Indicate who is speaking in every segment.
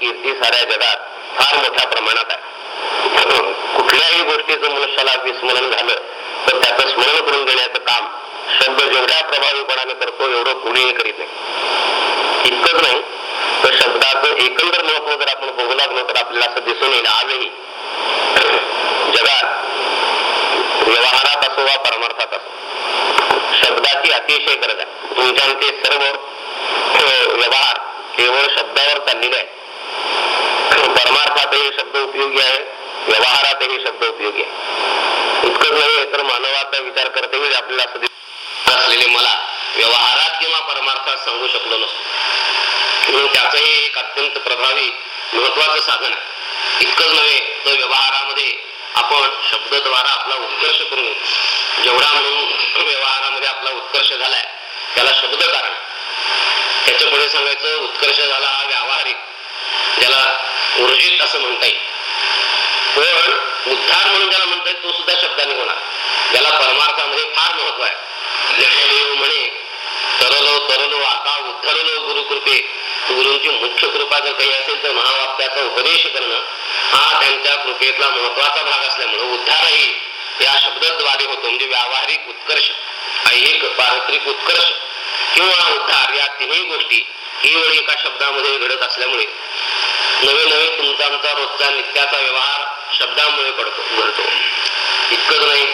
Speaker 1: कीर्ती साऱ्या जगात फार मोठ्या प्रमाणात आहे. कुठल्याही गोष्टीचं मनुष्याला विस्मरण झालं तर त्याचं स्मरण करून देण्याचं काम शब्द जेवढ्या प्रभावीपणाने करतो एवढं कुणीही करीत नाही. इतकंच नाही तर शब्दाचं एकंदर महत्त्व जर आपण बघू लागलो तर आपल्याला असं दिसून येईल आजही जगात व्यवहारात असो वा परमार्थात असो शब्दाची अतिशय गरज आहे तुमच्या ते सर्व अ, व्यवहार केवळ शब्दावर चाललेले आहे परमार्थातही शब्द उपयोगी आहे व्यवहारातही शब्द उपयोगी आहे. इतकंच नव्हे तर मानवाचा विचार करते वेळी आपल्याला असं असलेले मला व्यवहारात किंवा परमार्थात सांगू शकलो नसतो. म्हणून त्याचंही एक अत्यंत प्रभावी महत्वाचं साधन आहे. इतकंच नव्हे तर व्यवहारामध्ये आपण शब्दद्वारा आपला उत्कर्ष करून जेवढा म्हणून व्यवहारामध्ये आपला उत्कर्ष झालाय त्याला शब्द कारण त्याच्या पुढे सांगायचं उत्कर्ष झाला हा व्यावहारिक ज्याला ऊर्जित असं म्हणता येईल. पण उद्धार म्हणून ज्याला म्हणता तो सुद्धा शब्दाने होणार. ज्याला परमार्थामध्ये फार महत्त्व आहे. ज्ञानदेव म्हणे तरलो तरलो आता उद्धरलो गुरुकृपे. गुरूंची मुख्य कृपा जर काही असेल तर महावाक्याचा उपदेश करणं हा त्यांच्या कृपेतला महत्त्वाचा भाग असल्यामुळे उद्धारही या शब्दाद्वारे होतो. म्हणजे व्यावहारिक उत्कर्ष ऐहिक पारत्रिक उत्कर्ष किंवा उद्धार या तिन्ही गोष्टी केवळ एका शब्दामध्ये घडत असल्यामुळे नवे नवे तुमचा आमचा रोजचा नित्याचा व्यवहार शब्दामुळे पडतो घडतो. इतकंच नाही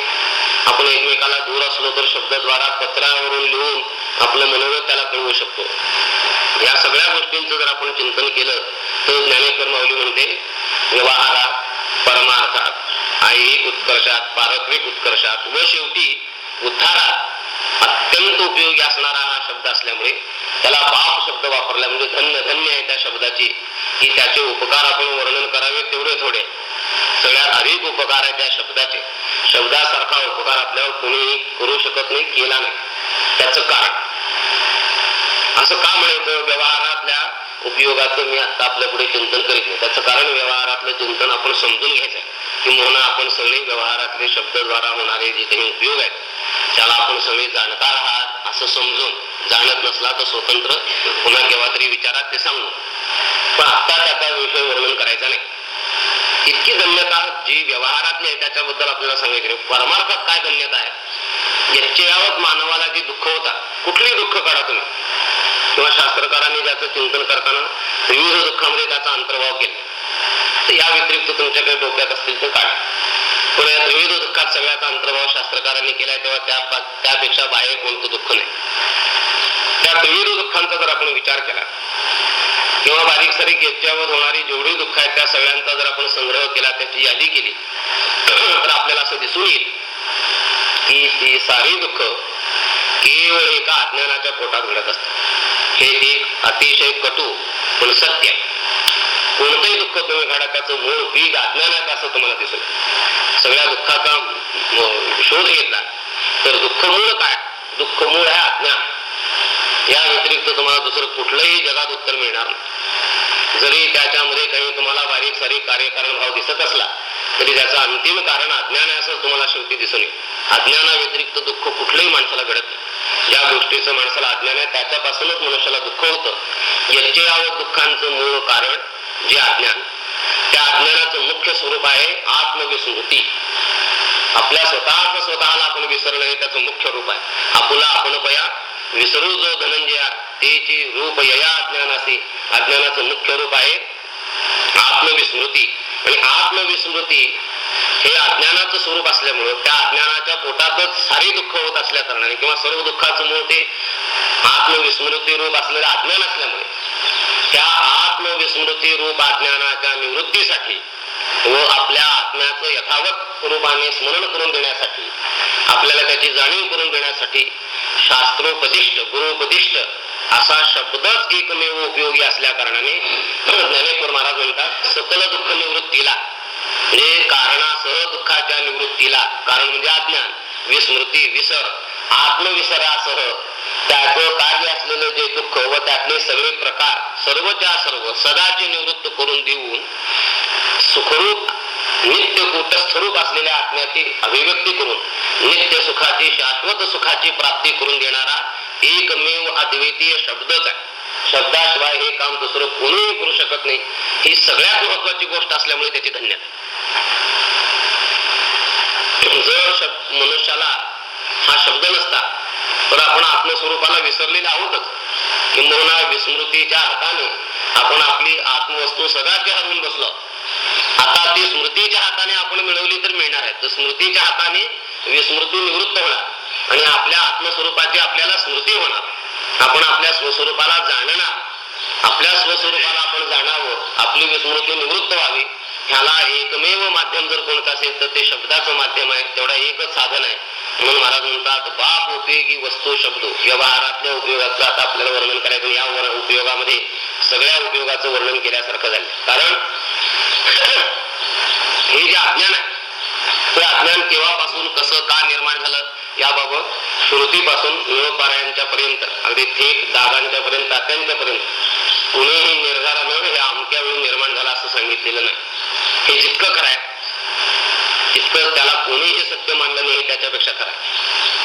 Speaker 1: आपण एकमेकाला दूर असलो तर शब्दद्वारा पत्रावरून लिहून आपलं मनोगत त्याला कळवू शकतो. या सगळ्या गोष्टींचं जर आपण चिंतन केलं तर ज्ञानेश्वर माऊली म्हणते व्यवहारात परमार्थात ऐहिक उत्कर्षात पारत्विक उत्कर्षात व शेवटी उद्धारात अत्यंत उपयोगी असणारा हा शब्द असल्यामुळे त्याला बाप शब्द वापरला म्हणजे धन्य धन्य आहे त्या शब्दाची. की त्याचे उपकार आपण वर्णन करावे तेवढे थोडे. सगळ्यात अधिक उपकार आहे त्या शब्दाचे. शब्दासारखा उपकार आपल्यावर कोणीही करू शकत नाही केला नाही. त्याच कारण. असं का म्हणायचं व्यवहारातल्या उपयोगाचं मी आता आपल्या पुढे चिंतन करीत नाही. त्याचं कारण व्यवहारातलं चिंतन आपण समजून घ्यायचं आहे. की म्हणून आपण सगळे व्यवहारातले शब्दद्वारा होणारे जे काही उपयोग आहेत त्याला आपण सगळे जाणकार आहात असं समजून. जाणत नसला तर स्वतंत्र पुन्हा केव्हा तरी विचारात ते सांगू पण आता त्याचा विषय वर्णन करायचा नाही. इतकी धन्यता जी व्यवहारातली आहे त्याच्याबद्दल आपल्याला सांगितले परमार्थात काय धन्यता आहे? याचे यावत मानवाला जी दुःख होता कुठली दुःख काढा तुम्ही? किंवा शास्त्रकारांनी ज्याचं चिंतन करताना विविध दुःखामध्ये त्याचा अंतर्भाव केला. तर या व्यतिरिक्त तुमच्याकडे डोक्यात असतील तर काढा. पण या विविध दुःखात सगळ्याचा अंतर्भाव शास्त्रकारांनी केलाय तेव्हा त्या त्यापेक्षा बाहेर कोणतं दुःख नाही. त्या विविध दुःखांचा जर आपण विचार केला किंवा बारीक सारीक याच्यावर होणारी जेवढी दुःख आहेत त्या सगळ्यांचा जर आपण संग्रह केला त्याची यादी केली तर आपल्याला असं दिसून येईल की ती सारी दुःख केवळ एका अज्ञानाच्या पोटात घडत असतात. हे एक अतिशय कटू पण सत्य आहे. कोणतंही दुःख तुम्ही घडा त्याचं मूळ बीज अज्ञानात असं तुम्हाला दिसेल. सगळ्या दुःखाचा शोध घेतला तर दुःख मूळ काय? दुःख मूळ आहे अज्ञान या व्यतिरिक्त तुम्हाला दुसरं कुठलंही जगात उत्तर मिळणार नाही. जरी त्याच्यामध्ये काही तुम्हाला बारीक सारीक कार्यकारण भाव दिसत असला तरी त्याचं अंतिम कारण अज्ञान आहे असं तुम्हाला शेवटी दिसून येईल. अज्ञाना व्यतिरिक्त दुःख कुठलंही माणसाला घडत नाही. ज्या गोष्टीचं माणसाला अज्ञान आहे त्याच्यापासूनच मनुष्याला दुःख होतं. याचे यावत दुःखांचं मूळ कारण जे अज्ञान त्या अज्ञानाचं मुख्य स्वरूप आहे आत्मविस्मृती. आपल्या स्वतःच स्वतःला आपण विसरणं हे त्याचं मुख्य रूप आहे. आपुला आपण पया विसरू जो धनंजया तेची रूप यया अज्ञान असे अज्ञानाचं मुख्य रूप आहे आत्मविस्मृती. आणि आत्मविस्मृती हे अज्ञानाचं स्वरूप असल्यामुळं त्या अज्ञानाच्या पोटातच सारे दुःख होत असल्या कारणाने किंवा सर्व दुःखाचं मूळ ते आत्मविस्मृती रूप असलेलं अज्ञान असल्यामुळे त्या आत्मविस्मृती रूप अज्ञानाच्या निवृत्तीसाठी व आपल्या आत्म्याचं यथावत रूपाने स्मरण करून देण्यासाठी आपल्याला त्याची जाणीव करून देण्यासाठी शास्त्रोपदिष्ट गुरुपदिष्ट असा शब्दच एकमेव उपयोगी असल्या कारणाने ज्ञानेश्वर महाराज म्हणतात सकल दुःख निवृत्तीला. म्हणजे कारणासह दुःखाच्या निवृत्तीला कारण म्हणजे अज्ञान विस्मृती विसर आत्मविसरासह त्याचं कार्य असलेले जे दुःख व त्यातले सगळे प्रकार सर्वच्या सर्व सदाचे निवृत्त करून देऊन सुखरूप नित्य कूटस्थरूप असलेल्या आत्म्याची अभिव्यक्ती करून नित्य सुखाची शाश्वत सुखाची प्राप्ती करून देणारा एकमेव अद्वितीय शब्दच आहे. शब्दाशिवाय हे काम दुसरं कोणीही करू शकत नाही. ही सगळ्यात महत्वाची गोष्ट असल्यामुळे त्याची धन्यता. जर शब्द मनुष्याला हा शब्द नसता तर आपण आत्मस्वरूपाला विसरलेले आहोतच. किंबहुना विस्मृतीच्या हाताने आपण आपली आत्मवस्तू सदाच हरवून बसलो. आता ती स्मृतीच्या हाताने आपण मिळवली तर मिळणार आहे. तर स्मृतीच्या हाताने विस्मृती निवृत्त होणार. आणि आपल्या आत्मस्वरूपाची आपल्याला स्मृती होणार. आपण आपल्या स्वस्वरूपाला जाणणार. आपल्या स्वस्वरूपाला आपण जाणावं. आपली विस्मृती निवृत्त व्हावी. ह्याला एकमेव माध्यम जर कोणतं असेल तर ते शब्दाचं माध्यम आहे. तेवढा एकच साधन आहे. म्हणून महाराज म्हणतात बाप उपयोगी वस्तू शब्द व्यवहारातल्या उपयोगाचं आता आपल्याला वर्णन करायचं या उपयोगामध्ये सगळ्या उपयोगाचं वर्णन केल्यासारखं झालं. कारण हे जे अज्ञान आहे ते अज्ञान केव्हापासून कसं का निर्माण झालं याबाबत श्रुतीपासून निळपारायांच्या पर्यंत अगदी थेट दादांच्या पर्यंत तात्यांच्या पर्यंत कुणीही निर्धारानं हे अमक्या वेळी निर्माण झालं असं सांगितलेलं नाही. हे जितकं खरं इतकं त्याला कोणीही सत्य मानलं नाही त्याच्यापेक्षा खरं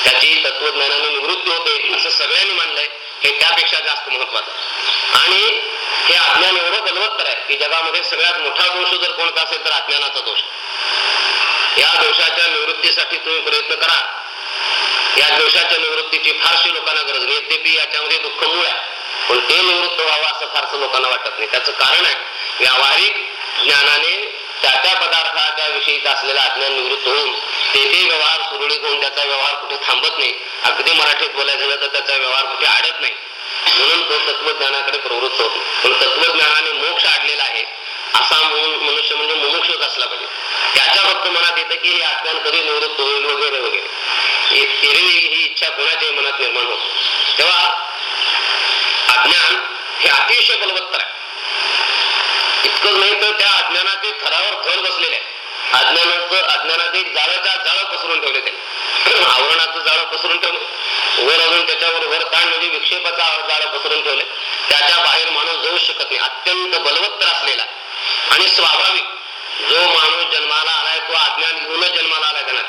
Speaker 1: त्याची तत्वज्ञानाने निवृत्ती होते असं सगळ्यांनी मानलंय हे त्यापेक्षा जास्त महत्वाचं आणि हे अज्ञान एवढं बलवत्तर आहे की जगामध्ये सगळ्यात मोठा दोष जर कोणता असेल तर अज्ञानाचा दोष. या दोषाच्या निवृत्तीसाठी तुम्ही प्रयत्न करा. या दोषाच्या निवृत्तीची फारशी लोकांना गरज नाही. यद्यपि याच्यामध्ये दुःख मूळ आहे पण ते निवृत्त व्हावं असं फारसं लोकांना वाटत नाही. त्याचं कारण आहे व्यावहारिक ज्ञानाने त्या त्या पदार्थाच्या विषयीचा असलेलं अज्ञान निवृत्त होऊन ते व्यवहार सुरळीत होऊन त्याचा व्यवहार कुठे थांबत नाही. अगदी मराठीत बोलायचं झालं तर त्याचा व्यवहार कुठे आडत नाही. म्हणून तो तत्वज्ञानाकडे प्रवृत्त होतो. पण तत्वज्ञानाने मोक्ष आडलेला आहे. असा मनुष्य म्हणजे मुमुक्षच असला पाहिजे. त्याच्या फक्त मनात येतं की हे अज्ञान कधी निवृत्त होईल वगैरे वगैरे. ही इच्छा कोणाच्याही मनात निर्माण होतो. तेव्हा अज्ञान हे अतिशय बलवत्तर आहे. इतकंच नाही तर त्या अज्ञानाचे थरावर थर बसलेले आहे अज्ञानाचं अज्ञानाचे जाळाच्या जाळ पसरून ठेवले ते आवरणाचं जाळं पसरून ठेवले. वर अजून त्याच्यावर वर ताण म्हणजे विक्षेपाचा जाळं पसरून ठेवले. त्याच्या बाहेर माणूस जाऊ शकत नाही. अत्यंत बलवत्तर असलेला. आणि स्वाभाविक जो माणूस जन्माला आलाय तो अज्ञान घेऊनच जन्माला आलाय त्यांना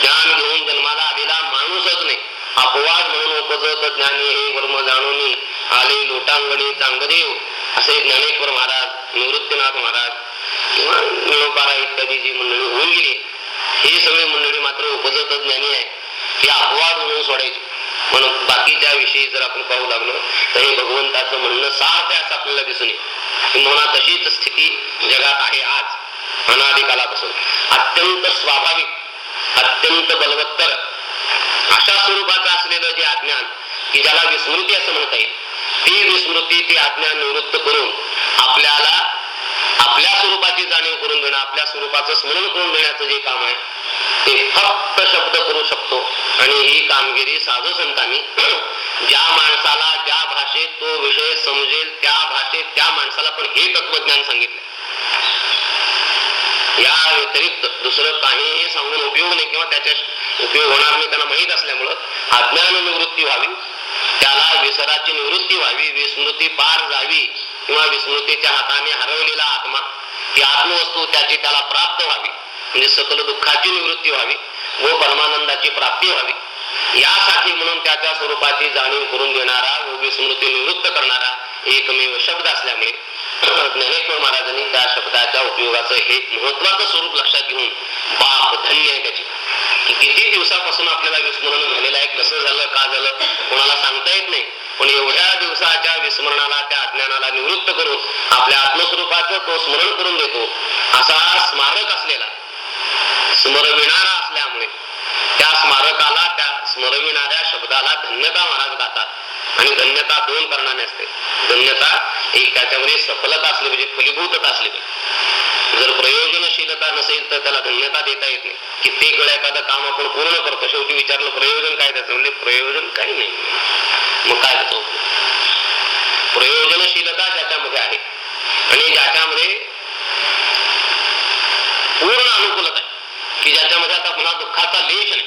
Speaker 1: ज्ञान घेऊन जन्माला आलेला माणूसच नाही. अपवाद म्हणून उपजत ज्ञानी हे वर्म जाणून आले लोटांगणी चांगदेव. असे ज्ञानेश्वर महाराज निवृत्तीनाथ महाराज किंवा निळोबारा इत्यादी जी मंडळी होऊन गेली ही सगळी मंडळी मात्र उपजत ज्ञानी आहे ती अपवाद म्हणून सोडायची. म्हणून बाकीच्या विषयी जर आपण पाहू लागलो तर हे भगवंताचं म्हणणं सार्थ असं आपल्याला दिसून येईल. म्हणा तशीच स्थिती जगात आहे आज अनादिकालापासून. अत्यंत स्वाभाविक अत्यंत बलवत्तर अशा स्वरूपाचं असलेलं जे अज्ञान की ज्याला विस्मृती असं म्हणता येईल. ती विस्मृती ती आज्ञा निवृत्त करून आपल्याला आपल्या स्वरूपाची जाणीव करून देणं आपल्या स्वरूपाचं स्मरण करून देण्याचं जे काम आहे ते फक्त शब्द करू शकतो. आणि ही कामगिरी साधू संतांनी ज्या माणसाला ज्या भाषेत तो विषय समजेल त्या भाषेत त्या माणसाला पण हे तत्वज्ञान सांगितलं या व्यतिरिक्त दुसरं काहीही सांगून उपयोग नाही किंवा त्याच्या उपयोग होणार नाही त्यांना माहीत असल्यामुळं अज्ञान निवृत्ती व्हावी. त्याला विसराची निवृत्ती व्हावी विस्मृती पार जावी किंवा विस्मृतीच्या हाताने हरवलेला आत्मा ती आत्मवस्तू त्याची त्याला प्राप्त व्हावी. म्हणजे सकल दुःखाची निवृत्ती व्हावी व परमानंदाची प्राप्ती व्हावी. यासाठी म्हणून त्याच्या स्वरूपाची जाणीव करून देणारा व विस्मृती निवृत्त करणारा एकमेव शब्द असल्यामुळे ज्ञानेश्वर महाराजांनी त्या शब्दाच्या उपयोगाचं हे महत्वाचं स्वरूप लक्षात घेऊन बाप धन्य आहे त्याची. की किती दिवसापासून आपल्याला विस्मरण झालेलं आहे कसं झालं का झालं कोणाला सांगता येत नाही. पण एवढ्या दिवसाच्या विस्मरणाला त्या अज्ञानाला निवृत्त करून आपल्या आत्मस्वरूपाचं तो स्मरण करून देतो. असा स्मारक असलेला स्मरविणारा असल्यामुळे त्या स्मारकाला त्या स्मरविणाऱ्या शब्दाला धन्यता महाराज गातात. आणि धन्यता दोन कारणाने असते. धन्यता एक त्याच्यामध्ये सफलता असली पाहिजे फलीभूतता असली पाहिजे. जर प्रयोजनशीलता नसेल तर त्याला धन्यता देता येत नाही. कित्येक वेळा एखादं काम आपण पूर्ण करतो शेवटी विचारलं प्रयोजन काय त्याचं? म्हणजे प्रयोजन काही नाही. मग काय होतो? प्रयोजनशीलता ज्याच्यामध्ये आहे आणि ज्याच्यामध्ये पूर्ण अनुकूलता आहे. की ज्याच्यामध्ये आता पुन्हा दुःखाचा लेश नाही.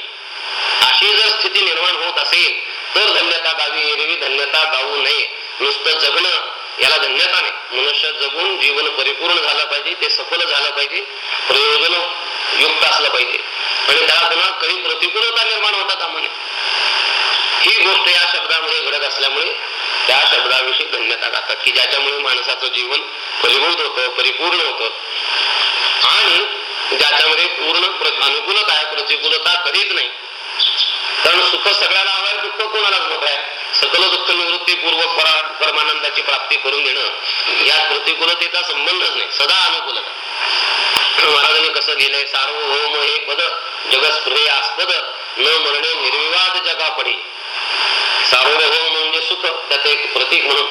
Speaker 1: अशी जर स्थिती निर्माण होत असेल तर धन्यता गावी एरवी धन्यता गाऊ नये. नुसतं जगणं याला धन्यता नाही. मनुष्य जगून जीवन परिपूर्ण झालं पाहिजे ते सफल झालं पाहिजे प्रयोजन युक्त असलं पाहिजे. आणि त्याला पुन्हा काही प्रतिकूलता निर्माण होता कामा नये ही गोष्ट या शब्दामध्ये घडत असल्यामुळे त्या शब्दाविषयी धन्यता गातात की ज्याच्यामुळे माणसाचं जीवन परिभूत होतं परिपूर्ण होतं. आणि ज्याच्यामध्ये पूर्ण अनुकूलता आहे प्रतिकूलता कधीच नाही. कारण सुख सगळ्याला हवं आहे दुःख कोणालाच नको आहे. सकल दुःख निवृत्तीपूर्वक परमानंदाची प्राप्ती करून देणं या प्रतिकूलतेचा संबंधच नाही सदा अनुकूलता. महाराजांनी कसं लिहिलंय सार्वभौम हे पद जगस्पृहे आस्पद न मरणे निर्विवाद जगा पडे सार्वभौम म्हणजे सुख त्यात एक प्रतीक म्हणून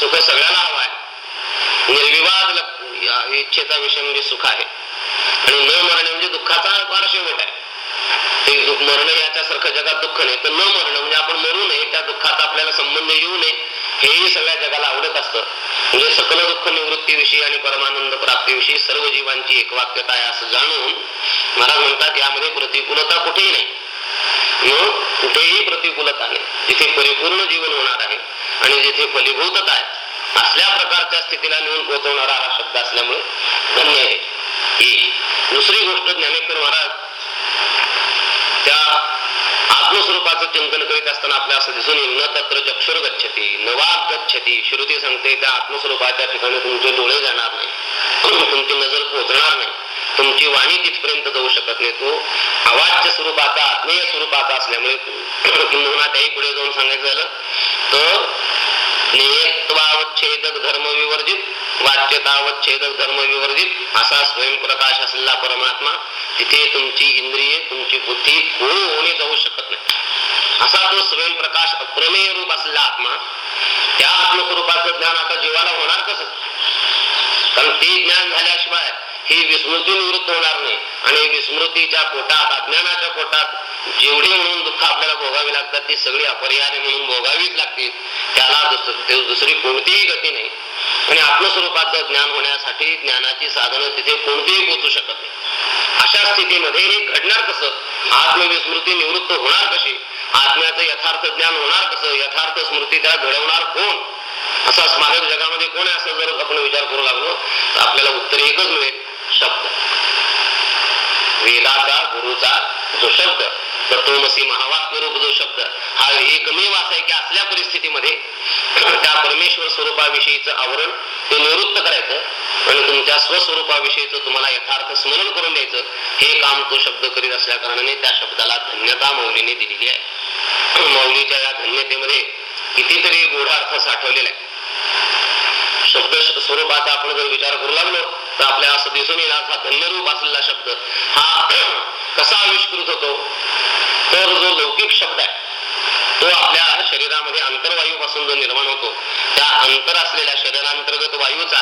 Speaker 1: सुख सगळ्याला हवा आहे. निर्विवाद इच्छेचा विषय म्हणजे सुख आहे. आणि न मरणे म्हणजे दुःखाचा फार आहे. ते दुःख मरण याच्यासारखं जगात दुःख नाही. तर न मरणं म्हणजे आपण मरू नये. त्या दुःखाचा आपल्याला संबंध येऊ नये. हेही सगळ्या जगाला आवडत असतं. म्हणजे सकल दुःख निवृत्तीविषयी आणि परमानंद प्राप्तीविषयी सर्व जीवांची एक वाक्यता आहे असं जाणून महाराज म्हणतात यामध्ये प्रतिकूलता कुठेही नाही. मग कुठेही प्रतिकूलता नाही. जिथे परिपूर्ण जीवन होणार आहे आणि जिथे फलीभूतता आहे असल्या प्रकारच्या स्थितीला नेऊन पोहोचवणारा हा शब्द असल्यामुळे धन्य आहे. ही दुसरी गोष्ट ज्ञानेश्वर महाराज त्या आत्मस्वरूपाचं चिंतन करीत असताना आपल्या असं दिसून येईल न तत्र चक्षुर गच्छती न वाघ गच्छती. श्रुती सांगते त्या आत्मस्वरूपाच्या ठिकाणी तुमचे डोळे जाणार नाही. तुमची नजर पोचणार नाही. तुमची वाणी तिथपर्यंत जाऊ शकत नाही. तो अवाच्य स्वरूपाचा आत्मीय स्वरूपाचा असल्यामुळे किंवा त्याही पुढे जाऊन सांगायचं झालं तर ज्ञेयत्वावच्छेदक धर्म विवर्जित वाच्यतावच्छेदक धर्म विवर्जित असा स्वयंप्रकाश असलेला परमात्मा तिथे तुमची इंद्रिय तुमची बुद्धी कोण होणे जाऊ शकत नाही. असा तो स्वयंप्रकाश अप्रमेय रूप असलेला आत्मा त्या आत्मस्वरूपाचं ज्ञान आता जीवाला होणार कसं? कारण ते ज्ञान झाल्याशिवाय ही विस्मृती निवृत्त होणार नाही. आणि विस्मृतीच्या पोटात अज्ञानाच्या पोटात जेवढी म्हणून दुःख आपल्याला भोगावी लागतात ती सगळी अपरिहार्य म्हणून भोगावीच लागतील. त्याला दुसरी कोणतीही गती नाही. आणि आत्मस्वरूपाचं ज्ञान होण्यासाठी ज्ञानाची साधनं तिथे कोणतीही पोचू शकत नाही. अशा स्थितीमध्ये हे घडणार कसं? आत्मविस्मृती निवृत्त होणार कशी? आत्म्याचं यथार्थ ज्ञान होणार कसं? यथार्थ स्मृती त्याला घडवणार कोण? असा स्मारक जगामध्ये कोण आहे असं जर आपण विचार करू लागलो तर आपल्याला उत्तर एकच मिळेल शब्द. वेदाचा गुरुचा जो शब्द तत्वमसी महावाक्य रूप जो शब्द हा एकमेव असा आहे की असल्या परिस्थितीमध्ये त्या परमेश्वर स्वरूपाविषयीचं आवरण ते निवृत्त करायचं आणि तुमच्या स्वस्वरूपाविषयीचं तुम्हाला यथार्थ स्मरण करून द्यायचं हे काम तो शब्द करीत असल्या कारणाने त्या शब्दाला धन्यता मौलीने दिलेली आहे. मौलीच्या या धन्यतेमध्ये कितीतरी गूढार्थ साठवलेला आहे. शब्द स्वरूपाचा आपण जर विचार करू लागलो तर आपल्या असं दिसून येणार हा धन्यरूप असलेला शब्द. हा कसा आविष्कृत होतो? तर जो लौकिक शब्द आहे तो आपल्या शरीरामध्ये अंतर्वायू पासून जो निर्माण होतो त्या अंतर असलेल्या शरीरांतर्गत वायूचा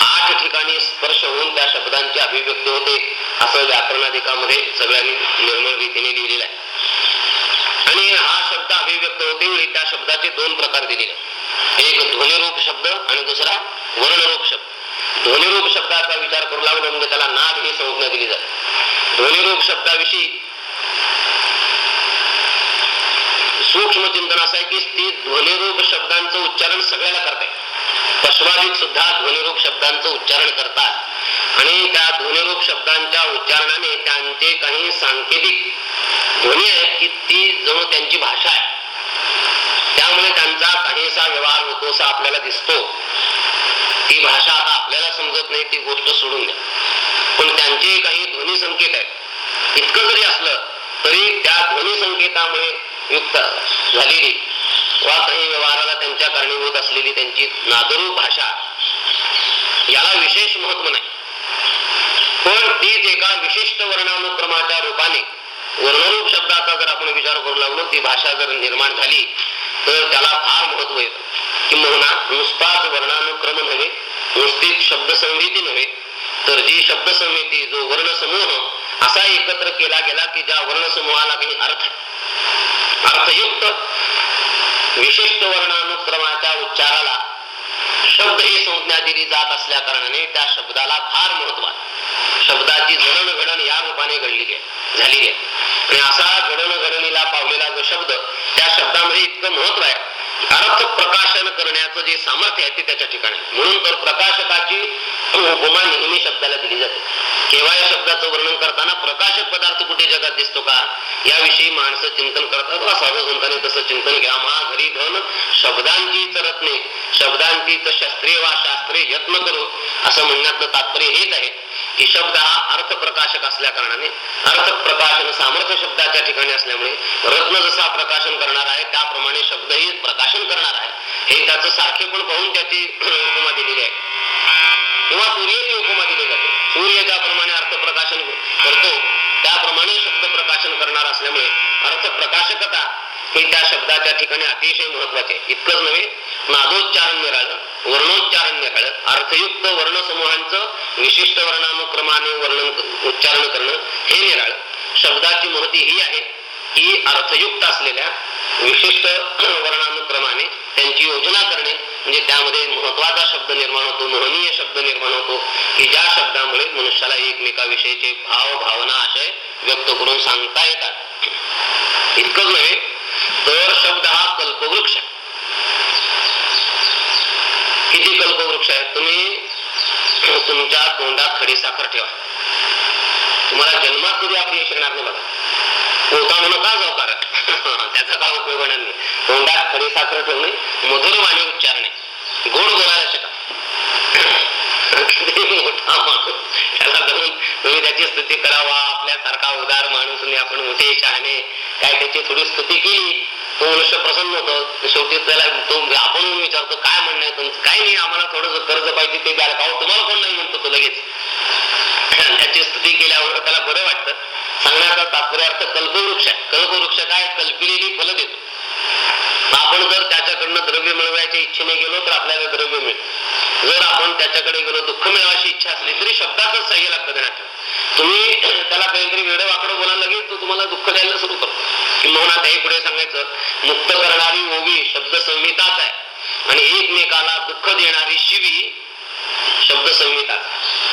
Speaker 1: आठ ठिकाणी स्पर्श होऊन त्या शब्दांची अभिव्यक्ती होते असं व्याकरणाधिकामध्ये सगळ्यांनी निर्मळ रीतीने लिहिलेलं आहे. आणि हा शब्द अभिव्यक्त होते त्या शब्दाचे दोन प्रकार दिलेले एक ध्वनिरूप शब्द आणि दुसरा वर्णरूप शब्द. ध्वनिरूप शब्दाचा विचार करू लागलो म्हणजे त्याला नाद ही संज्ञा दिली जाते. ध्वनिरूप शब्दाविषयी सूक्ष्म चिंतन असं आहे की ती ध्वनिरूप शब्दांचं उच्चारण सगळ्याला करते. पश्वाधिक सुद्धा ध्वनिरूप शब्दांचं उच्चारण करतात. आणि त्या ध्वनिरूप शब्दांच्या उच्चारणाने त्यांचे काही सांकेतिक ध्वनी आहेत की ती जणू त्यांची भाषा आहे. त्यामुळे त्यांचा काहीसा व्यवहार होतो असा आपल्याला दिसतो. ती भाषा आता आपल्याला समजत नाही ती गोष्ट सोडून द्या. पण त्यांचे काही ध्वनी संकेत आहेत. इतकं जरी असलं तरी त्या ध्वनी संकेतामुळे युक्त झालेली वा काही व्यवहाराला त्यांच्या कारणीभूत असलेली त्यांची नादरूप भाषा याला विशेष महत्त्व नाही. पण तीच एका विशिष्ट वर्णानुक्रमाच्या रूपाने वर्णरूप शब्दाचा जर आपण विचार करू लागलो ती भाषा जर निर्माण झाली तर त्याला फार महत्त्व येतं. किंबहुना नुसताच वर्णानुक्रम नव्हे नुसतीच शब्दसंहिती नव्हे तर जी शब्दसंहिती जो वर्णसमूह असा एकत्र केला गेला की ज्या वर्णसमूहाला काही अर्थ अर्थयुक्त विशिष्ट वर्णानुक्रमाच्या उच्चाराला शब्द ही संज्ञा दिली जात असल्या कारणाने त्या शब्दाला फार महत्त्व आहे. शब्दाची जडणघडण या रूपाने घडलेली आहे झालेली आहे. आणि असा घडणघडणीला पावलेला जो शब्द त्या शब्दामध्ये इतकं महत्त्व आहे अर्थ प्रकाशन करण्याचं जे सामर्थ्य आहे ते त्याच्या ठिकाणी म्हणून तर प्रकाशकाची उपमा नेहमी शब्दाला दिली जाते. केव्हा या शब्दाचं वर्णन करताना प्रकाशक पदार्थ कुठे जगात दिसतो का? याविषयी माणसं चिंतन करतात. साधू संतांनी तसं चिंतन घ्या मा घरी धन शब्दांचीच रत्ने शब्दांचीच शास्त्रीय वा शास्त्रीय यत्न करू. असं म्हणण्याचं तात्पर्य हेच आहे. ही शब्द हा अर्थ प्रकाशक असल्या कारणाने अर्थ प्रकाशन सामर्थ्य शब्दाच्या ठिकाणी असल्यामुळे रत्न जसा प्रकाशन करणार आहे त्याप्रमाणे शब्दही प्रकाशन करणार आहे. हे त्याचं सारखे पण पाहून त्याची उपमा दिलेली आहे. किंवा सूर्याची उपमा दिली जाते. सूर्य ज्याप्रमाणे अर्थ प्रकाशन करतो त्याप्रमाणे शब्द असल्यामुळे अर्थ प्रकाशकता हे त्या शब्दाच्या ठिकाणी अतिशय महत्त्वाचे इतकंच नव्हे नादोच्चारण निराळं वर्णोच्चारण निराळं अर्थयुक्त वर्णसमूहांचं विशिष्ट वर्णानुक्रमाने वर्णन उच्चारण करणं हे निराळ. शब्दाची महती ही आहे की अर्थयुक्त असलेल्या विशिष्ट वर्णानुक्रमाने त्यांची योजना करणे म्हणजे त्यामध्ये महत्त्वाचा शब्द निर्माण होतो मोहनीय शब्द निर्माण होतो की ज्या शब्दामुळे मनुष्याला एकमेकाविषयीचे भाव भावना आशय व्यक्त करून सांगता येतात. इतकंच नव्हे तर शब्द हा कल्पवृक्ष किती कल्पवृक्ष आहे? तुम्ही तुमच्या तोंडात खडीसाखर ठेवा. तुम्हाला जन्मात कधी अपयश येणार नाही बघा. पोता म्हणून का जाऊ कारण त्याचा काय उपयोग होणार नाही. तोंडात खडीसाखर ठेवणे मधुर वाणी उच्चारणे. गोड बोलायला शिका. मोठा माणूस. त्याला धरून तुम्ही त्याची स्तुती करावा. आपल्यासारखा उदार माणूस आपण मोठे शहाणे. काय त्याची थोडी स्तुती केली तो मनुष्य प्रसन्न होतो. शेवटी त्याला तो आपण विचारतो काय म्हणणं आहे तुमचं? काय नाही आम्हाला थोडस कर्ज पाहिजे ते द्यायला पाहू. तुम्हाला कोण नाही म्हणतो तो लगेच. त्याची स्तुती केल्यावर त्याला बरं वाटतं. सांगण्याचा तात्पर्य अर्थ कल्पवृक्ष आहे. कल्पवृक्ष काय? कल्पिलेली फल देतो. आपण जर त्याच्याकडनं द्रव्य मिळवायच्या इच्छेने गेलो तर आपल्याला द्रव्य मिळेल जर आपण त्याच्याकडे गेलो दुःख मिळवायची इच्छा असली तरी शब्दातच सह्य लागतं देण्यात तुम्ही त्याला काहीतरी वेळ वाकडं बोलायला लागेल तो तुम्हाला दुःख द्यायला सुरू करतो. किंवा त्याही पुढे सांगायचं मुक्त करणारी ओवी शब्द संहिताच आहे. आणि एकमेकाला दुःख देणारी शिवी शब्द संहिता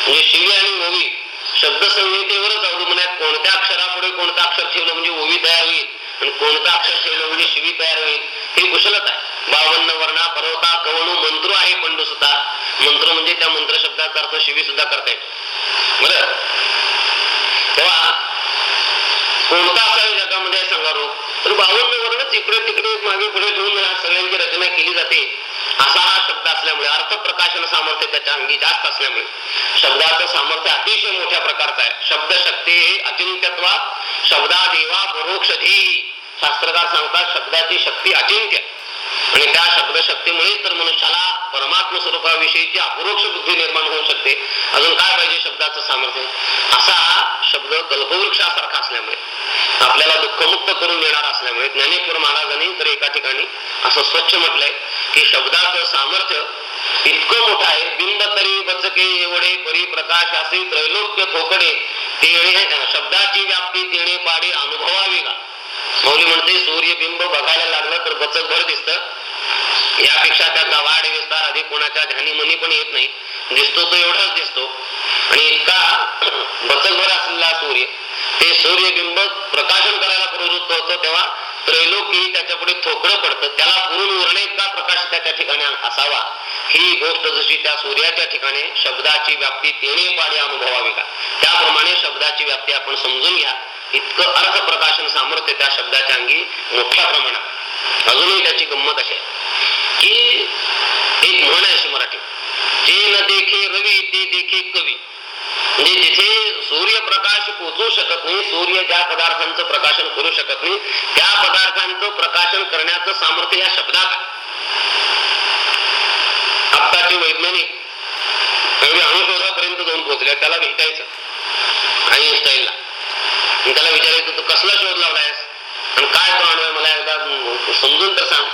Speaker 1: म्हणजे शिवी आणि ओवी शब्द संहितेवरच अवलंबून आहेत. कोणत्या अक्षरापुढे कोणतं अक्षर ठेवलं म्हणजे ओवी तयार होईल आणि कोणतं अक्षर ठेवलं म्हणजे शिवी तयार होईल हे कुशलत आहे. बावन्न वर्णा पर्वता कवणू मंत्र आहे पंडू सुद्धा. मंत्र म्हणजे त्या मंत्र शब्दाचा अर्थ शिवी सुद्धा करता येईल बरं? तेव्हा कोणता असावे जगामध्ये सांगा रोग तर बावन्न वर्णच इकडे तिकडे मागे पुढे ठेवून सगळ्यांची रचना केली जाते. असा हा शब्द असल्यामुळे अर्थ प्रकाशन सामर्थ्य त्याच्या अंगी जास्त असल्यामुळे. शब्दाचं सामर्थ्य अतिशय मोठ्या प्रकारचं आहे. शब्द शक्ती हे अचिंत्यत्वा शब्दा देवा परोक्ष शास्त्रकार सांगतात शब्दाची शक्ती अचिंत्य. आणि त्या शब्दशक्तीमुळे तर मनुष्याला परमात्म स्वरूपाविषयीची अपरोक्ष बुद्धी निर्माण होऊ शकते. अजून काय पाहिजे शब्दाचं सामर्थ्य? असा शब्द कल्पवृक्षासारखा असल्यामुळे आपल्याला दुःखमुक्त करून देणार असल्यामुळे ज्ञानेश्वर महाराजांनी तर एका ठिकाणी असं स्वच्छ म्हटलंय की शब्दाचं सामर्थ्य इतकं मोठं आहे बिंब तरी बचके एवढे परिप्रकाश असे त्रैलोक्य थोकडे तेणे शब्दाची व्याप्ती तेणे पाडे अनुभवावी का? मौली म्हणते सूर्यबिंब बघायला लागलं तर बचक भर दिसतं. यापेक्षा त्याचा वाढ विस्तार अधिक कोणाच्या ध्यानी मनी पण येत नाही दिसतो तो एवढाच दिसतो. आणि इतका बचकभर असलेला सूर्य ते सूर्यबिंब प्रकाशन करायला प्रवृत्त होतं तेव्हा त्रैलोकी त्याच्या पुढे थोकडं पडतं. त्याला पुरून उरणे इतका प्रकाश त्याच्या ठिकाणी असावा. ही गोष्ट जशी त्या सूर्याच्या ठिकाणी शब्दाची व्याप्ती तेणे पाणी अनुभवावी का? त्याप्रमाणे शब्दाची व्याप्ती आपण समजून घ्या. इतकं अर्थ प्रकाशन सामर्थ्य त्या शब्दाच्या अंगी मोठ्या प्रमाणात. अजूनही त्याची गंमत अशी की एक म्हण आहे अशी मराठी जे न देखे रवी ते देखे कवी म्हणजे जिथे प्रकाश पोचू शकत नाही सूर्य ज्या पदार्थांचं प्रकाशन करू शकत नाही त्या पदार्थांचं प्रकाशन करण्याचं सामर्थ्य या शब्दात आहे. आत्ताचे वैज्ञानिक अगदी अणुशोधापर्यंत जाऊन पोहोचले त्याला भेटायचं आईन्स्टाईनला आणि त्याला विचारायचं तू कसला शोध लावलायस? आणि काय तो अणू मला एकदा समजून तर सांग.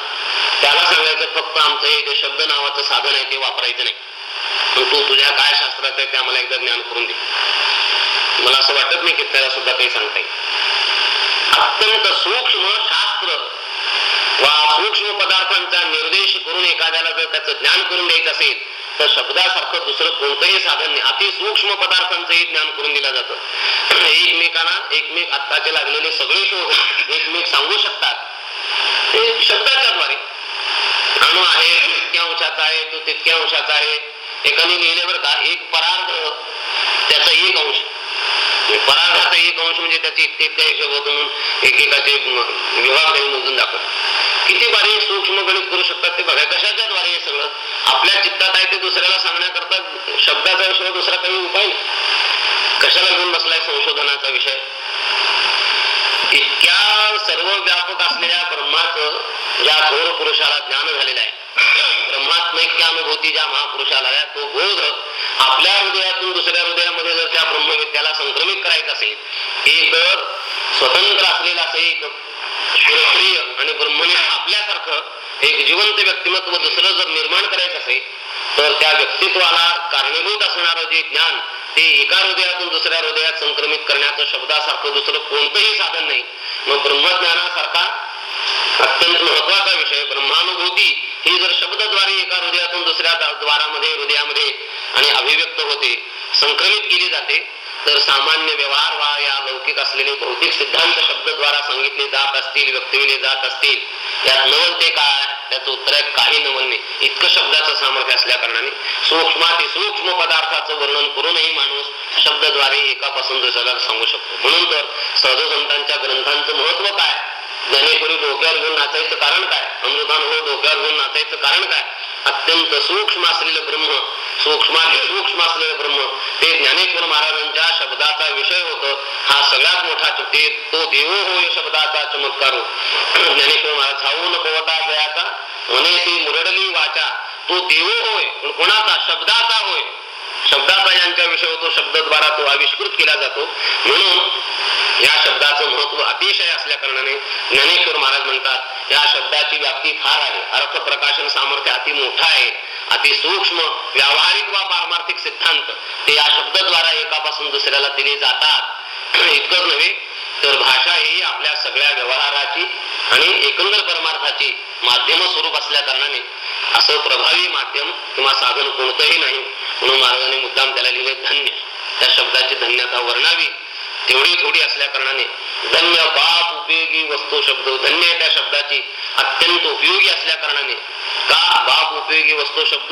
Speaker 1: त्याला सांगायचं फक्त आमचं हे जे शब्द नावाचं साधन आहे ते वापरायचं नाही. पण तू तुझ्या काय शास्त्राचं आहे ते आम्हाला एकदा ज्ञान करून दे. मला असं वाटत नाही की त्याला सुद्धा काही सांगता येईल. अत्यंत सूक्ष्म शास्त्र वा सूक्ष्म पदार्थांचा निर्देश करून एखाद्याला जर त्याचं ज्ञान करून द्यायचं असेल तर शब्दासारखं दुसरं कोणतंही साधन नाही. अति सूक्ष्म पदार्थांचंही ज्ञान करून दिलं जातं. एकमेकांना एकमेक आत्ताचे लागलेले सगळे शोध एकमेक सांगू शकतात. ते शब्दाच्या द्वारे. अणु आहे इतक्या अंशाचा आहे तो तितक्या अंशाचा आहे. एकाने लिहिल्यावर का एक परार्ध त्याचा एक अंश. परार्धाचा एक अंश म्हणजे त्याचे इतके इतक्या एकेकाचे विभाग त्यांनी मोजून दाखवले. किती बारीक सूक्ष्म गणित करू शकतात ते बघा. कशाच्या द्वारे हे सगळं? आपल्या चित्तात आहे ते दुसऱ्याला सांगण्याकरता शब्दाचा विषय दुसरा काही उपाय नाही. कशाला घेऊन बसलाय संशोधनाचा विषय? इतक्या सर्व व्यापक असलेल्या ब्रह्माचं या थोर पुरुषाला ज्ञान झालेलं आहे ब्रह्मात्मैक्य अनुभूती ज्या महापुरुषाला आहे तो बोध आपल्या हृदयातून दुसऱ्या हृदयामध्ये जर त्या ब्रह्मविद्याला संक्रमित करायचं असेल एक स्वतंत्र असलेलं असं एक श्रेय आणि ब्रह्मने आपल्यासारखं एक जिवंत व्यक्तिमत्व दुसरं जर निर्माण करायचं असेल तर त्या व्यक्तित्वाला कारणीभूत असणारं जे ज्ञान ते एका हृदयातून दुसऱ्या हृदयात संक्रमित करण्याचं शब्दासारखं दुसरं कोणतंही साधन नाही. मग ब्रह्मज्ञानासारखा अत्यंत महत्त्वाचा विषय ब्रह्मानुभूती ही जर शब्दद्वारे एका हृदयातून दुसऱ्या द्वारामध्ये हृदयामध्ये आणि अभिव्यक्त होते संक्रमित केली जाते तर सामान्य व्यवहार वा या लौकिक असलेले भौतिक सिद्धांत शब्दद्वारा सांगितले जात असतील व्यक्तविले जात असतील यात नवलते काय त्याचं उत्तर आहे काही नवलने इतकं शब्दाचं सामर्थ्य असल्या कारणाने सूक्ष्माती सूक्ष्म पदार्थाचं वर्णन करूनही माणूस शब्दद्वारे एकापासून दुसऱ्याला सांगू शकतो. म्हणून तर साधू संतांच्या ग्रंथांचं महत्त्व काय? ज्ञानेश्वरी डोक्यावर घेऊन नाचायचं कारण काय? अमृतान हो डोक्यावर घेऊन नाचायचं कारण काय? अत्यंत सूक्ष्म असलेलं ब्रह्म सूक्ष्मात सूक्ष्म असलेलं ब्रह्म ते ज्ञानेश्वर महाराजांच्या शब्दाचा विषय होत. हा सगळ्यात मोठा ते तो देव होय शब्दाचा चमत्कार ज्ञानेश्वर महाराज छावू पवता जयाचा म्हणे ती मुरडली वाचा. तो देव होय पण कोणाचा? शब्दाचा होय. शब्दाचा यांच्या विषय होतो शब्दद्वारा तो आविष्कृत केला जातो. म्हणून या शब्दाचं महत्त्व अतिशय असल्या कारणाने ज्ञानेश्वर महाराज म्हणतात या शब्दाची व्याप्ती फार आहे. अर्थ प्रकाशन सामर्थ्य अति मोठा आहे. अति सूक्ष्म व्यावहारिक वा पारमार्थिक सिद्धांत ते या शब्दद्वारा एकापासून दुसऱ्याला दिले जातात. इतकंच नव्हे तर भाषा ही आपल्या सगळ्या व्यवहाराची आणि एकंदर परमार्थाची माध्यम स्वरूप असल्या कारणाने असं प्रभावी माध्यम किंवा साधन कोणतंही नाही. म्हणून महाराजांनी मुद्दाम त्याला लिहिले धन्य. त्या शब्दाची धन्यता वर्णावी तेवढी थोडी असल्या कारणाने धन्य बाप उपयोगी वस्तू शब्द धन्य त्या शब्दाची अत्यंत उपयोगी असल्या कारणाने का बाप उपयोगी वस्तू शब्द?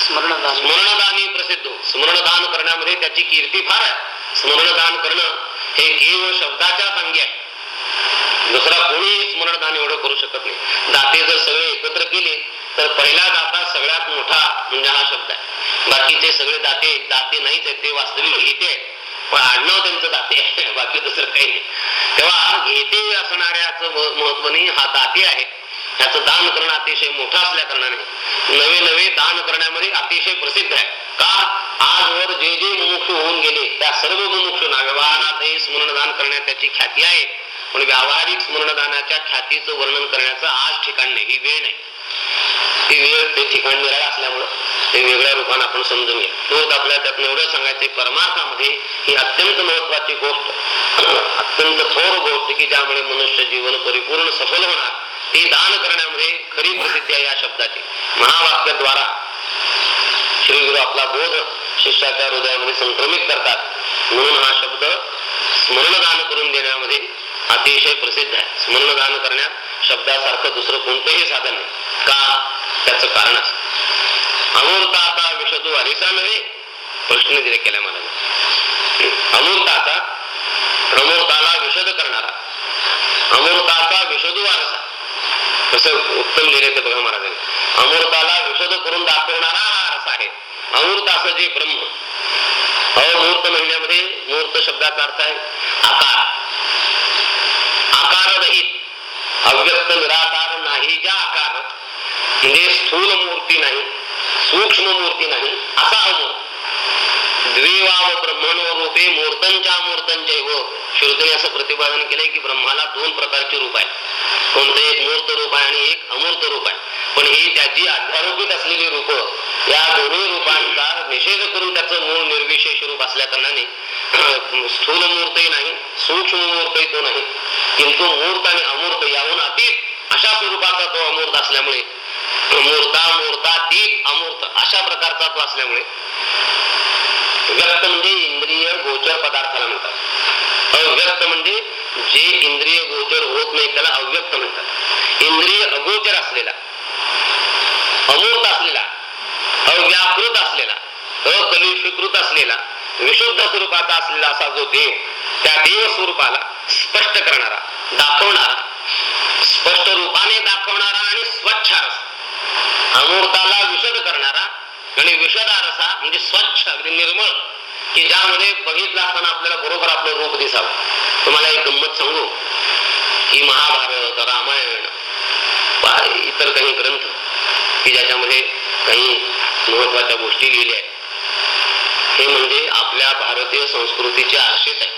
Speaker 2: स्मरणदान.
Speaker 1: स्मरणदानी प्रसिद्ध. स्मरणदान करण्यामध्ये त्याची कीर्ती फार आहे. स्मरणदान करणं हे केवळ शब्दाच्या अंगी आहे. दुसरा कोणी स्मरणदान एवढं करू शकत नाही. दाते जर सगळे एकत्र केले तर पहिला दाता सगळ्यात मोठा म्हणजे हा शब्द आहे. बाकीचे सगळे दाते दाते नाहीच आहेत ते वास्तविक घेते पण आडनाव त्यांचं दाते आहे बाकी दुसरं काही नाही. तेव्हा घेते असणाऱ्याच महत्त्व नाही हा दाते आहे. त्याचं दान करणं अतिशय मोठं असल्या कारणाने. नवे नवे दान करण्यामध्ये अतिशय प्रसिद्ध आहे. का? आजवर जे जे मुमुक्ष होऊन गेले त्या सर्व मुमुक्षूंना व्यवहारातही स्मरणदान करण्यात त्याची ख्याती आहे. पण व्यावहारिक स्मरणदानाच्या ख्यातीचं वर्णन करण्याचं आज ठिकाण नाही ही वेळ नाही. ती वेळ ते ठिकाण निराळ असल्यामुळं ते वेगळ्या रूपाने आपण समजून घ्या तोच आपल्याला त्यातनं एवढं सांगायचं परमार्थामध्ये ही अत्यंत महत्वाची गोष्ट अत्यंत थोर गोष्ट की ज्यामुळे मनुष्य जीवन परिपूर्ण सफल होणार ती दान करण्यामध्ये खरी प्रसिद्धी आहे या शब्दाची. महावाक्याद्वारा श्री गुरु आपला बोध शिष्याच्या हृदयामध्ये संक्रमित करतात. म्हणून हा शब्द स्मरणदान करून देण्यामध्ये अतिशय प्रसिद्ध आहे. स्मरणदान करण्यात शब्दासारखं दुसरं कोणतंही साधन नाही. का? त्याचं कारण अमूर्ता अमूर्ताचा विषदू हरिसा नव्हे. प्रश्न दिले केला मला. अमूर्ताचा प्रमूर्ताला विषद करणारा. अमूर्ताचा विषदू वारसा. कसं उत्तम लिहिले ते बघा महाराजांनी. अमूर्ताला विशोध करून दाखवणारा हा रस आहे. अमूर्त असं जे ब्रह्म. अमूर्त महिन्यामध्ये मूर्त शब्दाचा अर्थ आहे आकार. आकार रहित अव्यक्त निराकार नाही ज्या आकार म्हणजे स्थूल मूर्ती नाही सूक्ष्म मूर्ती नाही असा अमूर्त द्विवाव ब्रह्मणो मूर्तंच्या मूर्तंच्या व श्रुतीने असं प्रतिपादन केलंय की ब्रह्माला दोन प्रकारचे रूप आहे कोणतं एक मूर्त रूप आहे आणि एक अमूर्त रूप आहे. पण ही त्याची अध्यारोपित असलेली रूप या दोन्ही रूपांचा निषेध करून त्याचं मूळ निर्विशेष रूप असल्या कारणाने स्थूल मूर्तही नाही सूक्ष्म मूर्तही तो नाही. किंतु मूर्त आणि अमूर्त याहून अतीत अशा स्वरूपाचा तो अमूर्त असल्यामुळे मूर्ता मूर्तातीत अमूर्त अशा प्रकारचा तो असल्यामुळे व्यक्त म्हणजे इंद्रिय गोचर पदार्थाला म्हणतात. अव्यक्त म्हणजे जे इंद्रिय गोचर होत नाही त्याला अव्यक्त म्हणतात. इंद्रिय अगोचर असलेला अमूर्त असलेला अव्याकृत असलेला अकलुषीकृत असलेला विशुद्ध स्वरूपाचा असलेला असा जो देव त्या देव स्वरूपाला स्पष्ट करणारा दाखवणारा स्पष्ट रूपाने दाखवणारा आणि स्वच्छ अमूर्ताला विशद करणारा आणि विषदार असा म्हणजे स्वच्छ अगदी निर्मळ की ज्यामध्ये बघितलं असताना आपल्याला बरोबर आपलं रूप दिसावं. तुम्हाला एक गंमत सांगू? की महाभारत रामायण इतर काही ग्रंथ की ज्याच्यामध्ये काही महत्त्वाच्या गोष्टी लिहिल्या आहेत. हे म्हणजे आपल्या भारतीय संस्कृतीचे आशेत आहे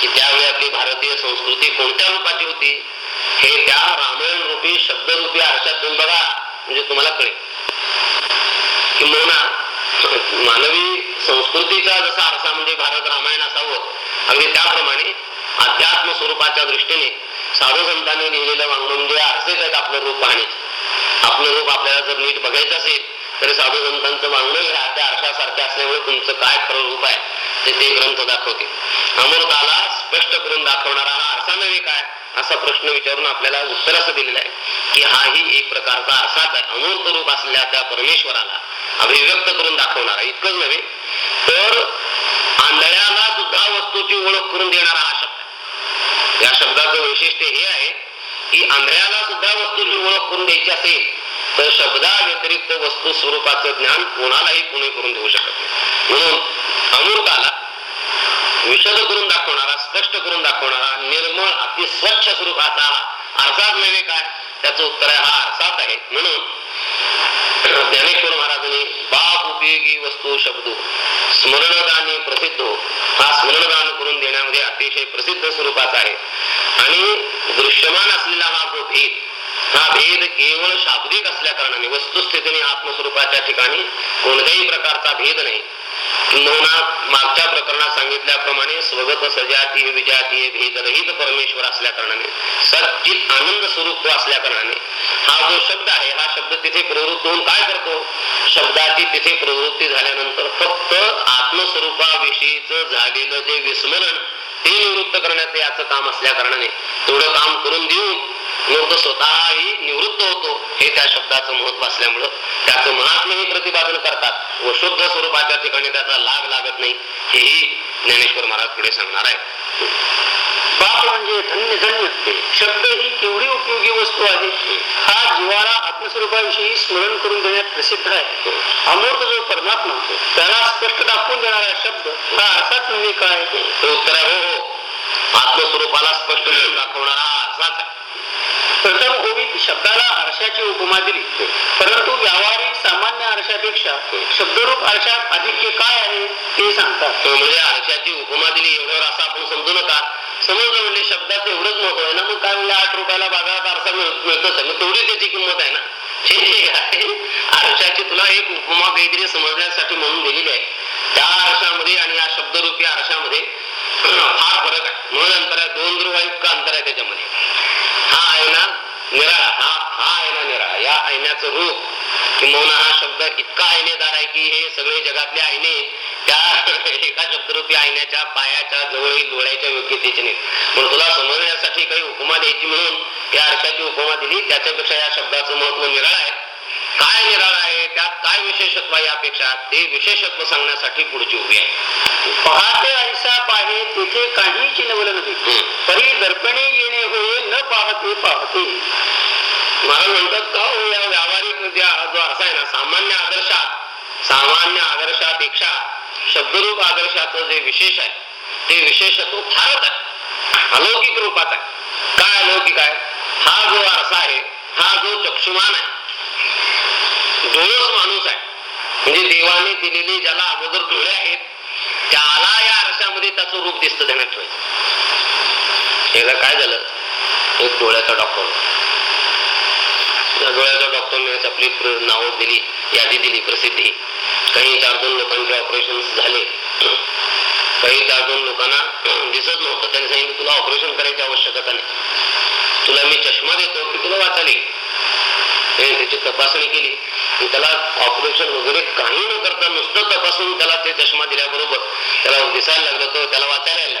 Speaker 1: की त्यावेळी आपली भारतीय संस्कृती कोणत्या रूपाची होती? हे त्या रामायण रूपी शब्दरूपी आरशातून बघा म्हणजे तुम्हाला कळेल. किंबहुना मानवी संस्कृतीचा जसा आरसा म्हणजे भारत रामायण असावं अगदी त्याप्रमाणे अध्यात्म स्वरूपाच्या दृष्टीने साधू संतांनी लिहिलेलं वाङ्मय म्हणजे आरसेच आहेत आपलं रूप पाहणे आपलं रूप आपल्याला जर नीट बघायचं असेल तर साधू संतांचं वाङ्मय ह्या त्या आरशासारखे असल्यामुळे तुमचं काय खरं रूप आहे ते ते ग्रंथ दाखवते. अमृताला स्पष्ट करून दाखवणारा हा आरसा नव्हे काय असा प्रश्न विचारून आपल्याला उत्तर असं दिलेलं आहे की हाही एक प्रकारचा आरसाच आहे. अमूर्त रूप असलेल्या त्या परमेश्वराला अभिव्यक्त करून दाखवणारा इतकंच नव्हे तर आंधळ्याला सुद्धा वस्तूची ओळख करून देणारा हा शब्द या शब्दाचं वैशिष्ट्य हे आहे की आंधळ्याला सुद्धा वस्तूची ओळख करून द्यायची असेल तर शब्दा व्यतिरिक्त वस्तू स्वरूपाचं ज्ञान कोणालाही कोणी करून देऊ शकत नाही. म्हणून अमृताला विशद करून दाखवणारा स्पष्ट करून दाखवणारा निर्मळ अति स्वच्छ स्वरूपाचा हा आरसाच नव्हे काय? त्याचं उत्तर हा आरसाच आहे. म्हणून ज्ञानेश्वर महाराजांनी बाप उपयोगी वस्तू शब्द स्मरणदानी प्रसिद्ध हा स्मरणदान करून देण्यामध्ये अतिशय प्रसिद्ध स्वरूपाचा आहे. आणि दृश्यमान असलेला हा जो भेद हा भेद केवळ शाब्दिक असल्या कारणाने वस्तुस्थितीने आत्मस्वरूपाच्या ठिकाणी कोणत्याही प्रकारचा भेद नाही. किंबहुना मागच्या प्रकरणात सांगितल्याप्रमाणे स्वगत सजातीय विजातीय भेदरहित परमेश्वर असल्या कारणाने सचित आनंद स्वरूप तो असल्या कारणाने हा जो शब्द आहे हा शब्द तिथे प्रवृत्त होऊन काय करतो? शब्दाची तिथे प्रवृत्ती झाल्यानंतर फक्त आत्मस्वरूपाविषयीच झालेलं जे विस्मरण ते निवृत्त करण्याचं याचं काम असल्या कारणाने तेवढं काम करून देऊन मग स्वतःही निवृत्त होतो हे त्या शब्दाचं महत्त्व असल्यामुळं त्याचं महात्म्यही प्रतिपादन करतात व शुद्ध स्वरूपाच्या ठिकाणी त्याचा लाभ लागत नाही हेही ज्ञानेश्वर महाराज पुढे सांगणार आहे
Speaker 2: पाप म्हणजे धन्य धन्य शब्द ही केवढी उपयोगी वस्तू आहे हा जीवाला आत्मस्वरूपाविषयी स्मरण करून देण्यात प्रसिद्ध आहे. अमूर्त जो परमात्मा त्याला स्पष्ट दाखवून देणारा शब्द हा अर्थात म्हणजे काय?
Speaker 1: उत्तर आहे हो आत्मस्वरूपाला स्पष्ट दाखवणारा हा असाच आहे
Speaker 2: शब्दाला आरशाची उपमा दिली. परंतु व्यावहारिक सामान्य आरशापेक्षा शब्दरूप आरशात अधिक काय आहे ते सांगतात.
Speaker 1: तो म्हणजे आरशाची उपमा दिली एवढ्यावर असं आपण समजू नका. समजलं म्हणजे शब्दाचं एवढंच महत्त्व आहे ना मग काय म्हणजे आठ रुपयाला बाजारात आरसा मिळ- मिळतोच आहे मग तेवढी त्याची किंमत आहे ना. हे आहे. आरशाची तुला एक उपमा काहीतरी समजण्यासाठी म्हणून दिलेली आहे. त्या आरशामध्ये आणि या शब्दरूपी आरशामध्ये फार फरक आहे. म्हणून अंतर आहे दोन ध्रुवा इतकं अंतर आहे त्याच्यामध्ये? हा आयना निराळा हा हा आयना निराळा या आयन्याचं रूप किंबहुना हा शब्द इतका आयनेदार आहे की हे सगळे जगातले आयने त्या एका शब्दरूपी ऐन्याच्या पायाच्या जवळील डोळ्याच्या योग्यतेचे नाही म्हणून तुला समजण्यासाठी काही उपमा द्यायची म्हणून या अर्थाची उपमा दिली त्याच्यापेक्षा या शब्दाचं महत्त्व निराळ आहे. काय निराळ आहे? त्यात काय विशेषत्व यापेक्षा? ते विशेषत्व सांगण्यासाठी पुढची उभी आहे.
Speaker 2: पाहते ऐसा पाहे तेथे काही चिनवलं नाही. तरी दर्पणे येणे होय न पाहते पाहते.
Speaker 1: मला म्हणतात का हो या व्यावहारिक जो असा आहे ना सामान्य आदर्शात सामान्य आदर्शापेक्षा शब्दरूप आदर्शाचं जे विशेष आहे ते विशेषत्व फारच आहे. अलौकिक रूपाचा आहे. काय अलौकिक आहे? हा जो आरसा आहे हा जो चक्षुमान आहे डोळस माणूस आहे. म्हणजे देवाने दिलेले ज्याला अगोदर डोळे आहेत त्याला या आरशामध्ये त्याचं रूप दिसतं ध्यानात ठेवायचं. एकदा काय झालं? एक डोळ्याचा डॉक्टर त्या डोळ्याच्या डॉक्टरने आपली नावं दिली यादी दिली प्रसिद्धी. काही चार दोन लोकांचे ऑपरेशन झाले. काही चार दोन लोकांना दिसत नव्हतं. त्यांनी सांगितलं तुला ऑपरेशन करायची आवश्यकता नाही. तुला मी चष्मा देतो की तुला वाचायला त्याची तपासणी केली. की त्याला ऑपरेशन वगैरे काही न करता नुसतं तपासून त्याला ते चष्मा दिल्याबरोबर त्याला दिसायला लागलं तर त्याला वाचायला लागलं.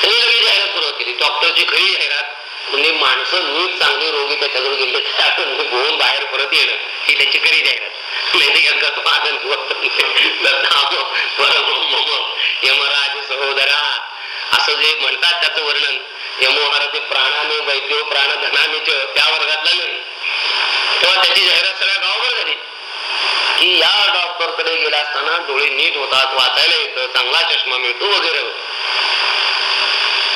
Speaker 1: त्यांनी लगेच जाहिरात सुरुवात केली. डॉक्टरची खरी जाहिरात म्हणजे माणसं नीट चांगली रोगी त्याच्याकडे गेले तर गोवून बाहेर परत येणं ही त्याची खरी जाहिरात. नाही यमराज सहोदरा असं जे म्हणतात त्याचं वर्णन यमोहार ते प्राणाने वैद्यो प्राणधनाने त्या वर्गातला नाही. तेव्हा त्याची जाहिरात सगळ्या गावभर झाली. की या डॉक्टरकडे गेला असताना डोळे नीट होतात वाचायला येतं चांगला चष्मा मिळतो वगैरे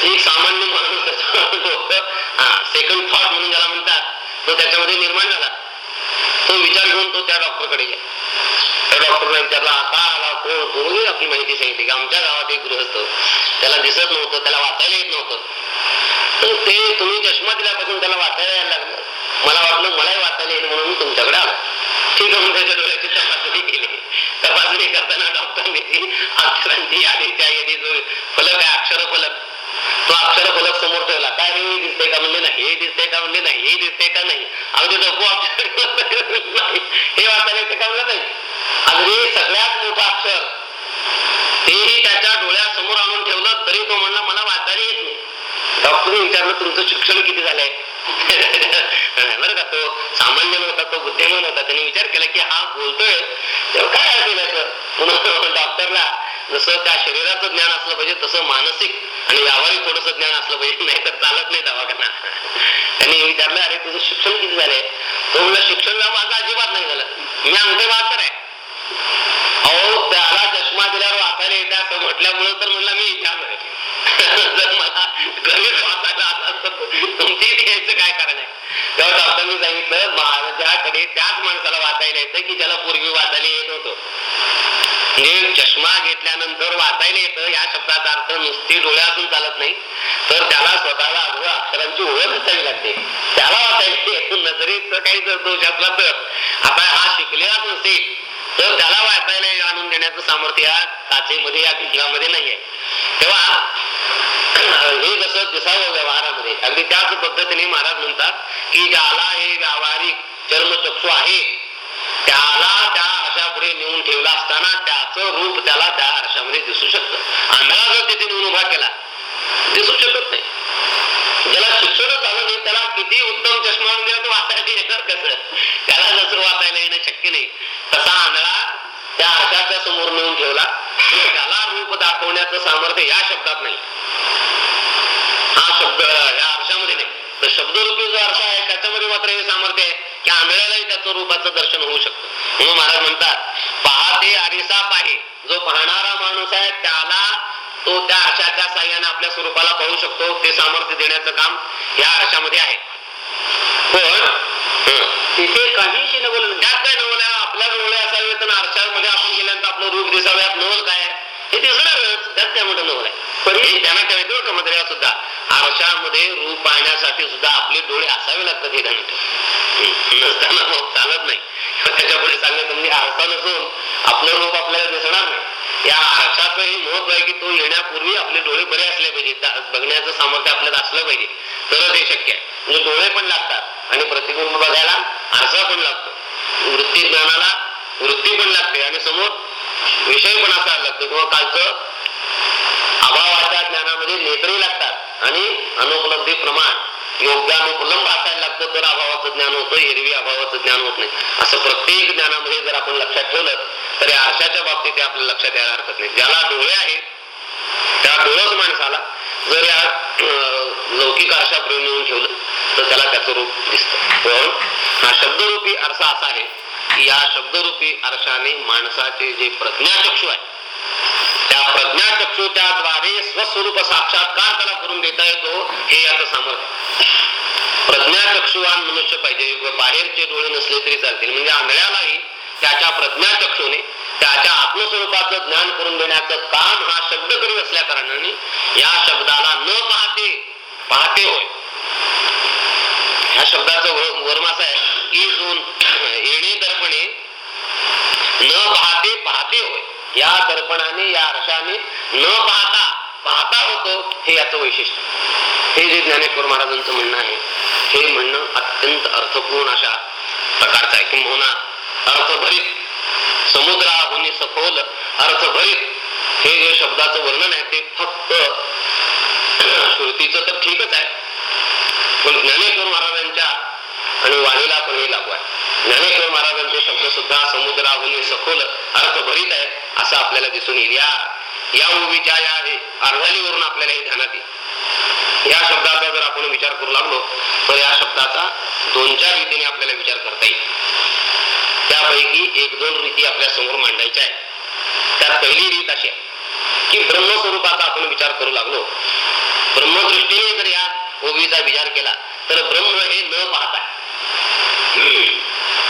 Speaker 1: एक सामान्य माणूस सेकंड थॉट म्हणून ज्याला म्हणतात तो त्याच्यामध्ये निर्माण झाला. तो विचार घेऊन तो त्या डॉक्टरकडे गेला. त्या डॉक्टरने विचारला आता आला कोण? कोणी आपली माहिती सांगितली? की आमच्या गावात एक गृहस्थ? त्याला दिसत नव्हतं त्याला वाचायला येत नव्हतं. तर ते तुम्ही चष्मा दिल्यापासून त्याला वाचायला यायला लागलं. मला वाटलं मलाही वाचायला येईल म्हणून मी तुमच्याकडे आलो. ठीक आहे त्याच्या डोळ्याची तपासणी केली. तपासणी करताना डॉक्टरने ती अक्षरांची यादीच्या यादी जो फलक आहे अक्षर फलक. तो अक्षर फलक समोर ठेवला. काय रे हे दिसते का म्हणले नाही हे दिसते का म्हणले नाही हे दिसते का नाही? अगदी डोकं अक्षर नाही. हे वाचायला येते का म्हणलं नाही? अगदी सगळ्यात मोठं अक्षर. तेही त्याच्या डोळ्यासमोर आणून ठेवलं तरी तो म्हणला मला वाचायला येत नाही. डॉक्टरने विचारलं तुमचं शिक्षण किती झालंय? बरं का तो सामान्य नव्हता तो बुद्धिमान होता. त्याने विचार केला की हा बोलतोय तेव्हा काय असेल असं? म्हणून डॉक्टरला जसं त्या शरीराचं ज्ञान असलं पाहिजे तसं मानसिक आणि व्यावहारिक थोडस ज्ञान असलं पाहिजे नाही तर चालत नाही दवाखाना. त्यांनी विचारलं अरे तुझं शिक्षण किती झालंय? तो म्हणला शिक्षण माझं अजिबात नाही झालं. मी अंगठे बहात्तर आहे. अहो त्याला चष्मा दिल्यावर वाचायला येते असं म्हटल्यामुळे तर म्हणलं मी विचारलोय जर मला गणित वाचायला तुमची घ्यायचं काय कारण आहे? तेव्हा डॉक्टरनी सांगितलं महाराजाकडे त्याच माणसाला वाचायला येतं की ज्याला पूर्वी वाचायला येत होतं. म्हणजे चष्मा घेतल्यानंतर वाचायला येतं या शब्दाचा अर्थ नुसती डोळ्यातून चालत नाही. तर त्याला स्वतःला अगोदर अक्षरांची ओळख असावी लागते. त्याला वाचायला येतं नजरेच काही जर दोष असला तर आता हा शिकलेलाच नसेल. तर त्याला वाचायला आणून देण्याचं सामर्थ्य या काचेमध्ये या भिंगामध्ये नाहीये. तेव्हा हे जसं दिसावं व्यवहारामध्ये अगदी त्याच पद्धतीने महाराज म्हणतात की ज्याला हे व्यावहारिक चर्मचक्षु आहे त्याला त्या आरशा पुढे नेऊन ठेवला असताना त्याचं रूप त्याला त्या आरशामध्ये दिसू शकतं. आंधळा जर तिथे नेऊन उभा केला दिसू शकत नाही. ज्याला शिक्षणच आलं नाही त्याला किती उत्तम चष्मा म्हणजे वाचायला येणार कसं? त्याला जसं वाचायला येणं शक्य नाही. तसा आणला त्या आरशाच्या समोर नेऊन ठेवला. त्याला रूप दाखवण्याचं सामर्थ्य या शब्दात नाही. हा शब्द या आरशामध्ये नाही. तर शब्दरूपी जो अर्थ आहे त्याच्यामध्ये मात्र हे सामर्थ्य आहे की आंधळ्यालाही त्याचं रूपाचं दर्शन होऊ शकतं. म्हणून महाराज म्हणतात पाहते आरिसाप पाहे. जो पाहणारा माणूस आहे त्याला तो त्या आशाच्या साह्याने आपल्या स्वरूपाला पाहू शकतो ते सामर्थ्य देण्याचं काम या आरशामध्ये आहे. पण
Speaker 2: तिथे काही नवल बोल
Speaker 1: त्यात काय नवल आपल्या डोळे असावे तर आरशामध्ये आपण गेल्यानंतर आपलं रूप दिसाव्यात नवल काय आहे? हे दिसणारच. त्यात काय मोठं नवल आहे? पण हे त्यांना काय बरं का मध्ये सुद्धा आरशामध्ये रूप पाहण्यासाठी सुद्धा आपले डोळे असावे लागतात हे ध्यान नसताना मग चालत नाही. त्याच्या पुढे सांगायचं म्हणजे आरसा नसून आपलं रूप आपल्याला दिसणार नाही. या आरशाचं हे महत्त्व आहे की तो येण्यापूर्वी आपले डोळे बरे असले पाहिजे. बघण्याचं सामर्थ्य आपल्याला असलं पाहिजे. तरच हे शक्य आहे. म्हणजे डोळे पण लागतात. आणि प्रतिबिंब बघायला आरसा पण लागतो. वृत्ती ज्ञानाला वृत्ती पण लागते आणि समोर विषय पण असायला लागतो. किंवा कालचं अभावाच्या ज्ञानामध्ये नेत्रही लागतात आणि अनुपलब्धी प्रमाण योग्यानुकुलंब असायला लागतं. तर अभावाचं ज्ञान होतं एरवी अभावाचं ज्ञान होत नाही. असं प्रत्येक ज्ञानामध्ये जर आपण लक्षात ठेवलं तर या आरशाच्या बाबतीत ते आपल्या लक्षात यायला हरकत नाही. ज्याला डोळे आहेत त्या डोळस माणसाला जर या लौकिक आरशापुढे नेऊन ठेवलं तर त्याला त्याचं रूप दिसतं. पण हा शब्दरूपी आरसा असा आहे की या शब्दरूपी आरशाने माणसाचे जे प्रज्ञाचक्षू आहे त्या प्रज्ञाचक्षुच्या द्वारे स्वस्वरूप साक्षात्कार त्याला करून देता येतो हे याचं सामर्थ्य प्रज्ञाचक्षुवान मनुष्य पाहिजे बाहेरचे डोळे नसले तरी चालतील. म्हणजे आंधळ्यालाही त्याच्या प्रज्ञाचक्षुने त्याच्या आत्मस्वरूपाचं ज्ञान करून देण्याचं काम हा शब्द करीत असल्या कारणाने या शब्दाला न पाहते पाहते होय. ह्या शब्दाचं वर- वर्मास आहे की दोन येणे दर्पणे न पाहते पाहते होय. या दर्पणाने या आरशाने न पाहता पाहता होतो हे याचं वैशिष्ट्य. हे जे ज्ञानेश्वर महाराजांचं म्हणणं आहे हे म्हणणं अत्यंत अर्थपूर्ण अशा प्रकारचं आहे. किंवा अर्थभरित समुद्राहून सखोल अर्थभरित. हे जे शब्दाचं वर्णन आहे ते फक्त श्रुतीचं तर ठीकच आहे. पण ज्ञानेश्वर महाराजांच्या आणि वाणीला पण हे लागू आहे. ज्ञानेश्वर महाराजांचे शब्द सुद्धा समुद्राहून सखोल अर्थभरित आहे असं आपल्याला दिसून येईल. या या उभीच्या या अर्धालीवरून आपल्याला हे ध्यानात येईल. या शब्दाचा जर आपण विचार करू लागलो तर या शब्दाचा दोन चार रीतीने आपल्याला विचार करता येईल. त्यापैकी एक दोन रीती आपल्यासमोर मांडायच्या आहेत. त्यात पहिली रीत अशी आहे की ब्रह्मस्वरूपाचा आपण विचार करू लागलो. ब्रह्मदृष्टीने जर या ओवीचा विचार केला तर ब्रह्म हे न पाहता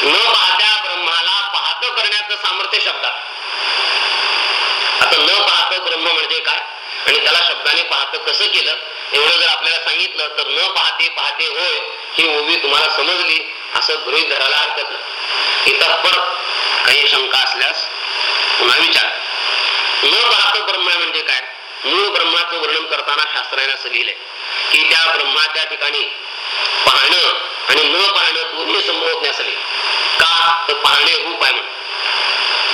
Speaker 1: न पाहत्या ब्रह्माला पाहत करण्याचं सामर्थ्य शब्दात. आता न पाहत ब्रह्म म्हणजे काय? आणि त्याला शब्दाने पाहत कसं केलं? एवढं जर आपल्याला सांगितलं तर न पाहते पाहते होय ही ओवी तुम्हाला समजली. असं गृहित धरायला हरकत नाही. इतर पर काही शंका असल्यास पुन्हा विचार. न पाहत ब्रह्म म्हणजे काय? मूळ ब्रह्माचं वर्णन करताना शास्त्राने असं लिहिलंय की त्या ब्रह्माच्या ठिकाणी पाहणं आणि न पाहणं दोन्ही संभवत नाही का? तर पाहणे रूप आहे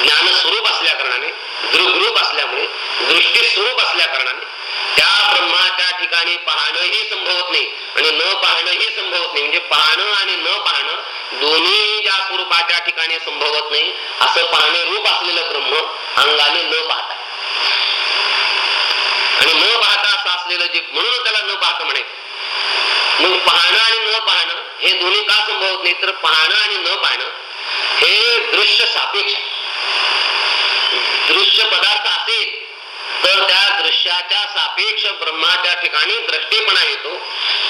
Speaker 1: ज्ञान स्वरूप असल्या कारणाने दृग्रूप असल्यामुळे दृष्टी स्वरूप असल्या कारणाने त्या ब्रह्माच्या ठिकाणी पाहणंही संभवत नाही. आणि न पाहणंही संभवत नाही. म्हणजे पाहणं आणि न पाहणं दोन्ही ज्या स्वरूपाच्या ठिकाणी संभवत नाही असं पाहणे रूप असलेलं ब्रह्म अंगाने न पाहता. आणि न पाहता असं असलेलं जे म्हणून त्याला न पाहत म्हणायचं. मग पाहणं आणि न पाहणं हे दोन्ही का संभवत नाही? तर पाहणं आणि न पाहणं हे दृश्य सापेक्ष दृश्य पदार्थ असेल तर त्या दृश्याच्या सापेक्ष ब्रह्माच्या ठिकाणी दृष्टीपणा येतो.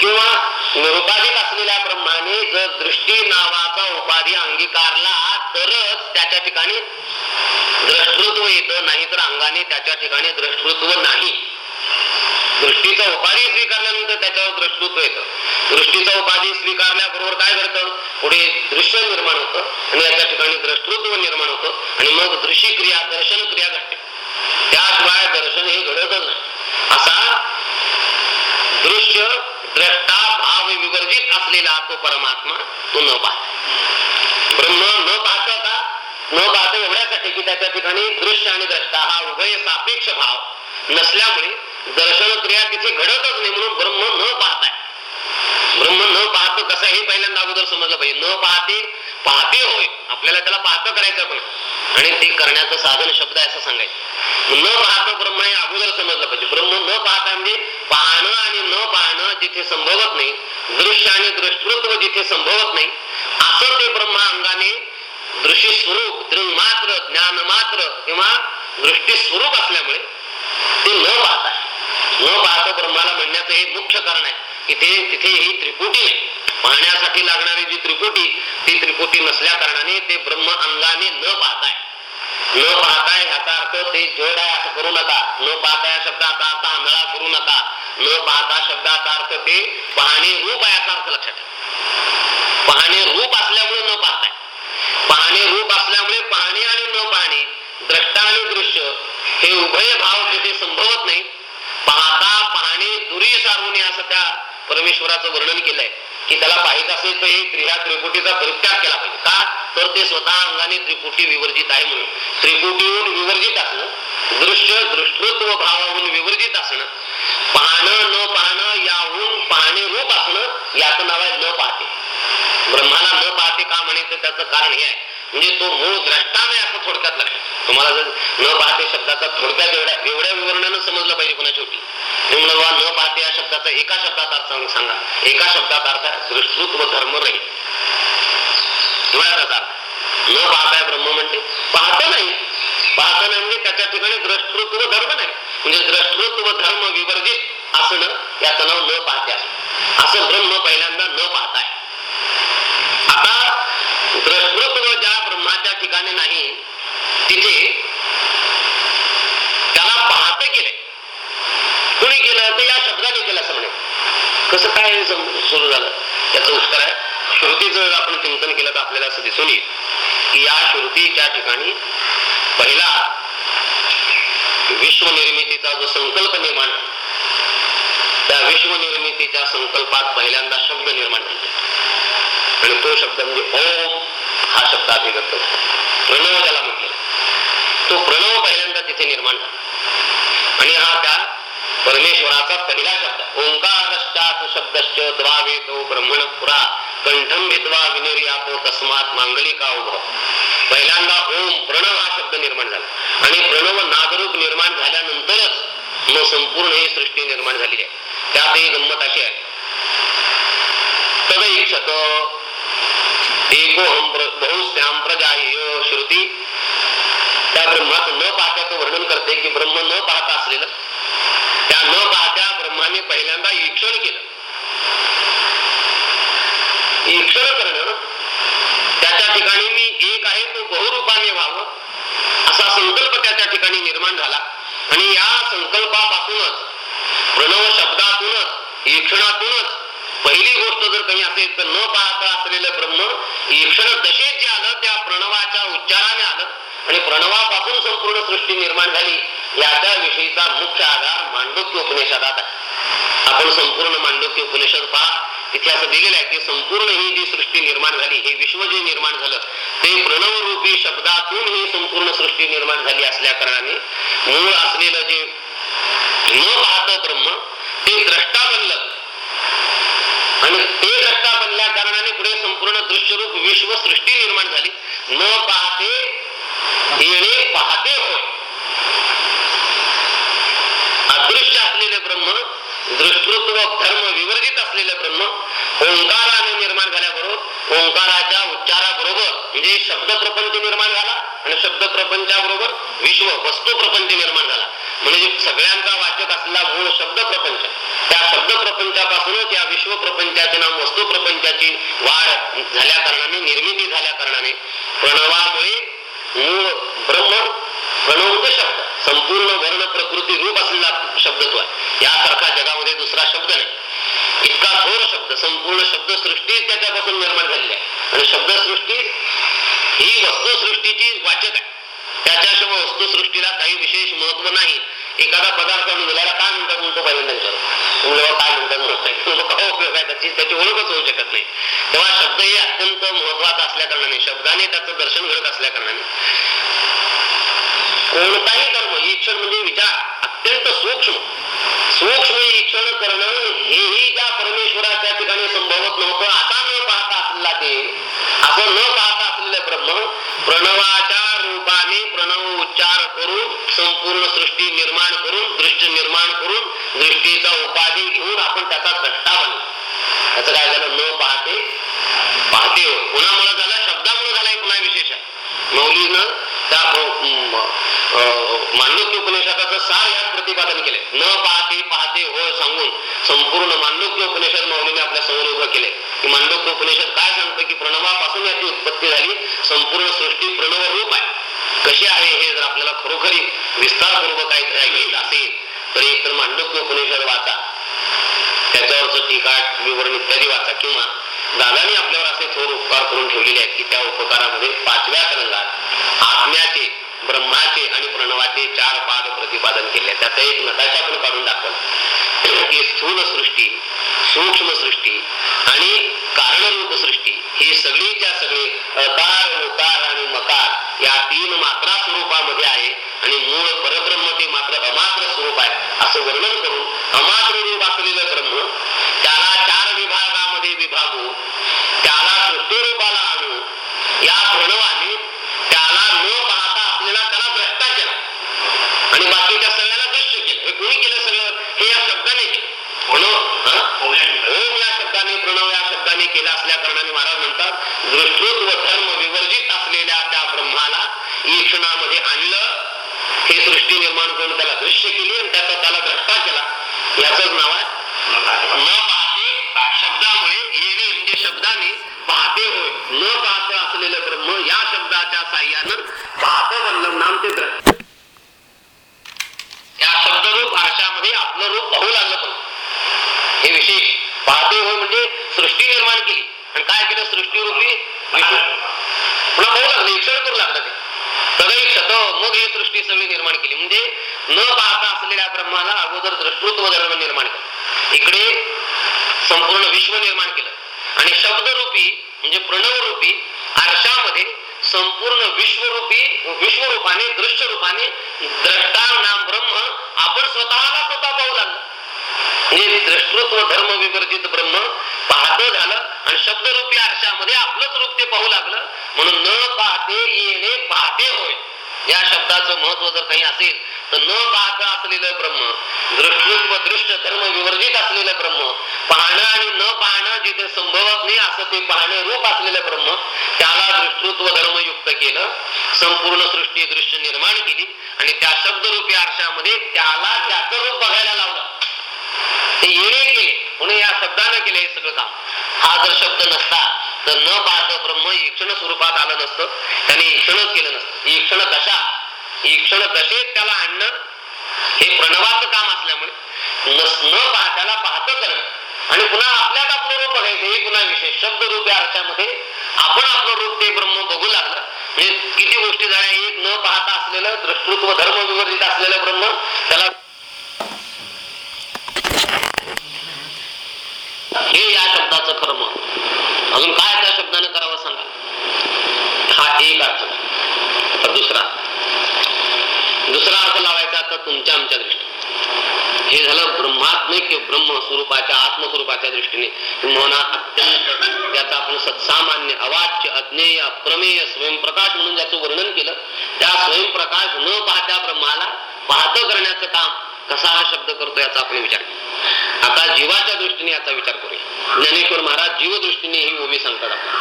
Speaker 1: किंवा निरुपाधिक असलेल्या ब्रह्माने जर दृष्टी नावाचा उपाधी अंगीकारला तरच त्याच्या ठिकाणी द्रष्टृत्व येतं. नाहीतर अंगाने त्याच्या ठिकाणी द्रष्टृत्व नाही. दृष्टीचा उपाधी स्वीकारल्यानंतर त्याच्यावर दृष्टृत्व येतं. दृष्टीचा उपाधी स्वीकारल्याबरोबर काय घडतं? पुढे दृश्य निर्माण होतं आणि याच्या ठिकाणी द्रष्टृत्व निर्माण होतं. आणि मग दृशी क्रिया दर्शन क्रिया घडते. त्याशिवाय दर्शन हे घडतच नाही. असा दृश्य द्रष्टा भाव विवर्जित असलेला तो परमात्मा तो न पाहत ब्रह्म न पाहता का न पाहता एवढ्यासाठी की त्याच्या ठिकाणी दृश्य आणि द्रष्टा हा उभय सापेक्ष भाव नसल्यामुळे दर्शन क्रिया तिथे घडतच नाही म्हणून ब्रह्म न पाहताय ब्रह्म न पाहतो कसं हे पहिल्यांदा अगोदर समजलं पाहिजे. न पाहते पाहते होय. आपल्याला त्याला पाहतं करायचं पण. आणि ते करण्याचं साधन शब्द आहे असं सांगायचं. न पाहता ब्रह्म हे अगोदर समजलं पाहिजे. ब्रह्म न पाहता म्हणजे पाहणं आणि न पाहणं जिथे संभवत नाही दृश्य आणि दृष्टृत्व जिथे संभवत नाही असं ते ब्रह्म अंगाने दृश्य स्वरूप दृंग मात्र ज्ञान मात्र किंवा दृष्टी स्वरूप असल्यामुळे ते न पाहता न पाहता ब्रह्माला म्हणण्याचं हे मुख्य कारण आहे. की ते तिथे ही त्रिपुटी आहे पाहण्यासाठी लागणारी जी त्रिपुटी ती त्रिपुटी नसल्या कारणाने ते ब्रह्म अंगाने न पाहताय. न पाहताय ह्याचा अर्थ ते जड आहे असं करू नका. न पाहता या शब्दाचा अर्थ आंधळा करू नका. न पाहता शब्दाचा अर्थ ते पाहणे रूप आहे याचा अर्थ लक्षात ठेवा. पाहणे रूप असल्यामुळे न पाहताय. पाहणे रूप असल्यामुळे पाहणे आणि न पाहणे द्रष्टा आणि दृश्य हे उभय भाव तिथे संभवत नाही पाहता पाहणे दुरी सारून असं त्या परमेश्वराचं वर्णन केलंय. की त्याला पाहिजे असेल तर हे ह्या त्रिपुटीचा परित्याग केला पाहिजे. का? तर ते स्वतः अंगाने त्रिपुटी विवर्जित आहे म्हणून. त्रिपुटीहून विवर्जित असणं दृश्य दृष्टृत्व भावाहून विवर्जित असणं पाहणं न पाहणं याहून पाहणे रूप असणं याचं नाव आहे न पाहते ब्रह्माला न पाहते का म्हणायचं? त्याचं कारण हे आहे. म्हणजे तो मूळ द्रष्टा नाही असं थोडक्यात लक्षात तुम्हाला जर न पाहते शब्दाचा थोडक्यात एवढ्या एवढ्या विवरणानं समजलं पाहिजे पुन्हा शेवटी म्हणून बा न पाहते या शब्दाचा एका शब्दात अर्थ सांगा एका शब्दात अर्थ आहे दृष्टृत्व धर्म राहील एवढ्या अर्थ. न पाहताय ब्रह्म म्हणते पाहत नाही. पाहत नाही म्हणजे त्याच्या ठिकाणी द्रष्टृत्व धर्म नाही. म्हणजे द्रष्टृत्व धर्म विवर्जित असणं याचं नाव न पाहते असं ब्रह्म पहिल्यांदा न पाहताय आता द्रष्टृत्व ज्या ब्रह्माच्या ठिकाणी नाही तिथे त्याला पाहत केले. कुणी केलं? तर या शब्दाने केलं असं म्हणे. कसं काय सुरू झालं? त्याचं उत्तर आहे श्रुतीचं जर आपण चिंतन केलं तर आपल्याला असं दिसून येईल की या श्रुतीच्या ठिकाणी पहिला विश्वनिर्मितीचा जो संकल्प निर्माण त्या विश्वनिर्मितीच्या संकल्पात पहिल्यांदा शब्द निर्माण झाले. आणि तो शब्द म्हणजे ओम. हा शब्द अभिव्यक्त होतो. प्रणव त्याला म्हटले तो प्रणव पहिल्यांदा तिथे निर्माण झाला. आणि हा त्या परमेश्वराचा पहिला शब्द. ओंकारश्चात शब्दश्च द्वावेतो ब्रह्मण पुरा कंठम विद्वा विनिर्यातो तस्मात मांगलिका उभव. पहिल्यांदा ओम प्रणव हा शब्द निर्माण झाला. आणि प्रणव नागरूप निर्माण झाल्यानंतरच मग संपूर्ण ही सृष्टी निर्माण झालेली आहे. त्यात ही गंमत अशी आहे. तदैक्षत एकोहम बहुश्याम प्रजाय श्रुती. त्या ब्रह्माचं न पाहत्याचं वर्णन करते की ब्रह्म न पाहता असलेलं. त्या न पाहत्या ब्रह्माने पहिल्यांदा ईक्षण केलं. ईक्षण करणं त्याच्या ठिकाणी मी एक आहे तो बहुरूपाने व्हावं असा संकल्प त्याच्या ठिकाणी निर्माण झाला. आणि या संकल्पापासूनच प्रणव शब्दातूनच ईक्षणातूनच पहिली गोष्ट जर काही असेल तर न पाहता असलेलं ब्रह्म ईक्षण दशेत जे आलं त्या प्रणवाच्या उच्चाराने आलं. आणि प्रणवापासून संपूर्ण सृष्टी निर्माण झाली याच्या विषयीचा मुख्य आधार मांडोक्य उपनिषदात आपण संपूर्ण मांडोक्य उपनिषद पहा. तिथे असं दिलेलं आहे की संपूर्ण ही जी सृष्टी निर्माण झाली हे विश्व जे निर्माण झालं ते प्रणव रूपी शब्दातून ही संपूर्ण सृष्टी निर्माण झाली असल्या कारणाने मूळ असलेलं जे न पाहत ब्रह्म ते द्रष्टा बनलं. आणि ते द्रष्टा बनल्या कारणाने पुढे संपूर्ण दृश्यरूप विश्व सृष्टी निर्माण झाली. न पाहते येणे पाहते होय. अदृश्य असलेले ब्रह्म दृष्टृत्व धर्म विवर्जित असलेले ब्रह्म ओंकाराने निर्माण झाल्याबरोबर ओंकाराच्या उच्चाराबरोबर म्हणजे शब्द प्रपंच निर्माण झाला आणि शब्द प्रपंचाबरोबर विश्व वस्तू प्रपंच निर्माण झाला. म्हणजे सगळ्यांचा वाचक असलेला मूळ शब्द प्रपंच. त्या शब्द प्रपंचापासूनच या विश्व प्रपंचाचे नाव वस्तू प्रपंचाची वाढ झाल्या कारणाने निर्मिती झाल्या कारणाने प्रणवामुळे मूळ ब्रह्म प्रणवत शब्द संपूर्ण वर्ण प्रकृती रूप असलेला शब्द तो आहे. यासारखा जगामध्ये दुसरा शब्द नाही. इतका थोर शब्द संपूर्ण शब्दसृष्टी त्याच्यापासून निर्माण झालेली आहे. आणि शब्दसृष्टी ही वस्तुसृष्टीची वाचक आहे. त्याच्याशिवाय वस्तुसृष्टीला काही विशेष महत्त्व नाही. एखादा पदार्थ मुलाला काय म्हणतात म्हणतो पहिल्यांदा विचारू? तुम्हाला काय म्हणतात म्हणत काय उपयोग आहे? त्याची त्याची ओळखच होऊ शकत नाही. तेव्हा शब्द हे अत्यंत महत्त्वाचा असल्या कारणाने शब्दाने त्याचं दर्शन घडत असल्या कारणाने कोणताही कर्म ईक्षण म्हणजे विचार. अत्यंत सूक्ष्म. सूक्ष्म ईक्षण करणं हेही ज्या परमेश्वराच्या ठिकाणी संभवत नव्हतं आता न पाहता असलेला ते. आपण न पाहता असलेलं ब्रह्म प्रणवाच्या उच्चार करून संपूर्ण सृष्टी निर्माण करून दृष्ट निर्माण करून दृष्टीचा उपाधी घेऊन आपण त्याचा द्रष्टा बनलो त्याचं काय झालं? न पाहते. पाहते हो. कुणामुळे झालं? शब्दामुळे झाला पुन्हा विशेष आहे. मौलीनं त्या मांडुक्य उपनिषदाचं सार यात प्रतिपादन केले न पाहते पाहते होय सांगून संपूर्ण मांडुक्य उपनिषद मौलीने आपल्यासमोर उभं केले की मांडुक्य उपनिषद काय सांगतं की प्रणवापासून याची उत्पत्ती झाली? संपूर्ण सृष्टी प्रणव रूप आहे. कशी आहे हे जर आपल्याला खरोखरी विस्तारपूर्वक ऐकायचं असेल तर एक तर मांडुक्य उपनिषद वाचा त्याच्यावरच टीका विवरण इत्यादी वाचा किंवा दादानी आपल्यावर असे थोर उपकार करून ठेवलेले आहेत की त्या उपकारामध्ये पाचव्या रंगात आत्म्याचे ब्रह्माचे आणि प्रणवाचे चार पाद प्रतिपादन केले. त्याचा एक नकाशा पण काढून दाखवला. की स्थूल सृष्टी सूक्ष्म सृष्टी आणि कारणरूप सृष्टी हे सगळीच्या सगळे अकार उकार आणि मकार या तीन मात्रा स्वरूपामध्ये आहे आणि मूळ परब्रह्म ते मात्र अमात्र स्वरूप आहे असं वर्णन करून अमात्र रूप असलेलं ब्रह्म दृष्टृत्व धर्म विवर्जित असलेल्या त्या ब्रह्माला ईक्षणामध्ये आणलं. हे सृष्टी निर्माण करून त्याला दृश्य केली आणि त्याचा त्याला द्रष्टा केला. याच नाव आहे न पाहते शब्दामुळे येणे म्हणजे शब्दाने पाहते होय. न पाहत असलेलं ब्रह्म या शब्दाच्या साह्यानं पाहत बनलं नाम ते द्रष्टा या शब्दरूप आरशामध्ये आपलं रूप पाहू लागलं पण. हे विशेष पाहते होय म्हणजे सृष्टी निर्माण केली. आणि काय केलं? सृष्टीरूपी पुन्हा पाहू लागलं इक्षण करू लागलं ते. सगळे मग ही सृष्टी सगळी निर्माण केली. म्हणजे न पाहता असलेल्या ब्रह्माला अगोदर दृष्टृत्व धर्म निर्माण केलं. इकडे संपूर्ण विश्व निर्माण केलं. आणि शब्दरूपी म्हणजे प्रणवरूपी आरशामध्ये संपूर्ण विश्वरूपी विश्वरूपाने दृश्य रूपाने द्रष्टा नाम ब्रह्म आपण स्वतःला स्वतः पाहू लागलं. म्हणजे दृष्टृत्व धर्म विवर्जित ब्रह्म पाहत झालं आणि शब्दरूपी आरशामध्ये आपलंच रूप ते पाहू लागलं. म्हणून न पाहते येणे पाहते होय. या शब्दाचं महत्त्व जर काही असेल तर न पाहता असलेलं ब्रह्म दृष्टृत्व दृष्ट धर्म विवर्जित असलेलं ब्रह्म पाहणं आणि न पाहणं जिथे संभवत नाही असं ते पाहणे रूप असलेलं ब्रह्म त्याला दृष्टृत्व धर्मयुक्त केलं. संपूर्ण सृष्टी दृश्य निर्माण केली आणि त्या शब्दरूपी आरशामध्ये त्याला त्याचं रूप बघायला लावलं. ते येणे केले म्हणून या शब्दानं केले हे सगळं काम. हा जर शब्द नसता तर न पाहता ब्रह्म ईक्षण स्वरूपात आलं नसतं. त्याने ईक्षणच केलं नसतं. ईक्षण दशा. ईक्षण दशेत त्याला आणणं हे प्रणवाचं काम असल्यामुळे नस- न पाहत्याला पाहतं करणं. आणि पुन्हा आपल्यात आपलं रूप बघायचं हे पुन्हा विशेष. शब्द या अर्थामध्ये आपण आपलं रूप ते ब्रह्म बघू लागलं. म्हणजे किती गोष्टी झाल्या एक न पाहता असलेलं दृष्टृत्व धर्म विवर्जित असलेलं ब्रह्म त्याला हे या शब्दाचं खरं अजून काय त्या शब्दाने करावं सांगा? हा एक अर्थ तर दुसरा. दुसरा अर्थ लावायचा तर तुमच्या आमच्या दृष्टीने. हे झालं ब्रह्मात्मिक ब्रह्म स्वरूपाच्या आत्मस्वरूपाच्या दृष्टीने. म्हणा अत्यंत ज्याचा आपण सत्सामान्य अवाच्य अज्ञेय अप्रमेय स्वयंप्रकाश म्हणून ज्याचं वर्णन केलं त्या स्वयंप्रकाश न पाहत्या ब्रह्माला पाहत करण्याचं काम कसा हा शब्द करतो याचा आपण विचार आता जीवाच्या दृष्टीने याचा विचार करूया. ज्ञानेश्वर महाराज जीवदृष्टीने ही भूमी सांगतात आपल्याला.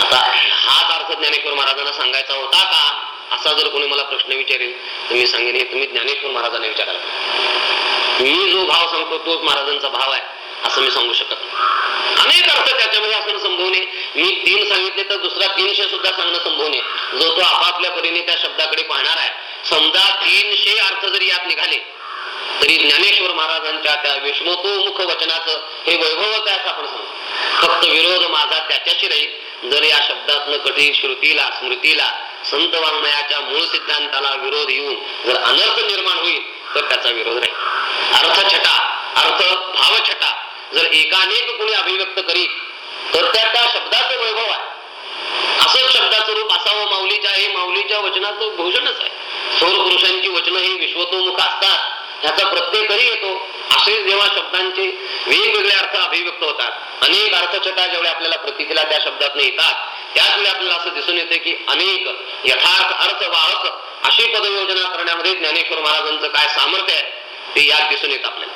Speaker 1: आता हाच अर्थ ज्ञानेश्वर महाराजांना सांगायचा होता का? असा जर कोणी मला प्रश्न विचारेल तर मी सांगेन हे तुम्ही ज्ञानेश्वर महाराजांना विचाराल मी जो भाव सांगतो तोच महाराजांचा भाव आहे असं मी सांगू शकत अनेक अर्थ त्याच्यामध्ये असणं संभवणे मी तीन सांगितले तर दुसरा तीनशे सुद्धा सांगणं संभवणे जो तो आपापल्या परीने त्या शब्दाकडे पाहणार आहे. समजा तीनशे अर्थ जरी यात निघाले तरी ज्ञानेश्वर महाराजांच्या त्या विष्णुतोमुख वचनाचं हे वैभवच आहे असं आपण सांगतो फक्त विरोध माझा त्याच्याशी राहील. जर या शब्दातनं कठी श्रुतीला स्मृतीला संत वाङ्मयाच्या मूळ सिद्धांताला विरोध येऊन जर अनर्थ निर्माण होईल तर त्याचा विरोध राहील. अर्थ छटा अर्थ भाव छटा जर एकानेक कोणी अभिव्यक्त करील तर त्या त्या शब्दाचं वैभव आहे. असंच शब्दाचं रूप असावं माऊलीच्या हे माऊलीच्या वचनाचं भोजनच आहे. सौर पुरुषांची वचनं ही विश्वतोमुख असतात. ह्याचा प्रत्येकही येतो. असे जेव्हा शब्दांचे वेगवेगळे अर्थ अभिव्यक्त होतात. अनेक अर्थछटा जेवढे आपल्याला प्रतीला त्या शब्दात येतात त्याच वेळी आपल्याला असं दिसून येते की अनेक यथार्थ अर्थ वाहक अशी पदयोजना करण्यामध्ये ज्ञानेश्वर महाराजांचं काय सामर्थ्य आहे ते यात दिसून येत आपल्याला.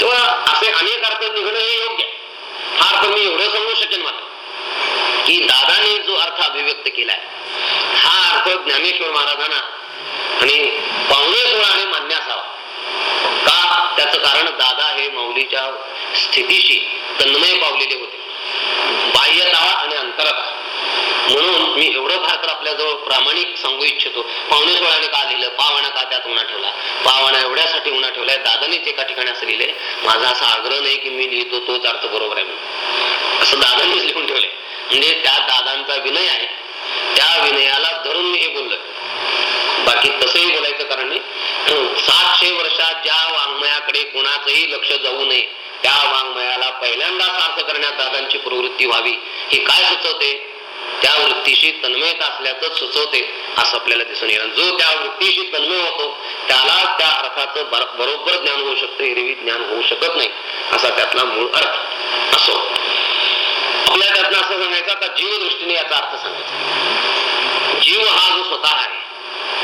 Speaker 1: तेव्हा असे अनेक अर्थ निघणं हे योग्य आहे. हा अर्थ मी एवढं सांगू शकेन मात्र की दादाने जो अर्थ अभिव्यक्त केलाय हा अर्थ ज्ञानेश्वर महाराजांना आणि पावणे आणि मान्य असावा. का? त्याचं कारण दादा हे माऊलीच्या स्थितीशी तन्मय पावलेले होते. बाह्यता आणि अंतरता. म्हणून मी एवढं फार तर आपल्याजवळ प्रामाणिक सांगू इच्छितो. पावणे सोळाने का लिहिलं? पावणा का त्यात उन्हा ठेवला? पावणा एवढ्यासाठी उन्हा ठेवलाय दादानीच एका ठिकाणी असं लिहिलंय. माझा असा आग्रह नाही की मी लिहितो तोच अर्थ बरोबर आहे असं दादानीच लिहून ठेवलंय. म्हणजे त्या दादांचा विनय आहे. त्या विनयाला धरून मी हे बोललोय. बाकी तसंही बोलायचं कारण नाही. सातशे वर्षात ज्या वाङ्मयाकडे कोणाचंही लक्ष जाऊ नये त्या वाङ्मयाला पहिल्यांदा सार्थ करण्यात दादांची प्रवृत्ती व्हावी. हे काय सुचवते? त्या वृत्तीशी तन्मयत असल्याचं सुचवते असं आपल्याला दिसून येणार जो त्या वृत्तीशी तन्मय होतो त्याला त्या अर्थाचं बरोबर ज्ञान होऊ शकतं हिरवी ज्ञान होऊ शकत नाही. असा त्यातला मूळ अर्थ. असो. आपल्या त्यातनं असं सांगायचं आता जीव दृष्टीने याचा अर्थ सांगायचा. जीव हा जो स्वतः आहे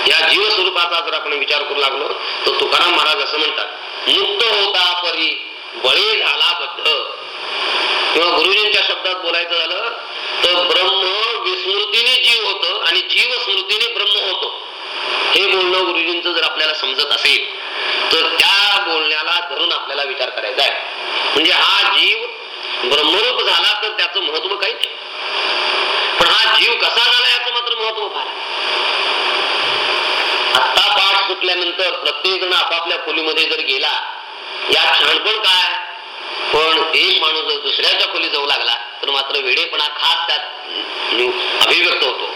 Speaker 1: या जीवस्वरूपाचा जर आपण विचार करू लागलो तर तुकाराम महाराज असं म्हणतात मुक्त होता परी बळी झाला बद्ध. किंवा गुरुजींच्या शब्दात बोलायचं झालं तर ब्रह्म विस्मृतीने जीव होत आणि जीव स्मृतीने ब्रह्म होतो. हे बोलणं गुरुजींच जर आपल्याला समजत असेल तर त्या बोलण्याला धरून आपल्याला विचार करायचा आहे. म्हणजे हा जीव ब्रह्मरूप झाला तर त्याचं महत्त्व काही नाही. पण हा जीव कसा झाला याचं मात्र महत्त्व फार आत्ता पाठ सुटल्यानंतर प्रत्येक जण आपापल्या खोलीमध्ये जर गेला या छानपण काय पण एक माणूस जर दुसऱ्याच्या खोली जाऊ लागला तर मात्र वेडेपणा खास त्यात अभिव्यक्त होतो.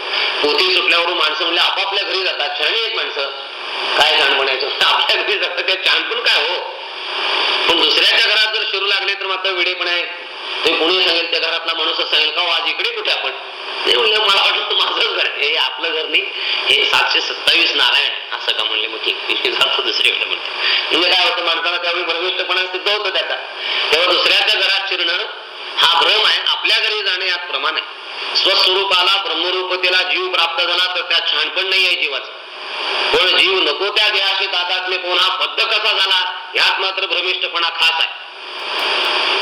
Speaker 1: पोती सुटल्यावरून माणसं म्हणजे आपापल्या घरी जातात छान एक माणसं. काय छान म्हणायचं? आपल्या घरी जातात त्या छानपण काय हो? पण दुसऱ्याच्या घरात जर शिरू लागले तर मात्र वेडेपणा आहे. ते कोणी सांगेल त्या घरातला माणूसच सांगेल का हो, आज इकडे कुठे आपण? ते म्हणलं मला वाटलं माझं घर हे आपलं घर नाही हे सातशे सत्तावीस नारायण. असं का म्हणले मग ठीक मी जातो दुसरीकडे म्हणते. म्हणजे काय होतं माणसाला त्यावेळी भ्रमिष्टपणा सिद्ध होतं त्याचा. तेव्हा दुसऱ्याच्या घरात शिरणं हा भ्रम आहे. आपल्या घरी जाणे यात प्रमाण आहे. स्वस्वरूपाला ब्रह्मरूपतेला जीव प्राप्त झाला तर त्यात छानपण नाही आहे जीवाचं. पण जीव नको त्या देहाशी दादातले कोण हा बद्ध कसा झाला यात मात्र भ्रमिष्टपणा खास आहे.